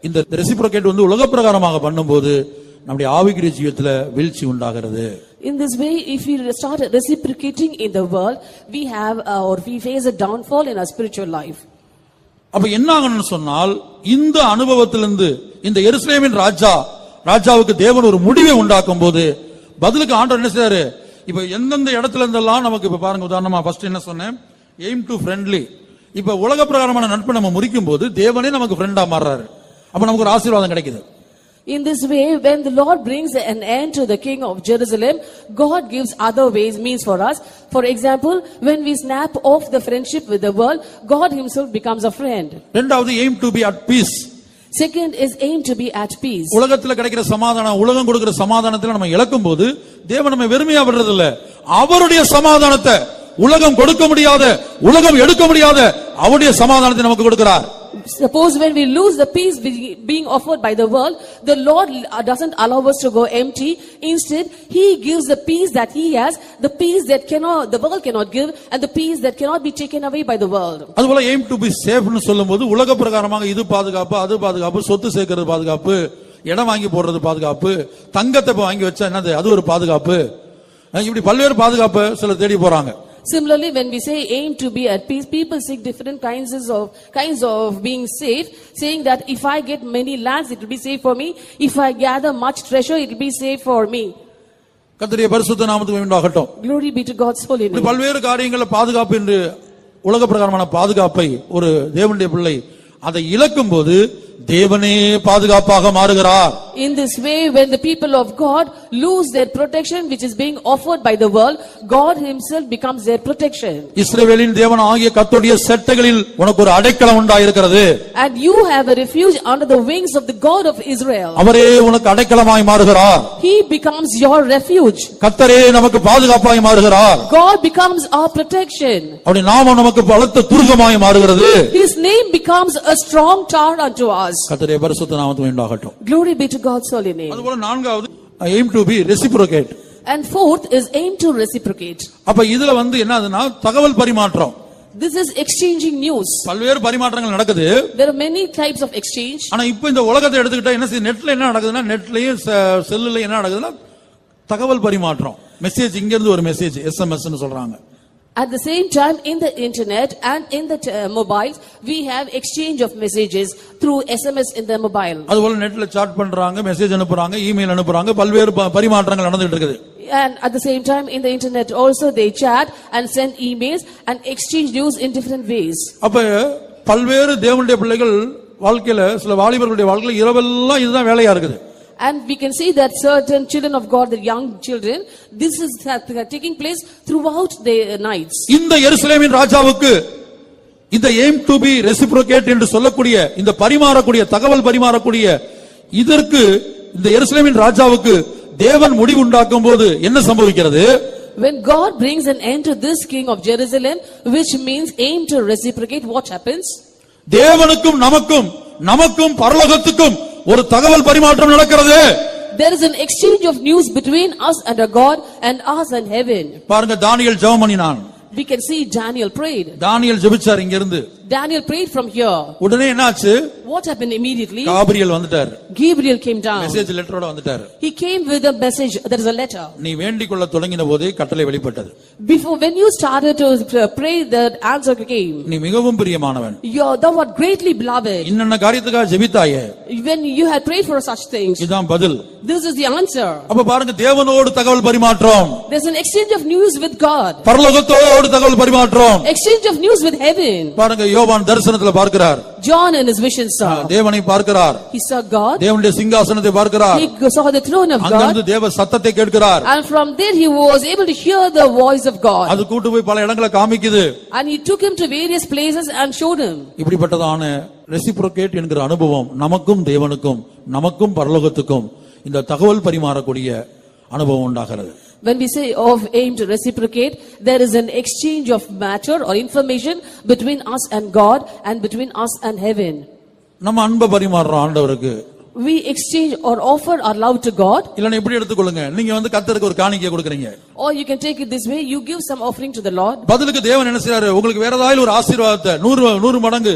இந்த ரெசிப்ரோகேட் வந்து உலக பிரகாரமாக பண்ணும்போது நம்முடைய ஆவிக்குரிய ஜீவியத்துல வீழ்ச்சி உண்டாகிறது. In this way, if we start reciprocating in the world, we have uh, or we face a downfall in our spiritual life. அப்ப என்ன ஆகணும்னு சொன்னால் இந்த அனுபவத்திலிருந்து இந்த எருசலேமின் ராஜா ராஜாவுக்கு தேவன் ஒரு முடிவை உண்டாக்கும் போது பதிலுக்கு ஆண்டவர் என்ன செய்றாரு? இப்ப எந்தெந்த இடத்துல இருந்தெல்லாம் நமக்கு இப்ப பாருங்க உதாரணமா ஃபர்ஸ்ட் என்ன சொன்னேன்? எய்ம் டு ஃப்ரெண்ட்லி இப்ப உலக பிரகாரமான நட்பை நம்ம முறிக்கும் போது தேவனே நமக்கு ஃப்ரெண்டா மாறுறாரு அப்ப நமக்கு ஒரு ஆசீர்வாதம் கிடைக்குது In this way, when the Lord brings an end to the king of Jerusalem, God gives other ways, means for us. For example, when we snap off the friendship with the world, God himself becomes a friend. ரெண்டாவது aim to be at peace Second is aim to be at peace. உலகத்துல கிடைக்கிற சமாதானம் உலகம் கொடுக்கிற சமாதானத்துல நம்ம இழக்கும் போது தேவன் நம்ம வெறுமையா விடுறது இல்ல அவருடைய சமாதானத்தை உலகம் கொடுக்க முடியாத உலகம் எடுக்க முடியாத அவருடைய சமாதானத்தை நமக்கு கொடுக்கிறார் Suppose when we lose the peace be- being offered by the world, the Lord uh, doesn't allow us to go empty. Instead, He gives the peace that He has, the peace that cannot, the world cannot give, and the peace that cannot be taken away by the world. அதுபோல எய்ம் டு பி சேஃப்னு சொல்லும்போது உலக பிரகாரமாக இது பாதுகாப்பு அது பாதுகாப்பு சொத்து சேர்க்கிறது பாதுகாப்பு இடம் வாங்கி போடுறது பாதுகாப்பு தங்கத்தை வாங்கி வச்சா என்னது அது ஒரு பாதுகாப்பு இப்படி பல்வேறு பாதுகாப்பு சிலர் தேடி போறாங்க Similarly, when we say aim to be at peace, people seek different kinds of kinds of being safe, saying that if I get many lands, it will be safe for me. If I gather much treasure, it will be safe for me. கர்த்தருடைய பரிசுத்த நாமத்துக்கு உண்டாகட்டும் Glory be to God's holy இப்படி name. பல்வேறு காரியங்கள பாதுகாப்பு என்று உலக பிரகாரமான பாதுகாப்பை ஒரு தேவனுடைய பிள்ளை அதை இழக்கும் போது தேவனே பாதுகாப்பாக மாறுகிறார் In this way, when the people of God lose their protection, which is being offered by the world, God Himself becomes their protection. இஸ்ரவேலின் தேவன் ஆகிய கர்த்தருடைய செட்டைகளில் உனக்கு ஒரு அடைக்கலம் உண்டாயிருக்கிறது And you have a refuge under the wings of the God of Israel. அவரே உனக்கு அடைக்கலமாய் மாறுகிறார் He becomes your refuge. கர்த்தரே நமக்கு பாதுகாப்பாய் மாறுகிறார் God becomes our protection. அப்படி நாம நமக்கு பலத்த துருகமாய் மாறுகிறது His name becomes a strong tower unto us. கர்த்தருடைய பரிசுத்த நாமத்துக்கு உண்டாகட்டும் Glory be to God's holy name. அதுபோல நான்காவது aim to be reciprocate And fourth is aim to reciprocate. அப்ப இதுல வந்து என்னதுன்னா தகவல் பரிமாற்றம் This is exchanging news. பல்வேறு பரிமாற்றங்கள் நடக்குது There are many types of exchange. ஆனா இப்ப இந்த உலகத்தை எடுத்துக்கிட்டா என்ன நெட்ல என்ன நடக்குதுன்னா நெட்லயும் செல்லுல என்ன நடக்குதுன்னா தகவல் பரிமாற்றம் மெசேஜ் இங்க இருந்து ஒரு மெசேஜ் எஸ்எம்எஸ் சொல்றாங்க At the same time, in the internet and in the uh, mobiles, we have exchange of messages through SMS in the mobile. அதுபோல நெட்ல சாட் பண்றாங்க மெசேஜ் அனுப்புறாங்க இமெயில் அனுப்புறாங்க பல்வேறு பரிமாற்றங்கள் நடந்துட்டு இருக்குது And at the same time, in the internet also, they chat and send emails and exchange news in different ways. அப்ப பல்வேறு தேவனுடைய பிள்ளைகள் வாழ்க்கையில சில வாலிபர்களுடைய வாழ்க்கையில இரவெல்லாம் இதுதான் வேலையா இருக்குது And we can see that certain children of God, the young children, this is that- taking place throughout their nights. இந்த எருசலேமின் ராஜாவுக்கு இந்த எய்ம் டு பி ரெசிப்ரோகேட் என்று சொல்லக்கூடிய இந்த பரிமாறக்கூடிய தகவல் பரிமாறக்கூடிய இதற்கு இந்த எருசலேமின் ராஜாவுக்கு தேவன் முடிவு உண்டாக்கும் போது என்ன சம்பவிக்கிறது When God brings an end to this king of Jerusalem, which means aim to reciprocate, what happens? தேவனுக்கும் நமக்கும் நமக்கும் பரலோகத்துக்கும் ஒரு தகவல் பரிமாற்றம் நடக்கிறது There is an exchange of news between us and our God and us and heaven. பாருங்க தானியல் ஜெபம் பண்ணினான் We can see Daniel prayed. தானியல் ஜெபிச்சார் இங்க இருந்து Daniel prayed from here. உடனே என்னாச்சு What happened immediately? காபிரியல் வந்துட்டார் Gabriel came down. மெசேஜ் லெட்டரோட வந்துட்டார் He came with a message. There is a letter. நீ வேண்டிக் கொள்ள தொடங்கின போதே கட்டளை வெளிப்பட்டது Before, when you started to pray, the answer came. நீ மிகவும் பிரியமானவன் You're thou art greatly beloved. இன்னென்ன காரியத்துக்காக ஜெபித்தாயே When you had prayed for such things, இதுதான் பதில் this is the answer. அப்ப பாருங்க தேவனோடு தகவல் பரிமாற்றம் There's an exchange of news with God, பரலோகத்தோடு தகவல் பரிமாற்றம் exchange of news with heaven. பாருங்க யோவான் தரிசனத்துல பார்க்கிறார் John in his vision saw. தேவனை பார்க்கிறார் He saw God. தேவனுடைய சிங்காசனத்தை பார்க்கிறார் He saw the throne of அங்கிருந்து God. தேவ சத்தத்தை கேட்கிறார் And from there he was able to hear the voice of God. அது கூட்டு போய் பல இடங்களை காமிக்குது And he took him to various places and showed him. இப்படிப்பட்டதான ரெசிப்ரோகேட் என்கிற அனுபவம் நமக்கும் தேவனுக்கும் நமக்கும் பரலோகத்துக்கும் இந்த தகவல் பரிமாறக்கூடிய அனுபவம் உண்டாகிறது When we say of aim to reciprocate, there is an exchange of matter or information between us and God and between us and heaven. நம்ம அன்பை பரிமாறுறோம் ஆண்டவருக்கு We exchange or offer our love to God, இல்லன்னா இப்படி எடுத்துக்கொள்ளுங்க நீங்க வந்து கத்தருக்கு ஒரு காணிக்கை கொடுக்குறீங்க or you can take it this way, you give some offering to the Lord. பதிலுக்கு தேவன் என்ன செய்றாரு உங்களுக்கு வேற ஏதாவது ஒரு ஆசீர்வாதத்தை நூறு நூறு மடங்கு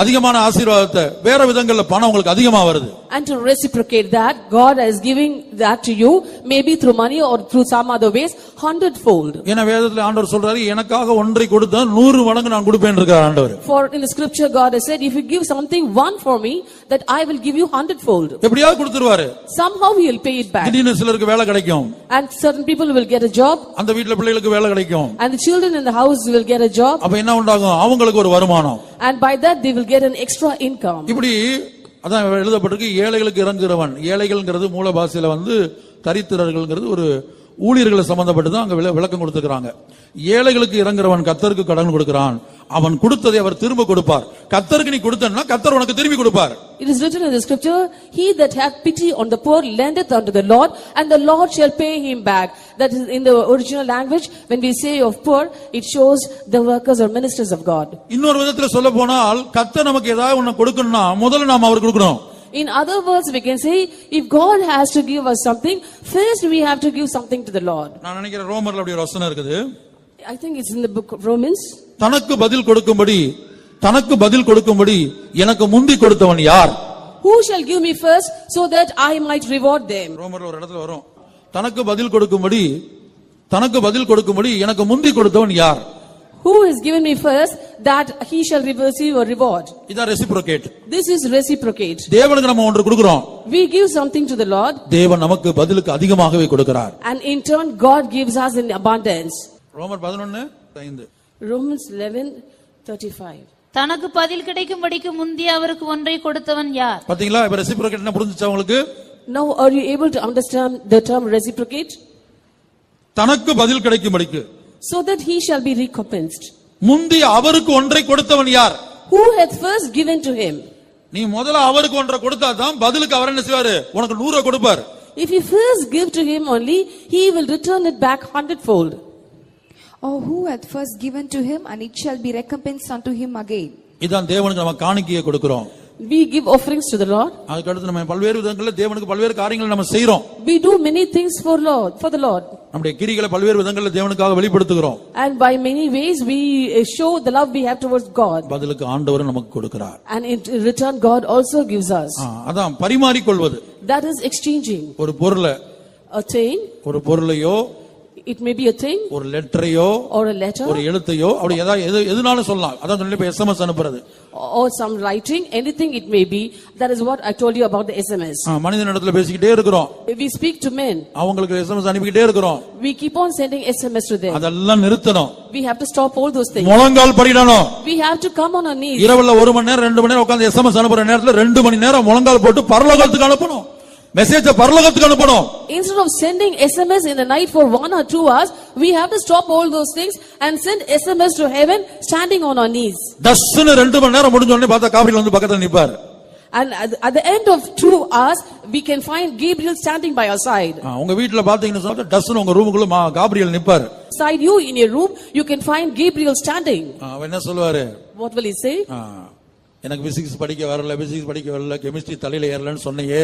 அதிகமான ஆசீர்வாதத்தை வேற விதங்கள்ல பணம் உங்களுக்கு அதிகமா வருது And to reciprocate that, God is giving that to you, maybe through money or through some other ways, hundredfold. ஏன்னா வேதத்துல ஆண்டவர் சொல்றாரு எனக்காக ஒன்றை கொடுத்தா நூறு மடங்கு நான் கொடுப்பேன் இருக்கார் ஆண்டவர் For in the scripture, God has said, if you give something one for me, that I will give you hundredfold. எப்படியாவது கொடுத்துருவாரு Somehow He will pay it back. திடீர்னு சிலருக்கு வேலை கிடைக்கும் And certain people will get a job, அந்த வீட்டுல பிள்ளைகளுக்கு வேலை கிடைக்கும் and the children in the house will get a job, அப்ப என்ன உண்டாகும் அவங்களுக்கு ஒரு வருமானம் and by that they will get an extra income. இப்படி அதான் எழுதப்பட்டிருக்கு ஏழைகளுக்கு இறங்குகிறவன். ஏழைகள்ங்கிறது மூல பாஷையில வந்து தரித்திரர்கள்ங்கிறது ஒரு ஊழியர்களை சம்பந்தப்பட்டு தான் அங்க விள- விளக்கம் கொடுத்துக்கிறாங்க ஏழைகளுக்கு இறங்குறவன் கத்தருக்கு கடன் கொடுக்கிறான். அவன் கொடுத்ததை அவர் திரும்ப கொடுப்பார் கத்தருக்கு நீ கொடுத்தன்னா கத்தர் உனக்கு திரும்பி கொடுப்பார் It is written in the scripture, He that hath pity on the poor lendeth unto the Lord, and the Lord shall pay him back. That is in the original language, when we say of poor, it shows the workers or ministers of God. இன்னொரு விதத்துல சொல்ல போனால் கத்தர் நமக்கு ஏதாவது ஒண்ணு கொடுக்கணும்னா முதல்ல நாம அவர் கொடுக்கணும் In other words, we can say, if God has to give us something, first we have to give something to the Lord. நான் நினைக்கிறேன் ரோமர்ல அப்படி ஒரு வசனம் இருக்குது I think it's in the book of Romans. தனக்கு பதில் கொடுக்கும்படி தனக்கு பதில் கொடுக்கும்படி எனக்கு முந்தி கொடுத்தவன் யார் Who shall give me first so that I might reward them? ரோமர்ல ஒரு இடத்துல வரும் தனக்கு பதில் கொடுக்கும்படி தனக்கு பதில் கொடுக்கும்படி எனக்கு முந்தி கொடுத்தவன் யார் Who has given me first that he shall receive a reward? இதான் ரெசிப்ரோகேட் This is reciprocate. தேவனுக்கு நம்ம ஒன்று கொடுக்கிறோம் We give something to the Lord தேவன் நமக்கு பதிலுக்கு அதிகமாகவே கொடுக்கிறார் and in turn God gives us in abundance. ரோமர் பதினொன்னு ஐந்து Romans 11, 35. தனக்கு பதில் கிடைக்கும்படிக்கு முந்தி அவருக்கு ஒன்றை கொடுத்தவன் யார் பாத்தீங்களா இப்ப ரெசிப்ரோகேட் என்ன புரிஞ்சுச்சா உங்களுக்கு Now are you able to understand the term reciprocate? தனக்கு பதில் கிடைக்கும்படிக்கு So that he shall be recompensed. முந்தி அவருக்கு ஒன்றை கொடுத்தவன் யார் Who hath first given to him? நீ முதல்ல அவருக்கு ஒன்றை கொடுத்தா தான் பதிலுக்கு அவர் என்ன செய்வாரு உனக்கு நூறை கொடுப்பார் If you first give to him only, he will return it back hundredfold. Or who hath first given to him, and it shall be recompensed unto him again. இதான் தேவனுக்கு நம்ம காணிக்கையை கொடுக்கிறோம் We give offerings to the Lord. அதுக்கடுத்து நம்ம பல்வேறு விதங்களில் தேவனுக்கு பல்வேறு காரியங்களை நம்ம செய்றோம் We do many things for Lord, for the Lord. நம்முடைய கிரிகளை பல்வேறு விதங்களில் தேவனுக்காக வெளிப்படுத்துகிறோம் And by many ways we uh, show the love we have towards God. பதிலுக்கு ஆண்டவர் நமக்கு கொடுக்கிறார் And in return God also gives us. ஆ, அதான் பரிமாறிக்கொள்வது That is exchanging. ஒரு பொருளை A thing, ஒரு பொருளையோ it may be a thing ஒரு லெட்டரையோ or a letter ஒரு எழுத்தையோ அப்படி ஏதாவது எது எதுனாலும் சொல்லலாம் அதான் இப்ப எஸ்எம்எஸ் அனுப்புறது or some writing, anything it may be. That is what I told you about the SMS. ஆ, மனிதன் இடத்துல பேசிக்கிட்டே இருக்கிறோம் We speak to men. அவங்களுக்கு எஸ்எம்எஸ் அனுப்பிக்கிட்டே இருக்கிறோம் We keep on sending SMS to them. அதெல்லாம் நிறுத்தணும் We have to stop all those things. முழங்கால் படிடணும் We have to come on our knees. இரவுல ஒரு மணி நேரம் ரெண்டு மணி நேரம் உட்கார்ந்து எஸ்எம்எஸ் அனுப்புற நேரத்துல ரெண்டு மணி நேரம் முழங்கால் போட்டு பரலோகத்துக்கு அனுப்பணும் மெசேஜ பரலோகத்துக்கு அனுப்பணும் Instead of sending SMS in the night for one or two hours, we have to stop all those things and send SMS to heaven standing on our knees. டஸ்ன்னு ரெண்டு மணி நேரம் முடிஞ்ச உடனே பார்த்தா காபிரில் வந்து பக்கத்துல நிப்பார் And at at the end of two hours, we can find Gabriel standing by our side. ஆ, உங்க வீட்டுல பாத்தீங்கன்னு சொன்னா டஸ்ன்னு உங்க ரூமுக்குள்ள மா- Gabriel நிப்பார் Beside you in your room, you can find Gabriel standing. ஆ, அவர் என்ன சொல்லுவாரு What will he say? ஆ, எனக்கு பிசிக்ஸ் படிக்க வரல பிசிக்ஸ் படிக்க வரல கெமிஸ்ட்ரி தலையில ஏறலன்னு சொன்னையே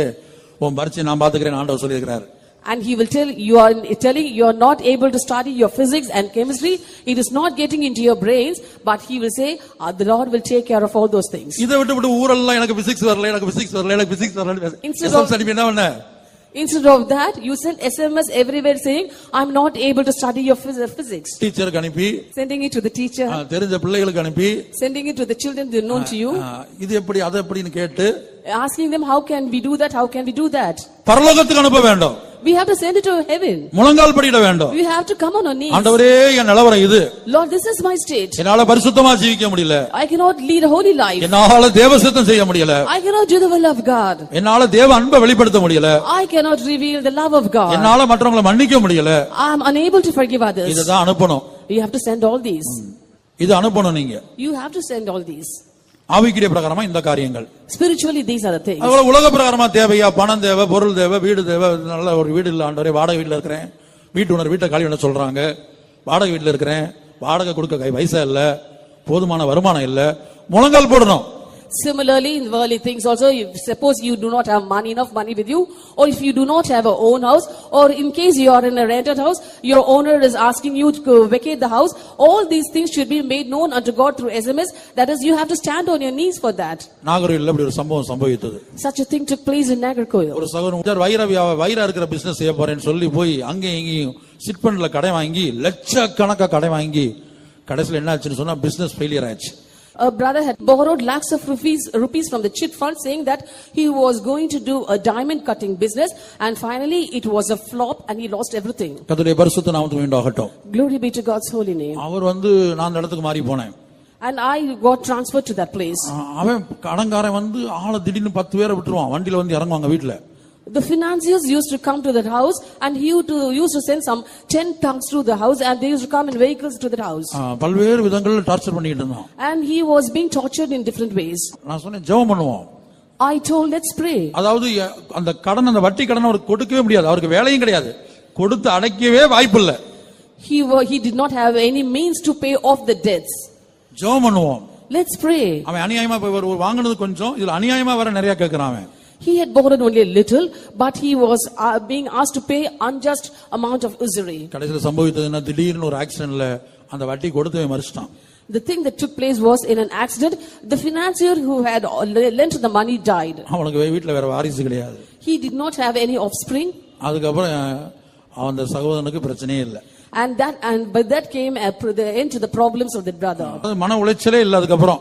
உன் பரிச்சை நான் பாத்துக்கிறேன் ஆண்டவர் சொல்லியிருக்கிறார் And he will tell you are telling you are not able to study your physics and chemistry. It is not getting into your brains, but he will say, "Ah, the Lord will take care of all those things. இதை விட்டு விட்டு ஊரெல்லாம் எனக்கு பிசிக்ஸ் வரல எனக்கு பிசிக்ஸ் வரல எனக்கு பிசிக்ஸ் வரல Instead எஸ்எம் of- சர்டிஃபிகேட் என்ன பண்ண Instead of that, you send SMS everywhere saying, I'm not able to study your phys- physics. டீச்சருக்கு அனுப்பி Sending it to the teacher, ஆ, தெரிஞ்ச பிள்ளைகளுக்கு அனுப்பி sending it to the children they known to you, ஆ, இது எப்படி அது எப்படின்னு கேட்டு asking them, how can we do that? How can we do that? பரலோகத்துக்கு அனுப்ப வேண்டும் We have to send it to heaven. முழங்கால் படியிட வேண்டும் We have to come on our knees. ஆண்டவரே என் நிலவரம் இது Lord, this is my state. என்னால பரிசுத்தமா ஜீவிக்க முடியல I cannot lead a holy life. என்னால தேவசித்தம் செய்ய முடியல I cannot do the will of God. என்னால தேவ அன்பை வெளிப்படுத்த முடியல I cannot reveal the love of God. என்னால மற்றவங்களை மன்னிக்க முடியல I am unable to forgive others. இதுதான் அனுப்பணும் You have to send all these. இது அனுப்பணும் நீங்க You have to send all these. ஆவிக்குரிய பிரகாரமா இந்த காரியங்கள். Spiritually, these are the things. உலக பிரகாரமா தேவையா பணம் தேவை பொருள் தேவை வீடு தேவை நல்ல ஒரு வீடு இல்ல ஆண்டவரே வாடகை வீட்டுல இருக்கிறேன். வீட்டு உணர் வீட்டை காலி பண்ண சொல்றாங்க. வாடகை வீட்டுல இருக்கிறேன். வாடகை கொடுக்க கை பைசா இல்ல. போதுமான வருமானம் இல்ல. முழங்கால் போடணும். Similarly, in worldly things also, if suppose you do not have money, enough money with you, or if you do not have a own house, or in case you are in a rented house, your owner is asking you to go vacate the house, all these things should be made known unto God through SMS. That is, you have to stand on your knees for that. நாகரில் இப்படி ஒரு சம்பவம் சம்பவித்தது Such a thing took place in Nagarkoil. ஒரு சகோதரன் வைர வியா- வைரா இருக்கிற பிசினஸ் செய்ய போறேன்னு சொல்லி போய் அங்கேயும் இங்கேயும் சிட் ஃபண்ட்ல கடை வாங்கி லட்சக்கணக்கா கடை வாங்கி கடைசியில் என்ன ஆச்சுன்னு சொன்னா பிசினஸ் ஃபெயிலியர் ஆயிடுச்சு A brother had borrowed lakhs of rupees, rupees from the chit fund saying that he was going to do a diamond cutting business and finally it was a flop and he lost everything. கர்த்தருடைய பரிசுத்த நாமத்துக்கு உண்டாகட்டும் Glory be to God's holy name. அவர் வந்து நான் அந்த இடத்துக்கு மாறி போனேன் And I got transferred to that place. ஆ, அவன் கடன்காரன் வந்து ஆளை திடீர்னு பத்து பேரை விட்டுருவான் வண்டியில வந்து இறங்குவாங்க வீட்டுல The financiers used to come to that house and he used to, used to send some 10 thugs to the house and they used to come in vehicles to that house. பல்வேறு விதங்கள்ல டார்ச்சர் பண்ணிட்டு இருந்தான் And he was being tortured in different ways. நான் சொன்னேன் ஜெபம் பண்ணுவோம் I told, let's pray. அதாவது அந்த கடன் அந்த வட்டி கடன் அவருக்கு கொடுக்கவே முடியாது அவருக்கு வேலையும் கிடையாது கொடுத்து அடைக்கவே வாய்ப்பு இல்ல He, wa- he did not have any means to pay off the debts. ஜெபம் பண்ணுவோம் Let's pray. அவன் அநியாயமா இப்ப ஒரு வாங்கினது கொஞ்சம் இதுல அநியாயமா வேற நிறைய கேட்கிறான் அவன் He had borrowed only a little, but he was uh, being asked to pay unjust amount of usury. கடைசியில் சம்பவித்தது என்ன திடீர்னு ஒரு ஆக்சிடென்ட்ல அந்த வட்டி கொடுத்தவன் மறிச்சிட்டான் The thing that took place was in an accident, the financier who had lent the money died. அவனுக்கு வே- வீட்டுல வேற வாரிசு கிடையாது He did not have any offspring, அதுக்கப்புறம் அவன் அந்த சகோதரனுக்கு பிரச்சனையே இல்லை and that and by that came a, pr- the end to the problems of the brother. அது மன உளைச்சலே இல்லை அதுக்கப்புறம்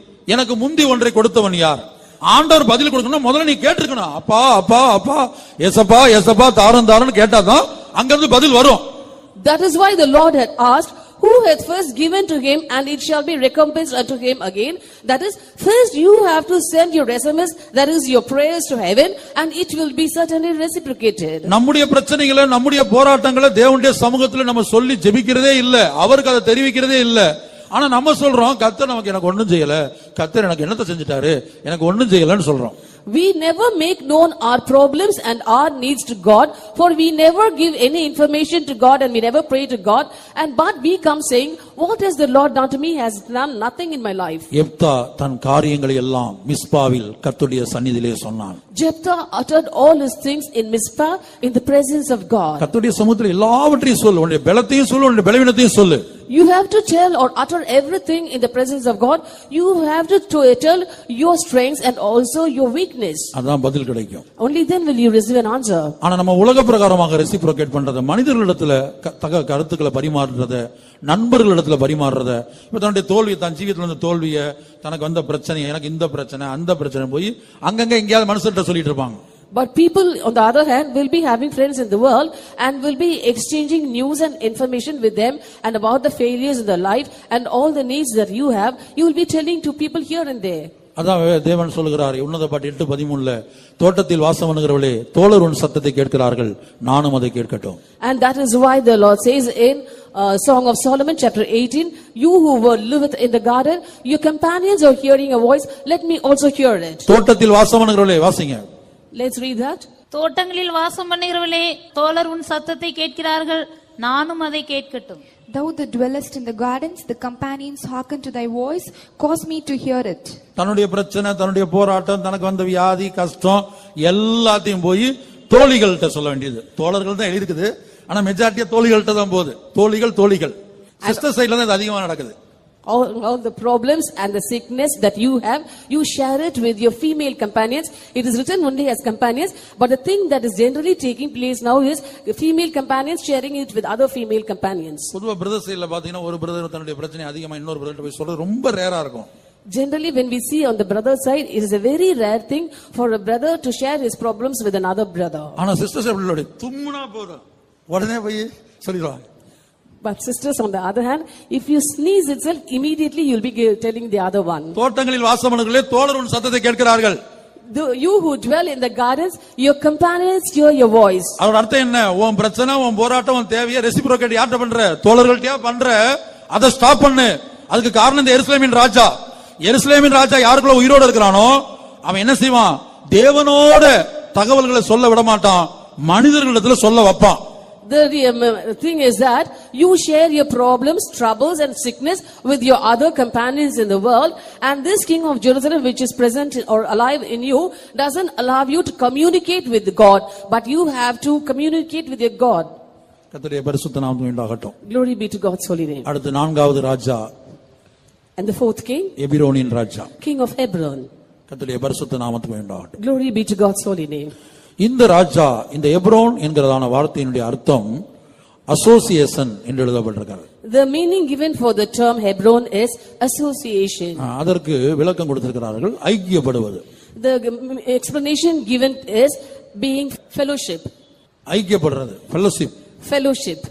எனக்கு முந்தி ஒன்றை கொடுத்தவன் யார் ஆண்டவர் பதில் கொடுக்கணும் முதல்ல நீ கேட்டிருக்கணும் அப்பா அப்பா அப்பா எசப்பா எசப்பா தாரம் தாரன்னு கேட்டாதான் அங்க இருந்து பதில் வரும் That is why the Lord had asked, who hath first given to him and it shall be recompensed unto him again. That is, first you have to send your SMS, that is your prayers to heaven and it will be certainly reciprocated. நம்முடைய பிரச்சனைகளை நம்முடைய போராட்டங்களை தேவனுடைய சமூகத்துல நம்ம சொல்லி ஜெபிக்கிறதே இல்ல அவருக்கு அதை தெரிவிக்கிறதே இல்ல ஆனா நம்ம சொல்றோம் கத்தர் நமக்கு எனக்கு ஒன்றும் செய்யல. கத்தர் எனக்கு என்னத்தை செஞ்சுட்டாரு? எனக்கு ஒன்றும் செய்யலன்னு சொல்றோம். We never make known our problems and our needs to God, for we never give any information to God and we never pray to God. And but we come saying, what has the Lord done to me? He has done nothing in my life. எப்தா தன் காரியங்களை எல்லாம் மிஸ்பாவில் கர்த்தருடைய சந்நிதியிலே சொன்னான் Jephthah uttered all his things in Mizpah in the presence of God. கர்த்தருடைய சமூகத்தில் எல்லாவற்றையும் சொல்லு உன்னுடைய பலத்தையும் சொல்லு உன்னுடைய பலவீனத்தையும் சொல்லு You have to tell or utter everything in the presence of God. You have to to tell your strengths and also your Weakness. அதான் பதில் கிடைக்கும் Only then will you receive an answer. ஆனா நம்ம உலக பிரகாரமாக ரெசிப்ரோகேட் பண்றத மனிதர்களிடத்துல தக கருத்துக்களை பரிமாறுறத நண்பர்களிடத்துல பரிமாறுறத இப்ப தன்னுடைய தோல்வி தன் ஜீவியத்துல இருந்த தோல்விய தனக்கு வந்த பிரச்சனை எனக்கு இந்த பிரச்சனை அந்த பிரச்சனை போய் அங்கங்க எங்கேயாவது மனுஷர்கிட்ட சொல்லிட்டு இருப்பாங்க But people, on the other hand, will be having friends in the world and will be exchanging news and information with them and about the failures in their life and all the needs that you have. You will be telling to people here and there. அதான் தேவன் சொல்லுகிறார் உன்னத பாட்டு எட்டு பதிமூணுல தோட்டத்தில் வாசம் பண்ணுகிறவளே தோழர் உன் சத்தத்தை கேட்கிறார்கள் நானும் அதை கேட்கட்டும் And that is why the Lord says in uh, Song of Solomon chapter 18, you who were liveth in the garden, your companions are hearing a voice, let me also hear it. தோட்டத்தில் வாசம் பண்ணுகிறவளே வாசிங்க Let's read that. தோட்டங்களில் வாசம் பண்ணுகிறவளே தோழர் உன் சத்தத்தை கேட்கிறார்கள் நானும் அதை கேட்கட்டும். Thou that dwellest in the gardens, the companions hearken to thy voice, cause me to hear it. தன்னுடைய பிரச்சனை தன்னுடைய போராட்டம் தனக்கு வந்த வியாதி கஷ்டம் எல்லாத்தையும் போய் தோழிகள்கிட்ட சொல்ல வேண்டியது. தோழர்கள் தான் எழுதிருக்குது ஆனா மெஜாரிட்டியா தோழிகள்கிட்ட தான் போகுது. தோழிகள் தோழிகள். சிஸ்டர் சைட்ல தான் இது அதிகமா நடக்குது. All, all the problems and the sickness that you have, you share it with your female companions. It is written only as companions, but the thing that is generally taking place now is the female companions sharing it with other female companions. பொதுவா பிரதர் சைட்ல பாத்தீங்கன்னா ஒரு பிரதர் தன்னுடைய பிரச்சனை அதிகமா இன்னொரு பிரதர் போய் சொல்றது ரொம்ப ரேரா இருக்கும் Generally, when we see on the brother side, it is a very rare thing for a brother to share his problems with another brother. ஆனா சிஸ்டர்ஸ் எப்படி தும்முனா போதும் உடனே போய் சொல்லிடுவாங்க But sisters, on the other hand, if you sneeze itself, immediately you'll be telling the other one. தோட்டங்களில் வாசமனுகளே தோழர் உன் சத்தத்தை கேட்கிறார்கள். You who dwell in the gardens, your companions hear your voice. அதோட அர்த்தம் என்ன? உன் பிரச்சனை உன் போராட்டம் உன் தேவையை ரெசிப்ரோகேட் யார்கிட்ட பண்ற? தோழர்கள்ட்டயா பண்ற? அதை ஸ்டாப் பண்ணு. அதுக்கு காரணம் இந்த எருசலேமின் ராஜா. எருசலேமின் ராஜா யாருக்குள்ள உயிரோட இருக்கிறானோ அவன் என்ன செய்வான்? தேவனோட தகவல்களை சொல்ல விட மாட்டான் மனிதர்களிடத்துல சொல்ல வைப்பான். The um, thing is that you share your problems, troubles and sickness with your other companions in the world and this king of Jerusalem which is present or alive in you doesn't allow you to communicate with God but you have to communicate with your God. கர்த்தருடைய பரிசுத்த நாமம் உண்டாகட்டும் Glory be to God's holy name. அடுத்து நான்காவது ராஜா And the fourth king, எபிரோனின் Raja king of Hebron. கர்த்தருடைய பரிசுத்த நாமத்துக்கு உண்டாகட்டும் Glory be to God's holy name. இந்த ராஜா இந்த எப்ரோன் என்கிறதான வார்த்தையினுடைய அர்த்தம் அசோசியேஷன் என்று எழுதப்பட்டிருக்கிறது The meaning given for the term Hebron is association. அதற்கு விளக்கம் கொடுத்திருக்கிறார்கள் ஐக்கியப்படுவது The explanation given is being fellowship. ஐக்கியப்படுறது ஃபெல்லோஷிப் Fellowship.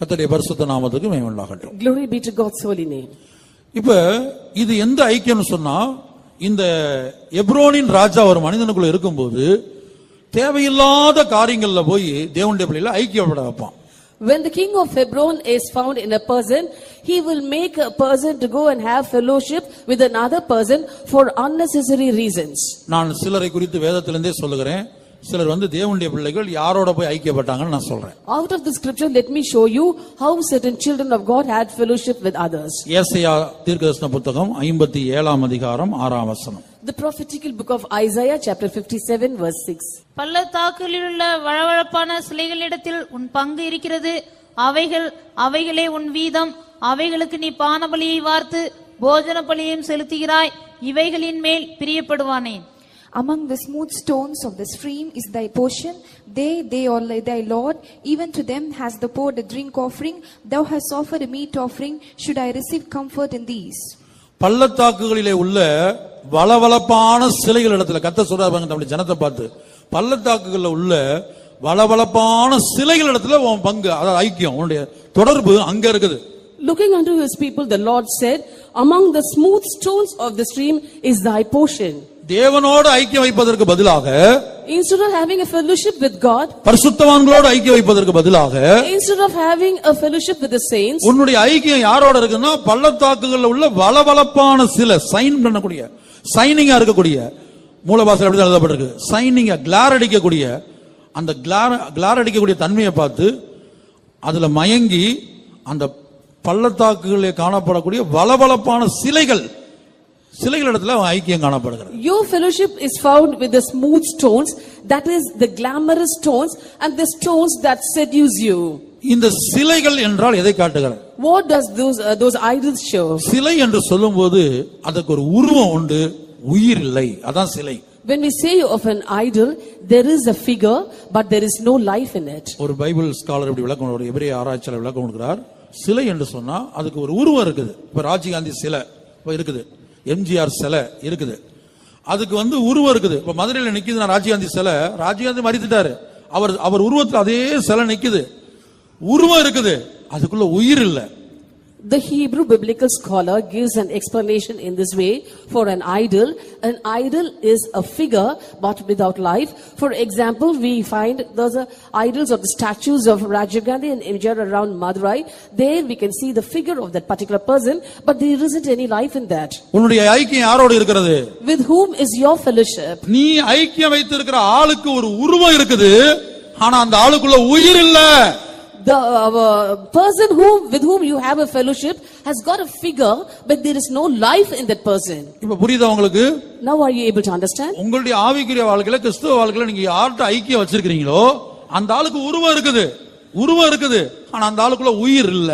கர்த்தருடைய பரிசுத்த நாமத்துக்கு மேம்படாகட்டும் Glory be to God's holy name. இப்ப இது எந்த ஐக்கியம்னு சொன்னா இந்த எப்ரோனின் ராஜா ஒரு மனிதனுக்குள்ள இருக்கும்போது தேவையில்லாத காரியங்கள்ல போய் தேவனுடைய பிள்ளைல ஐக்கியப்பட வைப்பான் When the king of Hebron is found in a person, he will make a person to go and have fellowship with another person for unnecessary reasons. நான் சிலரை குறித்து வேதத்திலிருந்தே சொல்லுகிறேன் சிலர் வந்து தேவனுடைய பிள்ளைகள் யாரோட போய் ஐக்கியப்பட்டாங்கன்னு நான் சொல்றேன் Out of the scripture, let me show you how certain children of God had fellowship with others. ஏசையா தீர்க்கதரிசன புத்தகம் ஐம்பத்தி ஏழாம் அதிகாரம் ஆறாம் வசனம் The prophetical book of Isaiah, chapter 57, verse 6. பள்ளத்தாக்குகளில் உள்ள வழவழப்பான சிலைகளிடத்தில் உன் பங்கு இருக்கிறது அவைகள் அவைகளே உன் வீதம் அவைகளுக்கு நீ பானபலியை வார்த்து போஜன பலியையும் செலுத்துகிறாய் இவைகளின் மேல் பிரியப்படுவானேன் Among the smooth stones of the stream is thy portion. They, they are thy Lord. Even to them has the poured a drink offering. Thou hast offered a meat offering. Should I receive comfort in these? பள்ளத்தாக்குகளிலே உள்ள வளவளப்பான சிலைகள் இடத்துல. கத்த சொல்றாங்க நம்முடைய ஜனத்தை பார்த்து. பள்ளத்தாக்குகளில் உள்ள வளவளப்பான சிலைகள் இடத்துல உன் பங்கு அதாவது ஐக்கியம் உன்னுடைய தொடர்பு அங்க இருக்குது. Looking unto his people, the Lord said, Among the smooth stones of the stream is thy portion. தேவனோடு ஐக்கியம் வைப்பதற்கு பதிலாக Instead of having a fellowship with God, பரிசுத்தவான்களோடு ஐக்கியம் வைப்பதற்கு பதிலாக instead of having a fellowship with the saints, உன்னுடைய ஐக்கியம் யாரோட இருக்குன்னா பள்ளத்தாக்குகள்ல உள்ள வளவளப்பான சில சைன் பண்ணக்கூடிய சைனிங்கா இருக்கக்கூடிய மூலபாசல் எப்படி எழுதப்பட்டிருக்கு. சைனிங்கா கிளார் அடிக்கக்கூடிய அந்த கிளார் கிளார் அடிக்கக்கூடிய தன்மையை பார்த்து அதுல மயங்கி அந்த பள்ளத்தாக்குகளில் காணப்படக்கூடிய வளவளப்பான சிலைகள் சிலைகள் இடத்துல அவன் ஐக்கியம் காணப்படுகிறது your fellowship is found with the smooth stones that is the glamorous stones and the stones that seduce you இந்த சிலைகள் என்றால் எதை காட்டுகிறது? What does those, uh, those idols show? சிலை என்று சொல்லும்போது அதற்கு ஒரு உருவம் உண்டு உயிர் இல்லை. அதான் சிலை. When we say of an idol, there is a figure, but there is no life in it. ஒரு பைபிள் ஸ்காலர் இப்படி விளக்கம் ஒரு எபிரேய ஆராய்ச்சியாளர் விளக்கம் கொடுக்கிறார். சிலை என்று சொன்னா அதுக்கு ஒரு உருவம் இருக்குது. இப்ப ராஜீவ்காந்தி சிலை இப்ப இருக்குது. எம்ஜிஆர் சிலை இருக்குது. அதுக்கு வந்து உருவம் இருக்குது. இப்ப மதுரையில நிக்குது நான் ராஜீவ்காந்தி சிலை ராஜீவ்காந்தி மறித்துட்டாரு. அவர் அவர் உருவத்துல அதே சிலை நிக்குது. உருவம் இருக்குது அதுக்குள்ள உயிர் இல்ல The Hebrew biblical scholar gives an explanation in this way for an idol. An idol is a figure but without life. For example, we find those idols of the statues of Rajiv Gandhi and Imjar around Madurai. There we can see the figure of that particular person, but there isn't any life in that. உன்னுடைய ஐக்கியம் யாரோடு இருக்கிறது With whom is your fellowship? நீ ஐக்கியம் வைத்திருக்கிற ஆளுக்கு ஒரு உருவம் இருக்குது ஆனா அந்த ஆளுக்குள்ள உயிர் இல்ல The uh, person whom, with whom you have a fellowship has got a figure, but there is no life in that person. இப்ப புரியுதா உங்களுக்கு Now are you able to understand? உங்களுடைய ஆவிக்குரிய வாழ்க்கையில கிறிஸ்துவ வாழ்க்கையில நீங்க யார்கிட்ட ஐக்கியம் வச்சிருக்கிறீங்களோ அந்த ஆளுக்கு உருவம் இருக்குது உருவம் இருக்குது ஆனா அந்த ஆளுக்குள்ள உயிர் இல்ல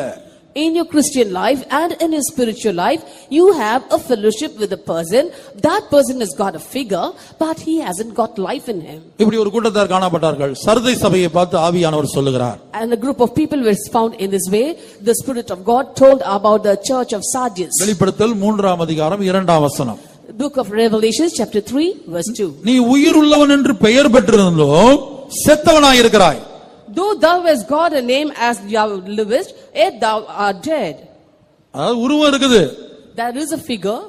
In your Christian life and in your spiritual life, you have a fellowship with a person. That person has got a figure, but he hasn't got life in him. இப்படி ஒரு கூட்டத்தார் காணப்பட்டார்கள் சர்தை சபையை பார்த்து ஆவியானவர் சொல்லுகிறார் And a group of people were found in this way. The Spirit of God told about the church of Sardis. வெளிப்படுத்தல் மூன்றாம் அதிகாரம் இரண்டாம் வசனம் Book of Revelation, chapter 3, verse 2. நீ உயிர் உள்ளவன் என்று பெயர் பெற்றிருந்தோம் செத்தவனாயிருக்கிறாய் Though thou hast got a name as thou livest, yet thou art dead. அதாவது உருவம் இருக்குது There is a figure,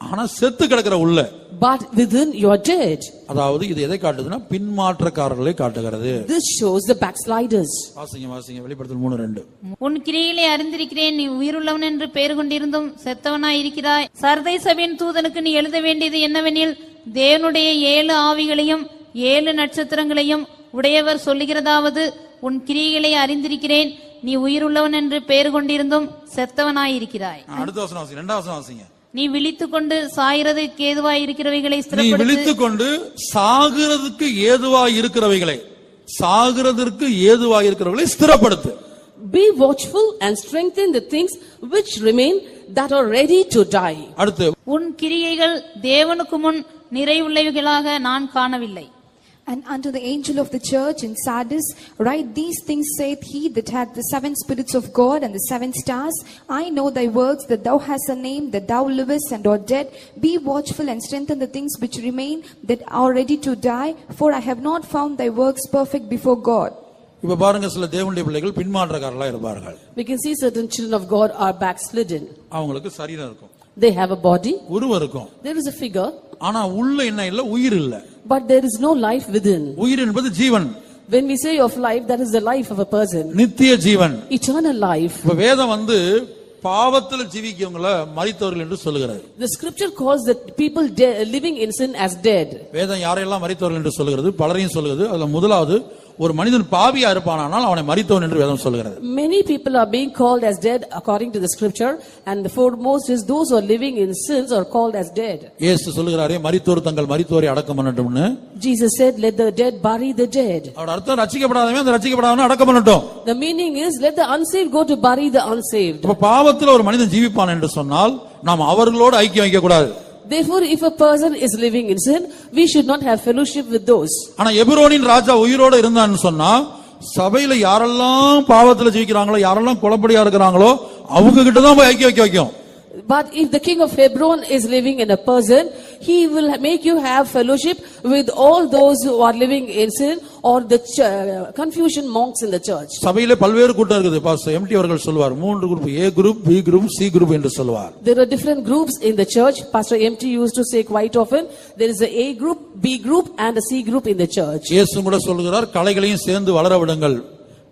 ஆனா செத்து கிடக்கிற உள்ள but within you are dead. அதாவது இது எதை காட்டுதுன்னா பின்மாற்றக்காரர்களை காட்டுகிறது This shows the backsliders. வாசிங்க வாசிங்க வெளிப்படுத்தல் மூணு ரெண்டு உன் கிரியைகளை அறிந்திருக்கிறேன் நீ உயிருள்ளவன் என்று பெயர் கொண்டிருந்தும் செத்தவனாய் இருக்கிறாய் சர்தை சபையின் தூதனுக்கு நீ எழுத வேண்டியது என்னவெனில் தேவனுடைய ஏழு ஆவிகளையும் ஏழு நட்சத்திரங்களையும் உடையவர் சொல்லுகிறதாவது உன் கிரியைகளை அறிந்திருக்கிறேன். நீ உயிருள்ளவன் என்று பெயர் கொண்டிருந்தும் செத்தவனாய் இருக்கிறாய் ஆ, அடுத்த வசனம் வாசிங்க ரெண்டாம் வசனம் வாசிங்க. நீ விழித்துக் கொண்டு சாகிறதுக்கு ஏதுவாய் இருக்கிறவைகளை நீ ஸ்திரப்படுத்து. விழித்துக் கொண்டு சாகிறதுக்கு ஏதுவாய் இருக்கிறவைகளை சாகிறதற்கு ஏதுவாய் இருக்கிறவர்களை ஸ்திரப்படுத்து. Be watchful and strengthen the things which remain that are ready to die. அடுத்து உன் கிரியைகள் தேவனுக்கு முன் நிறைவுள்ளவைகளாக நான் காணவில்லை. And unto the angel of the church in Sardis, write these things saith he that hath the seven spirits of God and the seven stars. I know thy works, that thou hast a name, that thou livest and art dead. Be watchful and strengthen the things which remain that are ready to die, for I have not found thy works perfect before God. இப்ப பாருங்க சில தேவனுடைய பிள்ளைகள் பின்மாற்றக்காரர்களா இருப்பார்கள் We can see certain children of God are backslidden. அவங்களுக்கு சரீரம் இருக்கும் They have a body, உருவம் இருக்கும் there is a figure, ஆனா உள்ள என்ன இல்ல உயிர் இல்ல but there is no life within. உயிர் என்பது ஜீவன் When we say of life, that is the life of a person, நித்திய ஜீவன் eternal life. இப்ப வேதம் வந்து பாவத்துல ஜீவிக்கவங்கள மரித்தவர்கள் என்று சொல்லுகிறது The scripture calls the people living in sin as dead. வேதம் யாரையெல்லாம் மரித்தவர்கள் என்று சொல்லுகிறது பலரையும் சொல்லுகிறது அதுல முதலாவது ஒரு மனிதன் பாவியா இருப்பானால் அவனை மரித்தவன் என்று வேதம் சொல்லுகிறது Many people are being called as dead according to the scripture, and the foremost is those who are living in sins are called as dead. இயேசு சொல்லுகிறாரே மரித்தோர் தங்கள் மரித்தோரை அடக்கம் பண்ணட்டும்னு Jesus said, Let the dead bury the dead. அவரோட அர்த்தம் ரச்சிக்கப்படாதவன் அந்த ரச்சிக்கப்படாதவன் அடக்கம் பண்ணட்டும் The meaning is, let the unsaved go to bury the unsaved. இப்ப பாவத்துல ஒரு மனிதன் ஜீவிப்பான் என்று சொன்னால் நாம் அவர்களோடு ஐக்கியம் வைக்க கூடாது Therefore, if a person is living in sin, we should not have fellowship with those. ஆனா எபிரோனின் ராஜா உயிரோட இருந்தான்னு சொன்னா சபையில யாரெல்லாம் பாவத்துல ஜெயிக்கிறாங்களோ யாரெல்லாம் குழப்படியா இருக்கிறாங்களோ அவங்க கிட்ட தான் போய் ஐக்கிய வைக்க வைக்கும் But if the king of Hebron is living in a person, he will make you have fellowship with all those who are living in sin or the ch- uh, confusion monks in the church. சபையில பல்வேறு கூட்டம் இருக்குது பாஸ்டர் எம்டி அவர்கள் சொல்வார் மூன்று group A group B group C group என்று சொல்வார் There are different groups in the church. Pastor MT used to say quite often, there is a A group, B group and a C group in the church. இயேசு கூட சொல்லுகிறார் கலைகளையும் சேர்ந்து வளர விடுங்கள்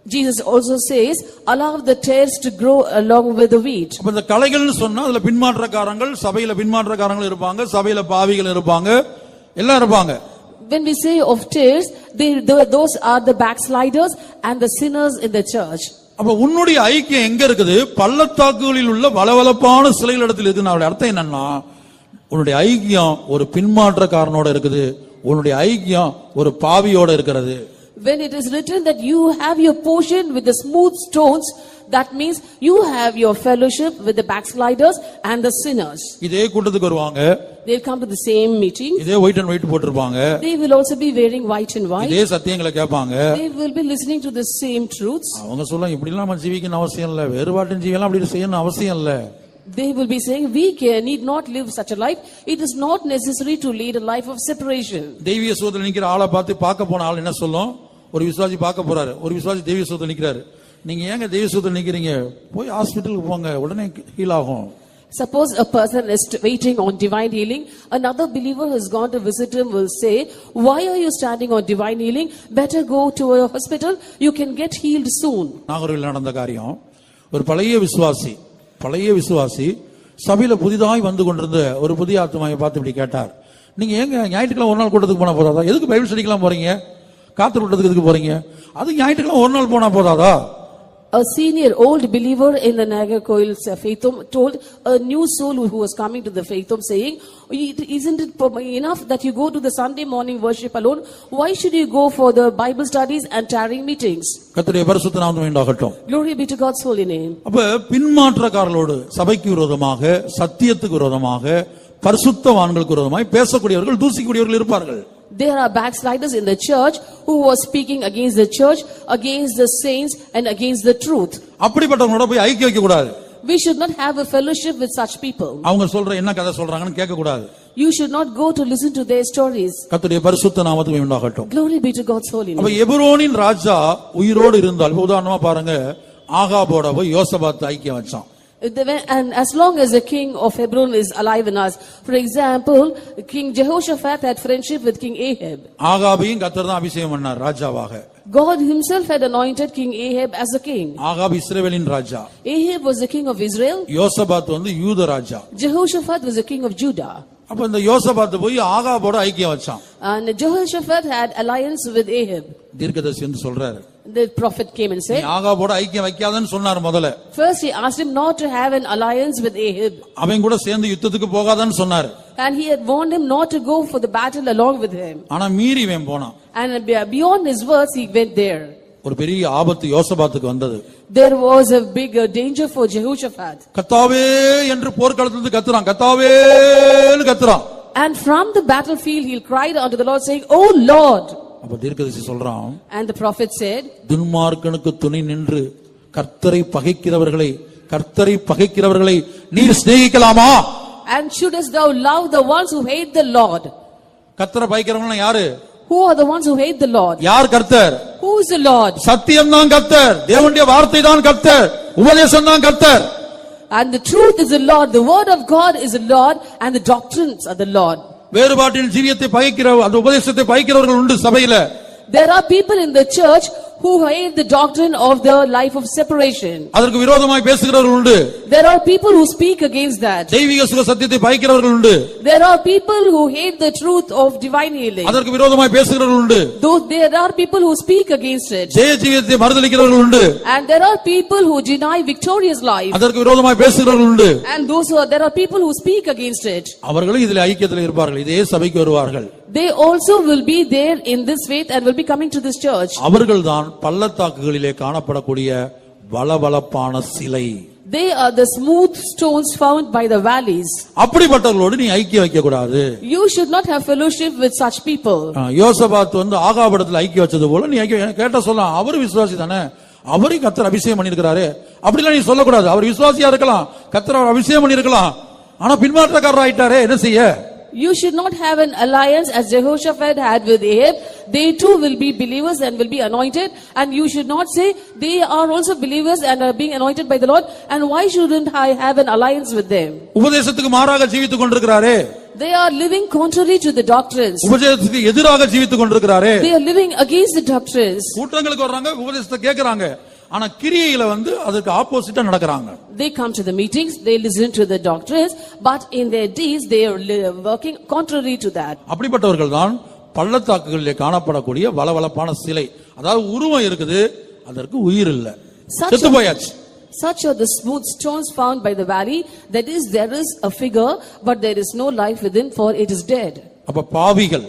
Jesus also says, allow the tares to grow along with the wheat. அப்ப இந்த கலைகள்னு சொன்னா அதுல பின்மாற்றக்காரங்கள் சபையில பின்மாற்றக்காரங்கள் இருப்பாங்க சபையில பாவிகள் இருப்பாங்க எல்லாம் இருப்பாங்க When we say of tares, they, tho- those are the backsliders and the sinners in the church. அப்ப உன்னுடைய ஐக்கியம் எங்க இருக்குது பள்ளத்தாக்குகளில் உள்ள வளவளப்பான சிலைகள் இடத்தில் இருக்குன்னு அர்த்தம் என்னன்னா உன்னுடைய ஐக்கியம் ஒரு பின்மாற்றக்காரனோட இருக்குது உன்னுடைய ஐக்கியம் ஒரு பாவியோட இருக்கிறது When it is written that you have your portion with the smooth stones, that means you have your fellowship with the backsliders and the sinners. இதே கூட்டத்துக்கு வருவாங்க They'll come to the same meeting. இதே ஒயிட் அண்ட் ஒயிட் போட்டிருப்பாங்க They will also be wearing white and white. இதே சத்தியங்களை கேட்பாங்க They will be listening to the same truths. அவங்க சொல்ல இப்படி எல்லாம் நம்ம ஜீவிக்கணும் அவசியம் இல்ல வேறுபாட்டின் ஜீவெல்லாம் அப்படி செய்யணும் அவசியம் இல்ல They will be saying, we can, need not live such a life. It is not necessary to lead a life of separation. தெய்வீக சோதனை நிக்கிற ஆளை பார்த்து பார்க்க போன ஆள் என்ன சொல்லும் ஒரு விசுவாசி பார்க்க போறாரு. ஒரு விசுவாசி தெய்வீக சோதனை நிக்கிறாரு. நீங்க ஏங்க தெய்வ சுத்தம் நிக்கிறீங்க? போய் ஹாஸ்பிட்டலுக்கு போங்க. உடனே ஹீல் ஆகும் Suppose a person is waiting on divine healing, another believer who has gone to visit him will say, Why are you standing on divine healing? Better go to a hospital, you can get healed soon. Nagercoil நடந்த காரியம் ஒரு பழைய விசுவாசி பழைய விசுவாசி சபையில புதிதாய் வந்து கொண்டிருந்த ஒரு புதிய ஆத்மாவை பார்த்து இப்படி கேட்டார். நீங்க ஏங்க ஞாயிற்றுக்கிழமை ஒரு நாள் கூட்டத்துக்கு போனா போதாதா? எதுக்கு பைபிள் ஸ்டடிக்கலாம் போறீங்க? காத்து கூட்டத்துக்கு எதுக்கு போறீங்க அது ஞாயிற்றுக்கிழமை ஒரு நாள் போனா போதாதா A senior old believer in the Nagarkoil Faithom told a new soul who was coming to the Faithom saying, "It- Isn't it po- enough that you go to the Sunday morning worship alone? Why should you go for the Bible studies and tarrying meetings? கர்த்தருடைய பரிசுத்த நாமம் உண்டாகட்டும் Glory be to God's holy name. அப்ப பின்மாற்றக்காரர்களோடு சபைக்கு விரோதமாக சத்தியத்துக்கு விரோதமாக பரிசுத்தவான்களுக்கு விரோதமாய் பேசக்கூடியவர்கள் தூசிக்கூடியவர்கள் இருப்பார்கள் There are backsliders in the church who were speaking against the church, against the saints, and against the truth. அப்படிப்பட்டவங்களோட போய் ஐக்கிய வைக்க கூடாது We should not have a fellowship with such people. அவங்க சொல்ற என்ன கதை சொல்றாங்கன்னு கேட்க கூடாது You should not go to listen to their stories. கர்த்தருடைய பரிசுத்த நாமத்துக்கு உண்டாகட்டும் Glory be to God's holy அப்ப. எபிரோனின் ராஜா உயிரோடு இருந்தால் உதாரணமா பாருங்க ஆகாபோட போய் யோசபாத் ஐக்கியம் வச்சான் And as long as the king of Hebron is alive in us, for example, King Jehoshaphat had friendship with King Ahab. ஆகாபையும் கர்த்தர் தான் அபிஷேகம் பண்ணார் ராஜாவாக God himself had anointed King Ahab as a king. Ahab இஸ்ரவேலின் ராஜா Ahab was the king of Israel. யோசபாத் வந்து யூத ராஜா Jehoshaphat was the king of Judah. அப்ப இந்த யோசபாத் போய் ஆகாபோட ஐக்கியம் வச்சான் And Jehoshaphat had alliance with Ahab. தீர்க்கதரிசி வந்து சொல்றாரு The prophet came and நீ said, ஆகாபோட ஐக்கியம் வைக்காதன்னு சொன்னார் முதல்ல first he asked him not to have an alliance with Ahab. அவன் கூட சேர்ந்து யுத்தத்துக்கு போகாதன்னு சொன்னார் And he had warned him not to go for the battle along with him. ஆனா மீறி இவன் போனான் And be- beyond his words, he went there. ஒரு பெரிய ஆபத்து யோசபாத்துக்கு வந்தது There was a big uh, danger for Jehoshaphat. கத்தாவே என்று போர்க்களத்திலிருந்து கத்துறான் கத்தாவேன்னு கத்துறான் And from the battlefield, he cried unto the Lord, saying, Oh Lord! அப்ப தீர்க்கதரிசி சொல்றான் And the prophet said, துன்மார்க்கனுக்கு துணை நின்று கர்த்தரை பகைக்கிறவர்களை கர்த்தரை பகைக்கிறவர்களை நீர் சிநேகிக்கலாமா And shouldest thou love the ones who hate the Lord? கர்த்தரை பகைக்கிறவங்க யாரு Who are the ones who hate the Lord? யார் கர்த்தர் Who is the Lord? சத்தியம் தான் கர்த்தர் தேவனுடைய வார்த்தை தான் கர்த்தர் உபதேசம் தான் கர்த்தர் And the truth is the Lord, the word of God is the Lord, and the doctrines are the Lord. வேறுபாட்டில் ஜீவியத்தை பகைக்கிற அந்த உபதேசத்தை பகைக்கிறவர்கள் உண்டு சபையில. There are people in the church who hate the doctrine of the life of separation. அதற்கு விரோதமாய் பேசுகிறவர்கள் உண்டு There are people who speak against that. தெய்வீக சுக சத்தியத்தை பகைக்கிறவர்கள் உண்டு There are people who hate the truth of divine healing. அதற்கு விரோதமாய் பேசுகிறவர்கள் உண்டு Though there are people who speak against it. ஜெய ஜீவியத்தை மறுதளிக்கிறவர்கள் உண்டு And there are people who deny victorious life. அதற்கு விரோதமாய் பேசுகிறவர்கள் உண்டு And those who are, there are people who speak against it. அவர்களும் இதில் ஐக்கியத்தில் இருப்பார்கள் இதே சபைக்கு வருவார்கள் They also will be there in this faith and will be coming to this church. அவர்கள்தான் பள்ளத்தாக்குகளிலே காணப்படக்கூடிய வளவளப்பான சிலை. They are the smooth stones found by the valleys. அப்படிப்பட்டவர்களோடு நீ ஐக்கியம் வைக்க கூடாது You should not have fellowship with such people. யோசபாத் வந்து ஆகாபடத்தில் ஐக்கியம் வச்சது போல நீ ஐக்கியம் கேட்ட சொல்லலாம் அவர் விசுவாசி தானே. அவரையும் கத்தர் அபிஷேகம் பண்ணிருக்கிறாரு அப்படிலாம் நீ சொல்லக்கூடாது. அவர் விசுவாசியா இருக்கலாம். கத்தர் அவர் அபிஷேகம் பண்ணிருக்கலாம் ஆனா பின்மாற்றக்காரர் ஆயிட்டாரே என்ன செய்ய? You should not have an alliance as Jehoshaphat had with Ahab. They too will be believers and will be anointed. And you should not say they are also believers and are being anointed by the Lord. And why shouldn't I have an alliance with them? உபதேசத்துக்கு மாறாக ஜீவித்துக் கொண்டிருக்கிறாரே They are living contrary to the doctrines. உபதேசத்துக்கு எதிராக ஜீவித்துக் கொண்டிருக்கிறாரே They are living against the doctrines. கூட்டங்களுக்கு வர்றாங்க உபதேசத்தை கேட்கறாங்க ஆனா கிரியையில வந்து அதுக்கு ஆப்போசிட்டா நடக்கிறாங்க They come to the meetings, they listen to the doctrines, but in their deeds they are working contrary to that. அப்படிப்பட்டவர்கள் தான் பள்ளத்தாக்குகளிலே காணப்படக்கூடிய வளவளப்பான சிலை அதாவது உருவம் இருக்குது அதற்கு உயிர் இல்ல செத்து போயாச்சு Such are the smooth stones found by the valley. That is, there is a figure, but there is no life within, for it is dead. அப்ப பாவிகள்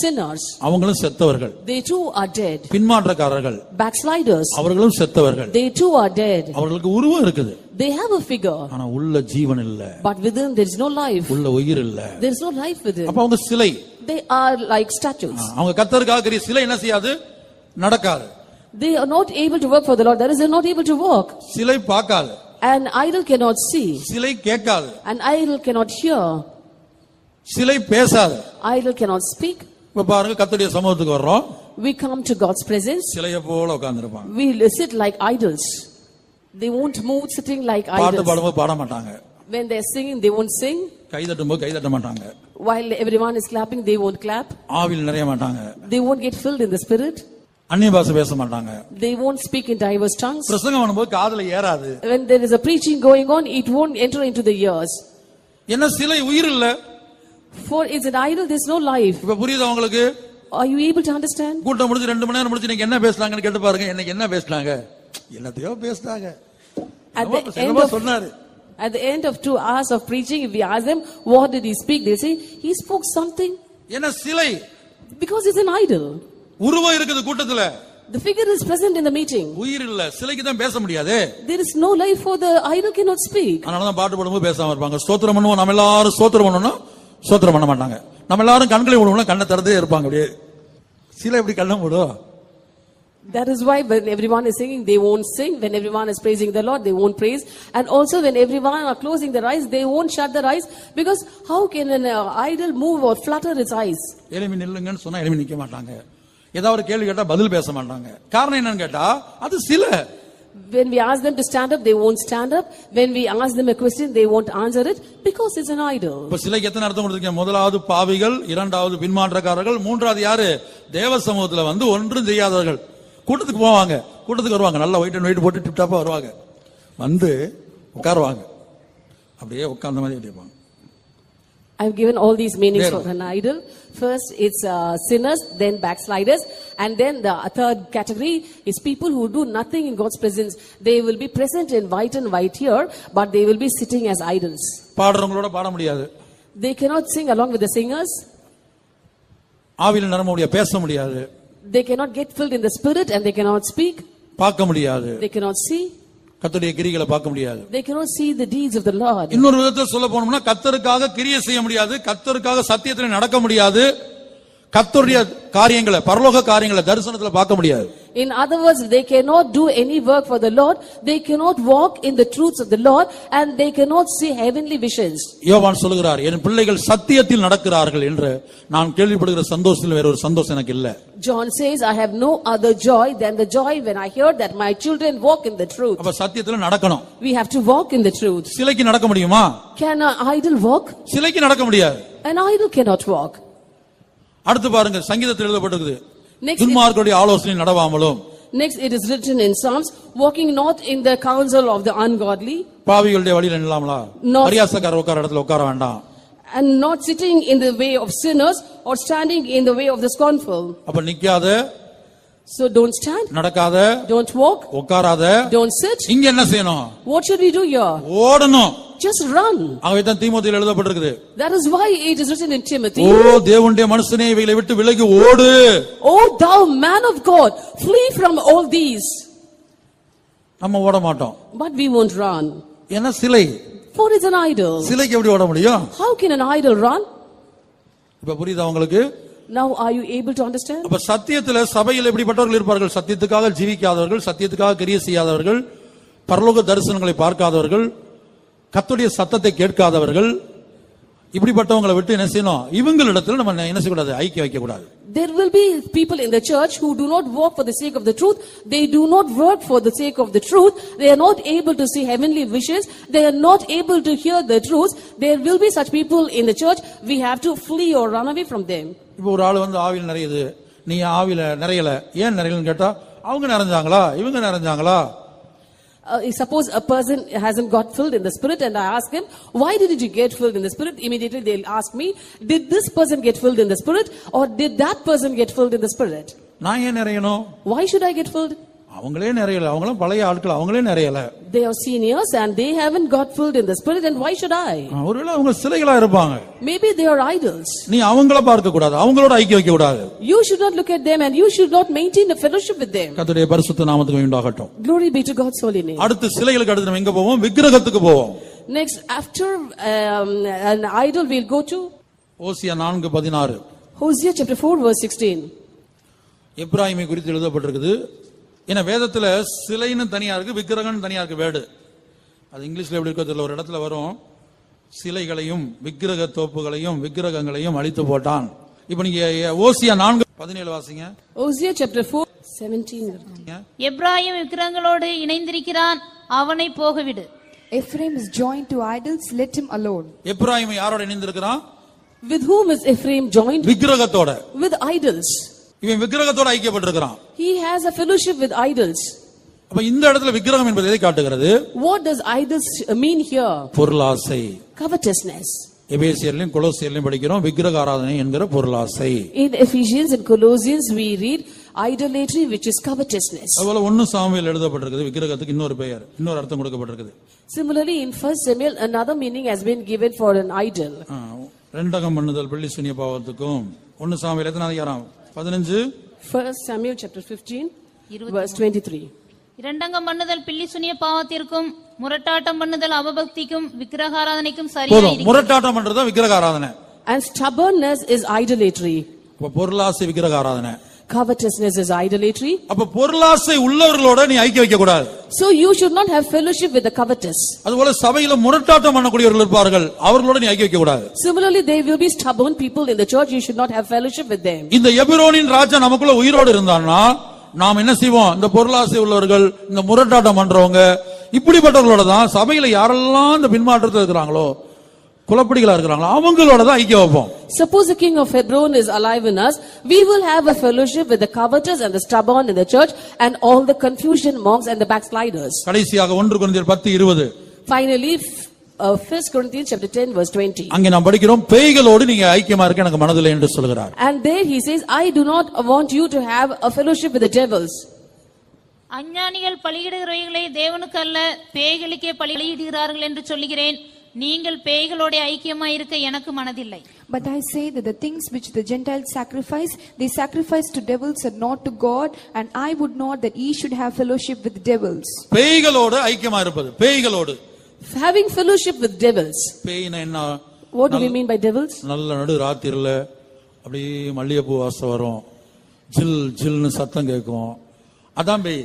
Sinners, அவங்களும் செத்தவர்கள் they too are dead. பின்மாற்றக்காரர்கள் Backsliders, அவர்களும் செத்தவர்கள் they too are dead. அவர்களுக்கு உருவம் இருக்குது They have a figure, ஆனா உள்ள ஜீவன் இல்ல but within there is no life. உள்ள உயிர் இல்ல There is no life within. அப்ப அவங்க சிலை They are like statues. அவங்க கத்தருக்காக கிரிய சிலை என்ன செய்யாது நடக்காது They are not able to work for the Lord. That is, they are not able to walk. சிலை பார்க்காது An idol cannot see. சிலை கேட்காது An idol cannot hear. சிலை பேசாது Idol cannot speak. இப்ப பாருங்க கத்தருடைய சமூகத்துக்கு வர்றோம் we come to God's presence, சிலைய போல உட்கார்ந்திருப்பாங்க we sit like idols. They won't move sitting like பாட்டு idols. பாடும்போது பாட மாட்டாங்க When they're singing, they won't sing. கை தட்டும்போது கை தட்ட மாட்டாங்க While everyone is clapping, they won't clap. ஆவியில் நிறைய மாட்டாங்க They won't get filled in the spirit. அந்நிய பாஷை பேச மாட்டாங்க They won't speak in diverse tongues. பிரசங்கம் பண்ணும்போது காதுல ஏறாது When there is a preaching going on, it won't enter into the ears. என்ன சிலை உயிர் இல்ல For it's an idol, there's no life. இப்ப புரியுது உங்களுக்கு Are you able to understand? கூட்டம் முடிஞ்சு ரெண்டு மணி நேரம் முடிச்சு நீங்க என்ன பேசுனாங்கன்னு கேட்டு பாருங்க இன்னைக்கு என்ன பேசுனாங்க என்னத்தையோ பேசுனாங்க At the end of சொன்னாரு at the end of two hours of preaching, if we ask them, what did he speak? They say, he spoke something என்ன சிலை because it's an idol. உருவம் இருக்குது கூட்டத்துல The figure is present in the meeting. உயிர் இல்ல சிலைக்கு தான் பேச முடியாது There is no life for the idol cannot speak. அதனாலதான் பாட்டு பாடும்போது பேசாம இருப்பாங்க ஸ்தோத்திரம் பண்ணுவோம் நம்ம எல்லாரும் ஸ்தோத்திரம் பண்ணணும் ஸ்தோத்திரம் பண்ண மாட்டாங்க நம்ம எல்லாரும் கண்களை விடுவோம் கண்ணை திறந்தே இருப்பாங்க அப்படியே சிலை எப்படி கண்ணை விடும் That is why when everyone is singing, they won't sing. When everyone is praising the Lord, they won't praise. And also when everyone are closing their eyes, they won't shut their eyes. Because how can an uh, idol move or flutter its eyes? எளிமை நில்லுங்கன்னு சொன்னா எளிமை நிக்க மாட்டாங்க ஏதாவது ஒரு கேள்வி கேட்டா பதில் பேச மாட்டாங்க காரணம் என்னன்னு கேட்டா அது சிலை When we ask them to stand up, they won't stand up. When we ask them a question, they won't answer it because it's an idol. இப்ப சிலைக்கு எத்தனை அர்த்தம் கொடுத்துருக்கேன் முதலாவது பாவிகள் இரண்டாவது பின்மாற்றக்காரர்கள் மூன்றாவது யாரு? தேவ சமூகத்துல வந்து ஒன்றும் செய்யாதவர்கள். கூட்டத்துக்கு போவாங்க. கூட்டத்துக்கு வருவாங்க. நல்லா ஒயிட் அண்ட் ஒயிட் போட்டு டிப் டாப்பா வருவாங்க. வந்து உட்காருவாங்க. அப்படியே உட்கார்ந்த மாதிரி இருப்பாங்க I've given all these meanings for an idol. First, it's uh, sinners, then backsliders, and then the third category is people who do nothing in God's presence. They will be present in white and white here, but they will be sitting as idols. பாடுறவங்களோட பாட முடியாது They cannot sing along with the singers. ஆவியில் நிரம்ப முடியாது பேச முடியாது They cannot get filled in the spirit and they cannot speak. பார்க்க முடியாது They cannot see. கர்த்தருடைய கிரிகளை பார்க்க முடியாது. They cannot see the deeds of the Lord. இன்னொரு விதத்துல சொல்ல போனோம்னா கத்தருக்காக கிரியை செய்ய முடியாது. கத்தருக்காக சத்தியத்துல நடக்க முடியாது. கத்தருடைய காரியங்களை பரலோக காரியங்களை தரிசனத்துல பார்க்க முடியாது In other words, they cannot do any work for the Lord. They cannot walk in the truths of the Lord and they cannot see heavenly visions. யோவான் சொல்லுகிறார் என் பிள்ளைகள் சத்தியத்தில் நடக்கிறார்கள் என்று நான் கேள்விப்படுகிற சந்தோஷத்தில் வேற ஒரு சந்தோஷம் எனக்கு இல்ல John says, I have no other joy than the joy when I hear that my children walk in the truth. அப்ப சத்தியத்துல நடக்கணும் We have to walk in the truth. சிலைக்கு நடக்க முடியுமா Can an idol walk? சிலைக்கு நடக்க முடியாது An idol cannot walk. அடுத்து பாருங்க சங்கீதத்தில் எழுதப்பட்டிருக்குது Next, துன்மார்க்கருடைய ஆலோசனை நடவாமலும் next it is written in Psalms, walking not in the counsel of the ungodly பாவிகளுடைய வழியில் நில்லாமலா No. பரியாசக்காரர் உட்கார இடத்துல உட்கார வேண்டாம் and not sitting in the way of sinners or standing in the way of the scornful. அப்ப நிக்காத So don't stand, நடக்காத don't walk, உட்காராத don't sit. இங்க என்ன செய்யணும் What should we do here? ஓடணும் Just run. ஆகவே தான் தீமோத்தியில் எழுதப்பட்டிருக்குது That is why it is written in Timothy. ஓ தேவனுடைய மனுஷனே இவைகளை விட்டு விலகி ஓடு O thou man of God, flee from all these. நம்ம ஓட மாட்டோம் But we won't run. ஏன்னா சிலை For it's an idol. சிலைக்கு எப்படி ஓட முடியும் How can an idol run? இப்ப புரியுதா உங்களுக்கு Now are you able to understand? அப்ப சத்தியத்துல சபையில் எப்படிப்பட்டவர்கள் இருப்பார்கள் சத்தியத்துக்காக ஜீவிக்காதவர்கள் சத்தியத்துக்காக கிரிய செய்யாதவர்கள் பரலோக தரிசனங்களை பார்க்காதவர்கள் கத்துடைய சத்தத்தை கேட்காதவர்கள் இப்படிப்பட்டவங்களை விட்டு என்ன செய்யணும் இவங்களிடத்துல நம்ம என்ன செய்யக்கூடாது ஐக்கியம் வைக்க கூடாது There will be people in the church who do not walk for the sake of the truth. They do not work for the sake of the truth. They are not able to see heavenly visions. They are not able to hear the truth. There will be such people in the church. We have to flee or run away from them. இப்போ ஒரு ஆள் வந்து ஆவியில் நிறையுது நீ ஆவியில நிறையல ஏன் நிறையலன்னு கேட்டா அவங்க நிறைஞ்சாங்களா இவங்க நிறைஞ்சாங்களா Uh, suppose a person hasn't got filled in the spirit and I ask him, why didn't you get filled in the spirit? Immediately they'll ask me, did this person get filled in the spirit or did that person get filled in the spirit? நான் ஏன் நிறையணும் Why should I get filled? அவங்களே நிறையல அவங்களும் பழைய ஆட்கள் அவங்களே நிறையல They are seniors and they haven't got filled in the spirit and why should I? ஒருவேளை அவங்க சிலைகளா இருப்பாங்க Maybe they are idols. நீ அவங்கள பார்க்க கூடாது அவங்களோட ஐக்கியம் வைக்க கூடாது You should not look at them and you should not maintain a fellowship with them. கர்த்தருடைய பரிசுத்த நாமத்துக்கு உண்டாகட்டும் Glory be to God's holy name. அடுத்து சிலைகளுக்கு அடுத்து நம்ம எங்க போவோம் விக்கிரகத்துக்கு போவோம் Next, after um, an idol, we'll go to ஓசியா நான்கு பதினாறு Hosea chapter 4 verse 16. எப்ராஹிமை குறித்து எழுதப்பட்டிருக்குது ஏன்னா வேதத்துல சிலைன்னு தனியா இருக்கு விக்கிரகம்னு தனியா இருக்கு வேர்டு அது இங்கிலீஷ்ல எப்படி இருக்கோ தெரியல ஒரு இடத்துல வரும் சிலைகளையும் விக்கிரக தோப்புகளையும் விக்கிரகங்களையும் அழித்து போட்டான் இப்ப நீங்க ஓசியா நான்கு பதினேழு வாசிங்க Hosea chapter 4, 17. எப்ராயிம் விக்கிரங்களோடு இணைந்திருக்கிறான் அவனை போகவிடு Ephraim is joined to idols, let him alone. Ephraim யாரோட இணைந்திருக்கிறான் With whom is Ephraim joined? விக்கிரகத்தோட With idols. இவன் விக்கிரகத்தோட ஐக்கியப்பட்டிருக்கிறான் He has a fellowship with idols. அப்ப இந்த இடத்துல விக்கிரகம் என்பது எதை காட்டுகிறது What does idols mean here? பொருளாசை Covetousness. எபேசியர்லயும் கொலோசியர்லயும் படிக்கிறோம் விக்கிரக ஆராதனை என்கிற பொருளாசை In Ephesians and Colossians, we read idolatry, which is covetousness. அதுபோல ஒன்னு சாமியில் எழுதப்பட்டிருக்குது விக்கிரகத்துக்கு இன்னொரு பெயர் இன்னொரு அர்த்தம் கொடுக்கப்பட்டிருக்குது Similarly, in First Samuel, another meaning has been given for an idol. ஆ, ரெண்டகம் பண்ணுதல் பிள்ளி சுனிய பாவத்துக்கும் ஒன்னு சாமியில் எத்தனை அதிகாரம் பதினஞ்சு. First Samuel chapter 15, verse 23. இரண்டங்கம் பண்ணுதல் பில்லி சுனிய பாவத்திற்கும் முரட்டாட்டம் பண்ணுதல் அவபக்திக்கும் விக்கிரகாராதனைக்கும் போதும். சரியாய் முரட்டாட்டம் பண்றதுதான் விக்கிரக ஆராதனை And stubbornness is idolatry. அப்ப பொருளாசை விக்கிரக ஆராதனை Covetousness is idolatry. அப்ப பொருளாசை உள்ளவர்களோட நீ ஐக்கிய வைக்க கூடாது So you should not have fellowship with the covetous. அதுபோல சபையில முரட்டாட்டம் பண்ணக்கூடியவர்கள் இருப்பார்கள் அவர்களோட நீ ஐக்கிய வைக்க கூடாது Similarly, there will be stubborn people in the church. You should not have fellowship with them. இந்த எபிரோனின் ராஜா நமக்குள்ள உயிரோடு இருந்தான்னா நாம் என்ன செய்வோம் இந்த பொருளாசை உள்ளவர்கள் இந்த முரட்டாட்டம் பண்றவங்க இப்படிப்பட்டவர்களோட தான் சபையில யாரெல்லாம் இந்த பின்மாற்றத்தில் இருக்கிறாங்களோ குலப்படிகளா இருக்கிறாங்களோ அவங்களோட தான் ஐக்கிய வைப்போம் Suppose the king of Hebron is alive in us, we will have a fellowship with the covetous and the stubborn in the church and all the confusion monks and the backsliders. கடைசியாக ஒன்று குறைந்தர் பத்து இருபது Finally, f- uh, 1 Corinthians chapter 10 verse 20. அங்கே நாம் படிக்கிறோம் பேய்களோடு நீங்க ஐக்கியமா இருக்க எனக்கு மனதில்லை என்று சொல்கிறார் And there he says, I do not want you to have a fellowship with the devils. அஞ்ஞானிகள் பலியிடுகிறவைகளை தேவனுக்கு அல்ல பேய்களுக்கே பலியிடுகிறார்கள் என்று சொல்லுகிறேன் நீங்கள் பேய்களோட ஐக்கியமாயிருக்க எனக்கு மனதில்லை But I say that the things which the Gentiles sacrifice, they sacrifice to devils and not to God, and I would not that ye should have fellowship with devils. பேய்களோடு ஐக்கியமா இருப்பது பேய்களோடு Having fellowship with devils. பேய்னா என்ன What do we mean by devils? நல்ல நடு ராத்திரில அப்படியே மல்லிகைப்பூ வாசம் வரும் ஜில் ஜில்னு சத்தம் கேட்கும் அதான் பேய்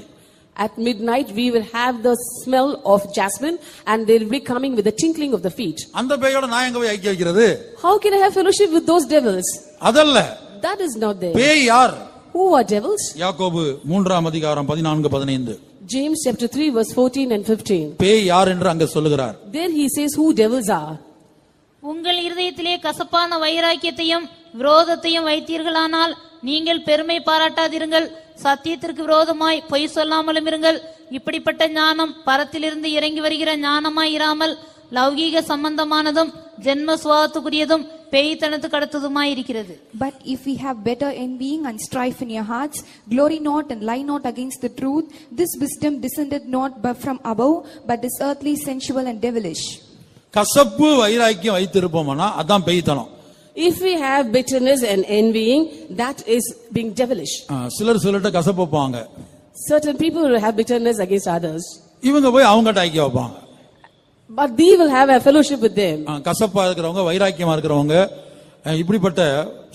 At midnight, we will have the smell of jasmine and they'll be coming with the tinkling of the feet. அந்த பேயோட நான் எங்க போய் ஐக்கிய வைக்கிறது How can I have fellowship with those devils? அதல்ல That is not there. பேய் யார் Who are devils? யாக்கோபு மூன்றாம் அதிகாரம் பதினான்கு பதினைந்து James chapter 3 verse 14 and 15. பேய் யார் என்று அங்க சொல்லுகிறார் There he says who devils are. உங்கள் இருதயத்திலே கசப்பான வைராக்கியத்தையும் விரோதத்தையும் வைத்தீர்களானால் நீங்கள் பெருமை பாராட்டாதிருங்கள் சத்தியத்திற்கு விரோதமாய் பொய் சொல்லாமலும் இருங்கள் இப்படிப்பட்ட ஞானம் பரத்திலிருந்து இறங்கி வருகிற ஞானமாய் இராமல் லௌகீக சம்பந்தமானதும் ஜென்ம சுவாத்துக்குரியதும் பேய்த்தனத்துக்கு அடுத்ததுமாய் இருக்கிறது But if we have better envying and strife in your hearts, glory not and lie not against the truth. This wisdom descended not but from above, but is earthly, sensual, and devilish. கசப்பு வைராக்கியம் வைத்திருப்போம்னா அதான் பேய்த்தனம் If we have bitterness and envying, that is being devilish. ஆ, சிலர் சிலர்கிட்ட கசப்பு வைப்பாங்க Certain people will have bitterness against others, இவங்க போய் அவங்ககிட்ட ஐக்கிய வைப்பாங்க but they will have a fellowship with them. ஆ, கசப்பா இருக்கிறவங்க வைராக்கியமா இருக்கிறவங்க ஆ, இப்படிப்பட்ட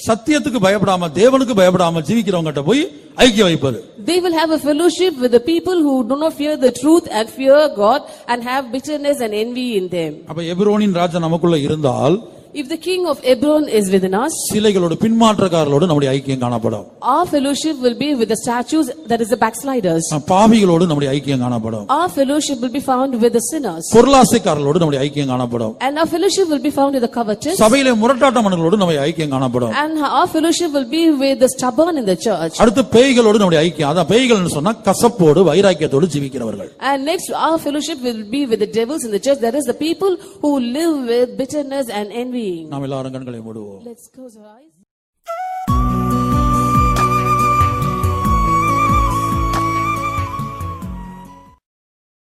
சத்தியத்துக்கு பயப்படாம தேவனுக்கு பயப்படாம ஜீவிக்கிறவங்ககிட்ட போய் ஐக்கிய வைப்பது They will have a fellowship with the people who do not fear the truth and fear God and have bitterness and envy in them. அப்ப எபிரோனின் ராஜா நமக்குள்ள இருந்தால் If the king of Hebron is within us, சிலைகளோடு பின்மாற்றக்காரர்களோடு நம்முடைய ஐக்கியம் காணப்படும் our fellowship will be with the statues, that is the backsliders. ஆ, பாவிகளோடு நம்முடைய ஐக்கியம் காணப்படும் Our fellowship will be found with the sinners. பொருளாசைக்காரர்களோடு நம்முடைய ஐக்கியம் காணப்படும் And our fellowship will be found with the covetous. சபையில முரட்டாட்ட மனிதர்களோடு நம்முடைய ஐக்கியம் காணப்படும் And our fellowship will be with the stubborn in the church. அடுத்து பேய்களோடு நம்முடைய ஐக்கியம் அதான் பேய்கள்னு சொன்னா கசப்போடு வைராக்கியத்தோடு ஜீவிக்கிறவர்கள் And next, our fellowship will be with the devils in the church. That is the people who live with bitterness and envying. நாம் எல்லாரும் கண்களை மூடுவோம் Let's close our eyes.